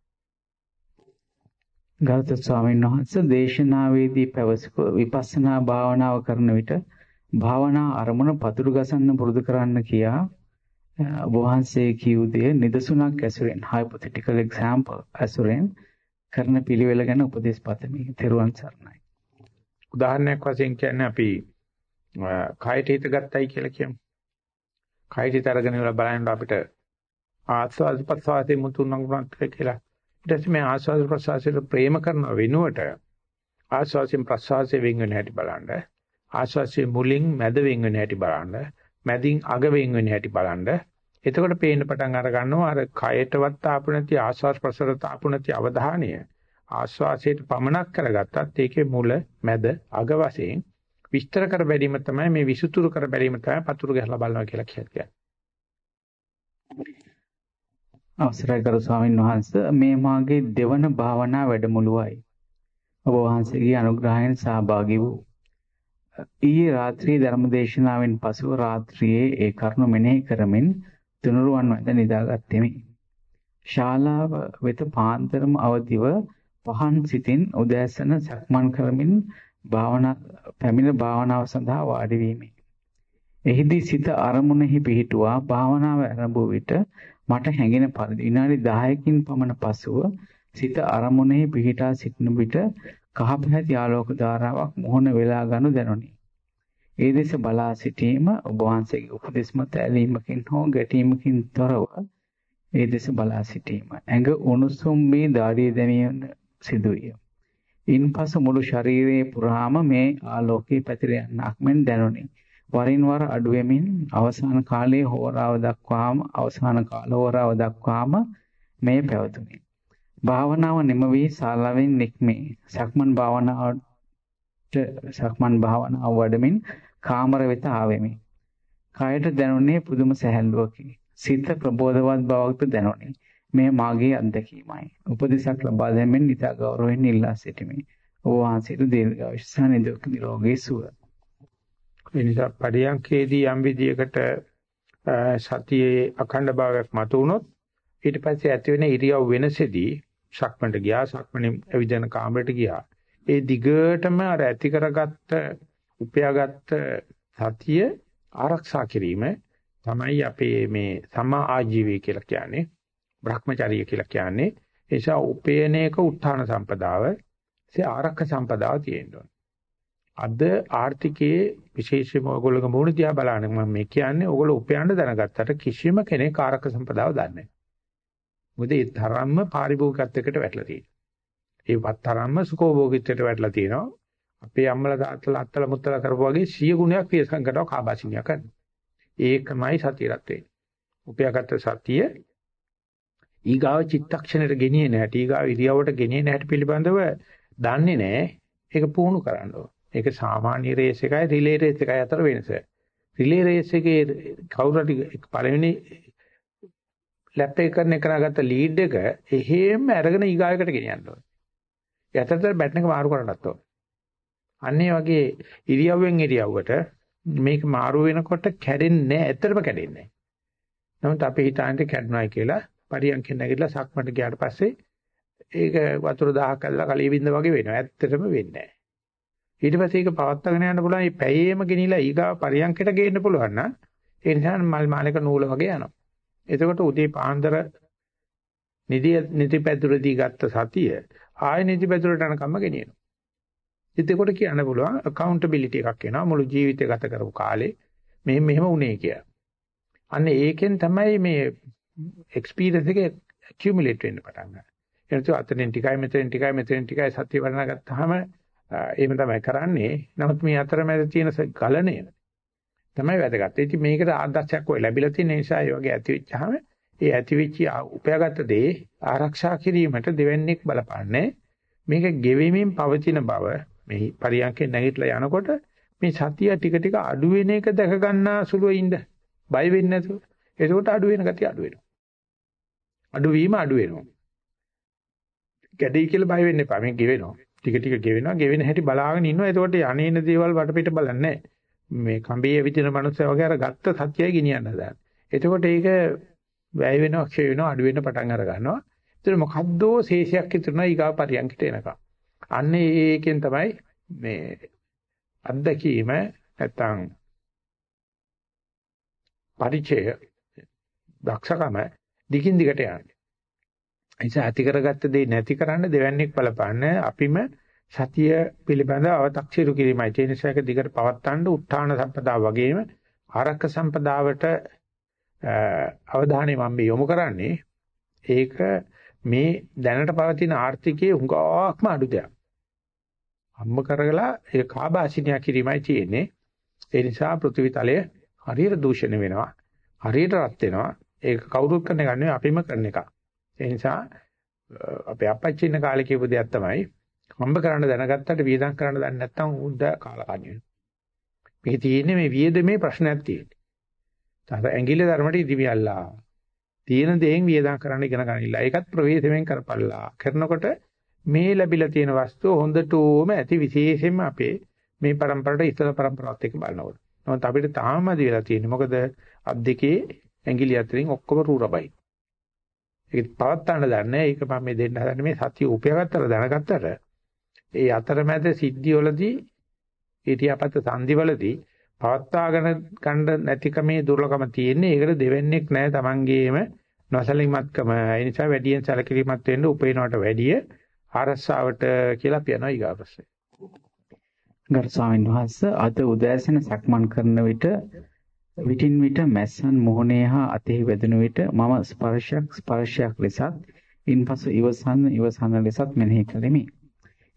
ගරුතර ස්වාමීන් වහන්සේ දේශනාවේදී පැවසු විපස්සනා භාවනාව කරන විට භාවනා අරමුණ පතුරු ගසන්න පුරුදු කරන්න කියා ඔබ වහන්සේ කියු දේ නිදසුණක් ඇසුරෙන් hypothetical example ඇසුරෙන් කරන පිළිවෙල ගැන උපදේශ පතමි. තෙරුවන් සරණයි. උදාහරණයක් වශයෙන් කියන්නේ අපි කයට හිත ගත්තයි කියලා කියමු. කයට හිත අරගෙන ඉවර බලනකොට අපිට ආස්වාද ප්‍රසවාසයේ මුතුන්නම් කියලා ඊට පස්සේ මේ ආස්වාද ප්‍රසවාසයට ප්‍රේම කරන වෙනුවට ආස්වාසයෙන් ප්‍රසවාසයෙන් වෙන් වෙන හැටි බලන්න. ආස්වාසයේ මුලින් මැද වෙන් වෙන හැටි බලන්න. මැදින් අග වෙන් වෙන හැටි බලන්න. එතකොට පේන්න පටන් අර ගන්නවා අර කයටවත් ආපු නැති ආස්වාස් ප්‍රසරත ආපු නැති අවධානය ආස්වාසයට පමනක් කරගත්තත් ඒකේ මුල මැද අග වශයෙන් විස්තර කර බැලීම තමයි මේ විසුතුරු කර බැලීම තමයි පතුරු ගහලා බලනවා කියලා කියන්නේ. අවසරයි ගරු ස්වාමීන් වහන්ස මේ මාගේ දෙවන භාවනා වැඩමුළුවයි. ඔබ වහන්සේගේ අනුග්‍රහයෙන් සහභාගී වූ. ඊයේ රාත්‍රියේ ධර්මදේශනාවෙන් පසුව රාත්‍රියේ ඒ කරුණ මෙනෙහි කරමින් තුනුරුවන් වැඳ නිදාගත්ෙමි. ශාලාව වෙත පාන්දරම අවදිව පහන් සිතින් උදෑසන සක්මන් කරමින් භාවනා පැමිණ භාවනාව සඳහා වාඩි වීමි. එහිදී සිත අරමුණෙහි පිහිටුවා භාවනාව ආරම්භ විට මට හැඟෙන පරිදි විනාඩි 10කින් පමණ පසුව සිත අරමුණෙහි පිහිටා සිටින විට කහ පැහැති ආලෝක ධාරාවක් මොහොන වෙලා ගනු දැනුනි. ඒ දෙස බලා සිටීම ඔබ වහන්සේගේ උපදෙස් මත ඇලීමකින් හෝ ගැටීමකින් තොරව ඒ දෙස බලා සිටීම. ඇඟ උණුසුම් මේ දාඩිය දැමීම සිදුවිය. ඉන්පසු මුළු ශරීරයේ පුරාම මේ ආලෝකයේ පැතිර යන්නක් මෙන් දැනුනි. වරින් වර අඩු වෙමින් අවසාන කාලයේ හෝරාව දක්වාම අවසාන කාල හෝරාව දක්වාම මේ පැවතුණි. භාවනාව නිම වී ශාලාවෙන් නික්මේ. සක්මන් භාවනාවට සක්මන් භාවනාව වඩමින් කාමර වෙත ආවෙමි. කයට දැනුනේ පුදුම සැහැල්ලුවකි. සිත ප්‍රබෝධවත් බවක්ද දැනුනේ. මේ මාගේ අත්දැකීමයි. උපදේශක් ලබා දෙමින් ඊට ගෞරවයෙන් ඉල්ලා සිටිමි. ඔබ වහන්සේට දීර්ඝායුෂ සහ නිරෝගී සුව ඒ නිසා පරියන්කේදී යම් විදියකට සතියේ අඛණ්ඩ භාවයක් මතු වුණොත් ඊට පස්සේ ඇති වෙන ඉරියව් වෙනසෙදී ශක්මණට ගියා ශක්මණේ අවිදන කාමරයට ගියා. ඒ දිගටම අර ඇති කරගත්ත උපයාගත්ත සතිය ආරක්ෂා කිරීම තමයි අපේ මේ සමා ආජීවය කියලා කියන්නේ Brahmacharya කියලා කියන්නේ. ඒ නිසා උපේනේක උත්ථාන සම්පදාව ඒ ආරක්ෂ සම්පදාව තියෙනවා අද ආර්ථිකයේ විශේෂයෙන්ම ඔයගොල්ලෝගේ මූණ දිහා බලන්න මම මේ කියන්නේ ඔයගොල්ලෝ උපයන්න දැනගත්තට කිසිම කෙනෙක් කාරක සම්පදාව දන්නේ නැහැ. මොකද ඒ තරම්ම පාරිභෝගිකත්වයකට වැටලා තියෙනවා. ඒ තරම්ම සුඛෝභෝගීත්වයට වැටලා තියෙනවා. අපේ අම්මලා තාත්තලා අත්තලා මුත්තලා කරපු වගේ සිය ගුණයක් පියසංකටව කාබාසිනිය කරනවා. ඒකමයි සතියරත් වෙන්නේ. උපයාගත්ත සතිය ඊගාව චිත්තක්ෂණයට ගෙනියන්නේ නැහැටි ඊගාව ඉරියවට ගෙනියන්නේ නැහැටි පිළිබඳව දන්නේ නැහැ. ඒක පුහුණු කරන්න ඕන. ඒක සාමාන්‍ය රේස් එකයි රිලේ රේස් එකයි අතර වෙනස. රිලේ රේස් එකේ කවුරු හරි පළවෙනි ලැප් එක කරන එක නාගත්ත ලීඩ් එක එහෙම අරගෙන ඊගායකට ගෙනියන්න ඕනේ. ඒ අතරතර බැටන් එක මාරු කරන්නත් ඕනේ. අන්නේ වගේ ඉරියව්වෙන් ඉරියව්වට මේක මාරු වෙනකොට කැඩෙන්නේ නැහැ. ඇත්තටම කැඩෙන්නේ නැහැ. නමුත් අපි හිතාන්නේ කැඩුනායි කියලා පරියන්කෙන් නැගිටලා සක්මට ගියාට පස්සේ ඒක වතුර දහහක් ඇදලා කලිය බින්ද වගේ වෙනවා. ඇත්තටම වෙන්නේ නැහැ. ඊට පස්සේ ඒක පවත්වාගෙන යන්න පුළුවන් මේ පැයේම ගෙනිලා ඊගා පරියන්කට ගේන්න පුළුවන් නම් ඒ නිසා මල් මාලක නූල වගේ යනවා. එතකොට උදේ පාන්දර නිදි නිදිපැදුරදී ගත්ත සතිය ආය නිදිපැදුරට යනකම්ම ගෙනියනවා. එතකොට කියන්න පුළුවන් accountability එකක් එනවා මුළු ජීවිතය ගත කරපු කාලේ මෙහෙම මෙහෙම වුණේ කියලා. අන්න ඒකෙන් තමයි මේ experience එක accumulate වෙන්න පටන් ගන්නේ. එනතු අතනෙන් ටිකයි මෙතෙන් ටිකයි මෙතෙන් ටිකයි සතිය වඩන ගත්තාම එහෙම තමයි කරන්නේ. නමුත් මේ අතරමැද තියෙන ගලණය තමයි වැදගත්. ඉතින් මේකට ආදර්ශයක් ඔය ලැබිලා තියෙන නිසා ඒ වගේ ඇති වෙච්චාම ඒ ඇතිවෙච්ච උපයාගත් දේ ආරක්ෂා කිරීමට දෙවන්නේක් බලපන්නේ. මේක ගෙවෙමින් පවතින බව මේ පරියන්කෙන් නැගිටලා යනකොට මේ සතිය ටික ටික අඩු වෙන එක දැක ගන්නා සුළුව ඉන්න. බය වෙන්නේ නැතුව. එතකොට අඩු වෙන ගතිය අඩු වෙනවා. අඩු වීම අඩු වෙනවා. ගැඩේ කියලා බය වෙන්න එපා. මේ ගෙවෙනවා. ටික ටික ගෙවෙනවා ගෙවෙන හැටි බලාගෙන ඉන්නවා එතකොට යන්නේන දේවල් වටපිට බලන්නේ මේ කඹේ විදින මනුස්සය වගේ අර ගත්ත සත්‍යය ගෙනියන්න හදන. එතකොට ඒක වැය වෙනවා ක්ෂය වෙනවා අඩු වෙන්න පටන් අර ගන්නවා. ඒතර මොකද්දෝ ශේෂයක් ඉතුරුනා ඊගා පරියන්කිට එනකම්. අන්න ඒකෙන් තමයි මේ අත්දැකීම නැත්තම් පරිචය දක්ෂකම දිගින් දිගට යන්නේ. නිසා ඇති කරගත්ත දේ නැති කරන්න දෙවන්නේක් බලපන්නේ අපිම සතිය පිළිබඳව අව탁සිරු කිරීමයි. ඒ නිසා ඒක දිගට පවත්වන්න උත්හාන සම්පදා වගේම ආරක්ක සම්පදාවට අවධානය මම යොමු කරන්නේ ඒක මේ දැනට පවතින ආර්ථිකයේ හුඟක්ම අඩු දෙයක්. අම්ම කරගලා ඒ කාබාසිනියා කිරීමයි තියෙන්නේ. ඒ නිසා පෘථිවි තලය හරියට දූෂණය වෙනවා. හරියට රත් වෙනවා. ඒක කවුරුත් කරන එක නෙවෙයි අපිම කරන එක. ඒ නිසා අපේ අපච්චි ඉන්න කාලේ කියපු දෙයක් තමයි හම්බ කරන්න දැනගත්තට වියදම් කරන්න දන්නේ නැත්නම් උද්ද කාලකන්‍ය වෙනවා. මේකේ තියෙන්නේ මේ වියදමේ ප්‍රශ්නයක් තියෙන්නේ. තව ඇඟිල්ල ධර්මටි දිවියල්ලා. තියෙන දේෙන් වියදම් කරන්න ඉගෙන ගන්නilla. ඒකත් ප්‍රවේශමෙන් කරපල්ලා. කරනකොට මේ ලැබිලා තියෙන වස්තුව හොඳටම ඇති විශේෂයෙන්ම අපේ මේ પરම්පරාවට ඉස්සල પરම්පරාවත් එක්ක බලනකොට. නමුත් අපිට තාම අද වෙලා තියෙන්නේ මොකද අද්දකේ ඇඟිලි අතරින් ඔක්කොම රූ රබයි. ඒක පවත්තන්න දන්නේ. ඒක මම මේ දෙන්න හදන්නේ මේ සතිය උපයාගත්තට දැනගත්තට ඒ අතරමැද සිද්ධිවලදී ඊටියාපත සංදිවලදී පවත්වාගෙන ගන්න නැතිකමේ දුර්ලභම තියෙන්නේ. ඒකට දෙවෙන්නේක් නැහැ Tamangeema නොසලිමත්කම. ඒ නිසා වැඩියෙන් සැලකිලිමත් වෙන්න උපේනවට වැඩිය ආරස්සාවට කියලා පියනවා ඊගා ප්‍රශ්නේ. ගරු ස්වාමීන් වහන්සේ අද උදෑසන සක්මන් කරන විට විටින් විට මැස්සන් මොහොනේ හා අතෙහි වැදෙන විට මම ස්පර්ශයක් ස්පර්ශයක් ලෙසත් ඉන්පසු ඉවසන්න ඉවසන්න ලෙසත් මෙනෙහි කළෙමි.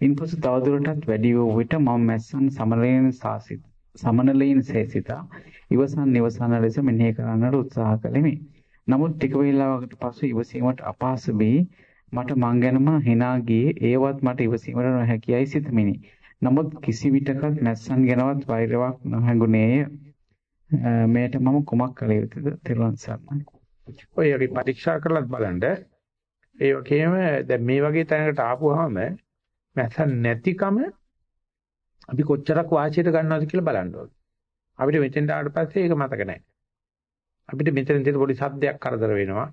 ඉන්පසු තවදුරටත් වැඩි වූ විට මම මැස්සන් සමරේන සාසිත සමනලයින් සේසිතා ඉවසන් නිවසන ලෙස මෙනෙහි කරන්නට උත්සාහ කළෙමි. නමුත් ටික වේලාවකට පසු ඉවසීමට අපහසු වී මට මං ගැනම hina ගියේ ඒවත් මට ඉවසීමට නොහැකියයි සිතමිනි. නමුත් කිසි විටකත් මැස්සන් ගැනවත් වෛරයක් නොහැඟුණේය. මේට මම කුමක් කළ යුතුද? තෙරුවන් සරණයි. ඔය අපි පරීක්ෂා කරලත් බලන්න. ඒ වගේම දැන් මේ වගේ තැනකට ආපුවාම මැස්සන් නැතිකම අපි කොච්චරක් වාසියට ගන්නවද කියලා බලන්න ඕනේ. අපිට මෙතෙන්ට ආවට පස්සේ ඒක මතක නැහැ. අපිට මෙතන තියෙන පොඩි සද්දයක් කරදර වෙනවා.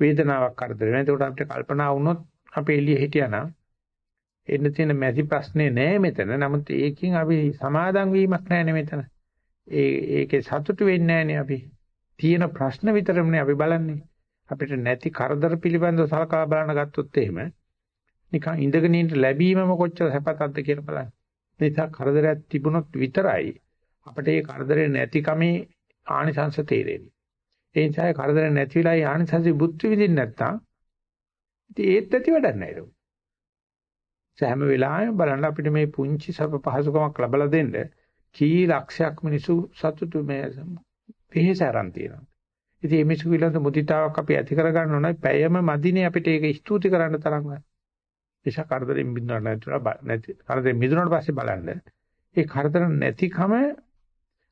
වේදනාවක් කරදර වෙනවා. ඒකට අපිට කල්පනා වුණොත් අපි එළිය හිටියානම් එන්න තියෙන මැසි ප්‍රශ්නේ නෑ මෙතන. නමුත් ඒකෙන් අපි සමාදම් වීමක් නෑනේ මෙතන. ඒ ඒකේ සතුටු වෙන්නේ නෑනේ අපි. තියෙන ප්‍රශ්න විතරමනේ අපි බලන්නේ. අපිට නැති කරදර පිළිබඳව සලකා බලන්න ගත්තොත් එහෙම නිකන් ඉඳගෙන ඉන්න ලැබීමම කොච්චර සැපතක්ද කියලා බලන්න. නිසා කරදරයක් තිබුණොත් විතරයි අපිට ඒ කරදරේ නැතිකමේ ආනිසංශ තේරෙන්නේ. ඒ නිසා කරදර නැති වෙලා ඒ ආනිසංශي බුද්ධ විදින්න නැත්තම් ඉතින් ඒත් ඇති වැඩක් නැහැ ඒක. හැම වෙලාවෙම බලන්න අපිට මේ පුංචි සබ පහසුකමක් ලැබලා දෙන්න කී ලක්ෂයක් මිනිසු සතුටු මේ වෙහෙස ආරන් තියෙනවා. ඉතින් මේ මිනිසු විලඳ මුදිතාවක් අපි ඇති කරගන්න ඕනේ. පැයම මදිනේ අපිට ඒක ස්තුති කරන්න තරම් නැහැ. නිසා කරදරෙන් මිදුණා නැතුව නැති කරදරෙන් මිදුණාට පස්සේ බලන්න ඒ කරදර නැතිකම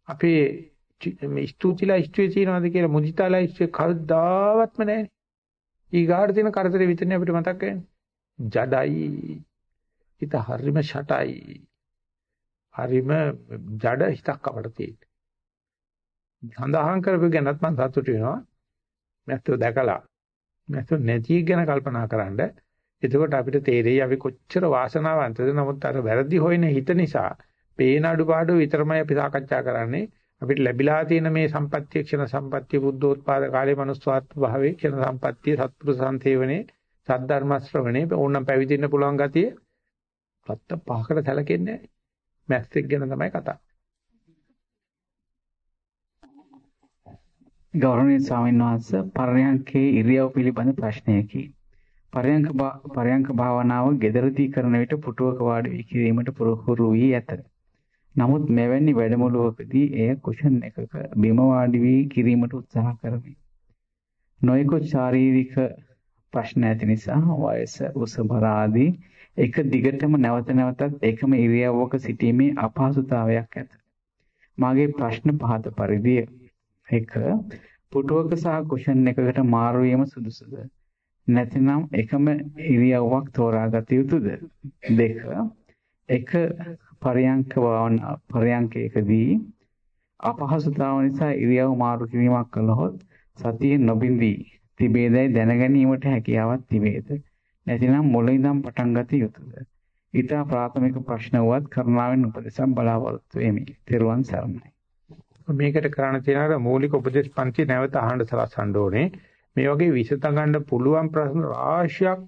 අපේ මේ ස්තුතිලා ස්තුතිය තියනවාද කියලා මුදිතාලා ස්තුතිය කවදාවත්ම නැහැ. ඊගාට තියෙන කරදරේ විතරනේ අපිට මතක් වෙන්නේ. ජඩයි. හිත හරිම ෂටයි. හරිම ජඩ හිතක් අපට තියෙන්නේ. සඳහන් කරපු ගැනත් මම සතුටු වෙනවා. නැත්නම් දැකලා නැත්නම් නැති ගැන කල්පනා කරන්නේ එතකොට අපිට තේරෙයි අපි කොච්චර වාසනාවන්තද නමුත් අර වැරදි හොයන හිත නිසා පේන අඩුපාඩු විතරමයි අපි සාකච්ඡා කරන්නේ අපිට ලැබිලා තියෙන මේ සම්පත්‍ය ක්ෂණ සම්පත්‍ය බුද්ධෝත්පාද කාලේ manussාත් භාවයේ ක්ෂණ සම්පත්‍ය සත්පුරුෂ සංසේවනේ සද්ධර්ම ශ්‍රවණේ ඕනම් පැවිදින්න පුළුවන් ගතිය රත්ත පහකට සැලකෙන්නේ මැස්සෙක් ගැන තමයි කතා. ගෞරවනීය ස්වාමීන් වහන්සේ පරයන්කේ ඉරියව් පිළිබඳ ප්‍රශ්නයකි. පරයන්ක පරයන්ක භාවනාව gederදී කරන විට පුටුවක වාඩි වී කිරීමට පුරුහුරු වී ඇත. නමුත් මෙවැනි වැඩමුළුවකදී එය කුෂන් එකක බිම වාඩි වී කිරීමට උත්සාහ කරමි. නොයෙකුත් ශාරීරික ප්‍රශ්න ඇති නිසා වයස උස බර ආදී එක දිගටම නැවත නැවතත් එකම ඉරියව්වක සිටීමේ අපහසුතාවයක් ඇත. මාගේ ප්‍රශ්න පහත පරිදිය 1 පුටුවක සහ කුෂන් එකකට මාරු වීම සුදුසුද? නැතිනම් එකම ඉරියව්වක් තෝරාගත යුතුද? 2 එක පරයන්ක භාවනා පරයන්කයකදී අපහසුතාව නිසා ඉරියව් මාරු කිරීමක් කළහොත් සතිය නොබින්දී තිබේදයි දැනගැනීමට හැකියාවක් තිබේද? නැතිනම් මුල ඉඳන් පටන් ගත යුතුද? ඊට ප්‍රාථමික ප්‍රශ්න වුවත් කරුණාවෙන් උපදෙසක් බලාපොරොත්තු වෙමි. ත්වන් සරණයි. මේකට කරන්න තියෙන මූලික උපදේශ පන්ති නැවත අහන්න සලස්සන්න ඕනේ. මේ වගේ විසඳ ගන්න පුළුවන් ප්‍රශ්න රාශියක්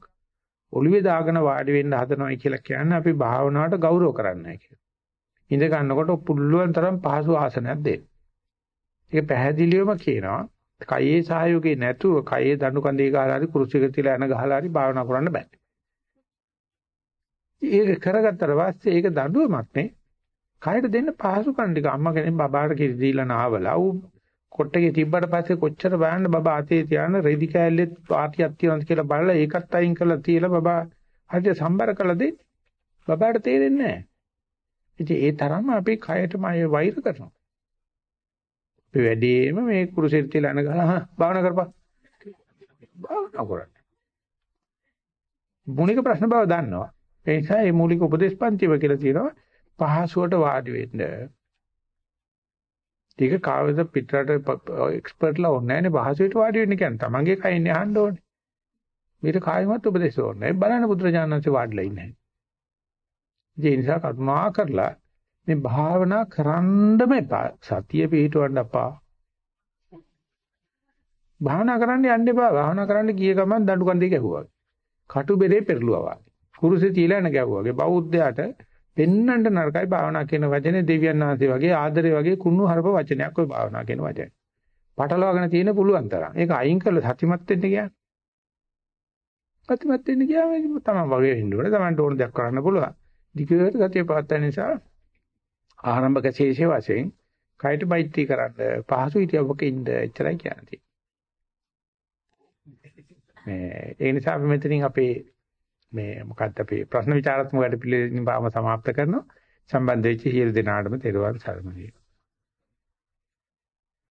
ඔළුවේ දාගෙන වාඩි වෙන්න හදනවා කියලා කියන්නේ අපි භාවනාවට ගෞරව කරන්නයි කියලා. ඉඳ ගන්නකොට පුළුවන් තරම් පහසු ආසනයක් දෙන්න. ඒක පැහැදිලිවම කියනවා කයේ සහයෝගේ නැතුව කයේ දණු කඳේ ගහලා හරි කුරුසියක තියලා එන ගහලා හරි භාවනා කරන්න බෑ. ඒක කරගත්තට පස්සේ ඒක දඬුවමක් නේ. කයට දෙන්න පහසුකම් ටික අම්මා කෙනෙක් බබාට කිරි දීලා නාවලා ඌ කොට්ටේ තිබ්බට පස්සේ කොච්චර බලන්න බබා අතේ තියාන රෙදි කෑල්ලෙත් පාටියක් තියනවාද කියලා බලලා ඒකත් අයින් කරලා තියලා බබා හරියට සම්බර කළා දෙන්නේ. බබාට තේරෙන්නේ නැහැ. ඉතින් ඒ තරම්ම අපි කයටම අය වෛර කරනවා. අපි වැඩිම මේ කුරුසෙට තියලා අන ගහලා භාවනා කරපන්. භාවනා කරන්න. මූලික ප්‍රශ්න බව දන්නවා. ඒ නිසා මේ මූලික උපදේශ පන්තිව කියලා තියෙනවා පහසුවට වාඩි වෙන්න. ඒක කාවද පිටරට එක්ස්පර්ට්ලා ඕනේ නැහැනේ පහසුවට වාඩි වෙන්න කියන්නේ. තමන්ගේ කයින් යහන්න ඕනේ. මේක කායිමත් උපදේශ ඕනේ. බලන්න පුත්‍රජානන්සේ වාඩිලා ඉන්නේ. ඒ නිසා කරුණා කරලා මේ භාවනා කරන්නම එපා. සතිය පිහිටවන්න එපා. භාවනා කරන්න යන්න එපා. භාවනා කරන්න ගිය ගමන් දඬු කන්දේ ගැහුවා. කටු බෙරේ පෙරළුවා වගේ. කුරුසේ තියලා එන ගැහුවා වගේ. බෞද්ධයාට පෙන්නන්න නරකයි භාවනා කියන වචනේ දෙවියන් වහන්සේ වගේ ආදරේ වගේ කුණු හරප වචනයක් ඔය භාවනා කියන වචනේ. පටලවාගෙන තියෙන පුළුවන් තරම්. ඒක අයින් කරලා සතිමත් වෙන්න කියන්නේ. සතිමත් වෙන්න ගියාම තමයි වගේ වෙන්න ඕනේ. Tamanට ඕන දෙයක් කරන්න පුළුවන්. දිගට සතිය පවත්වා නිසා ආරම්භක ශේෂය වශයෙන් කයට මෛත්‍රී කරන්න පහසු හිතියවක ඉන්න එච්චරයි කියන්නේ. මේ ඒ නිසා අපි මෙතනින් අපේ මේ මොකක්ද අපේ ප්‍රශ්න විචාරාත්මක වැඩ පිළිවෙලින් බාම සමාප්ත කරනවා. සම්බන්ධ වෙච්ච සියලු දෙනාටම තෙරුවන් සරණයි.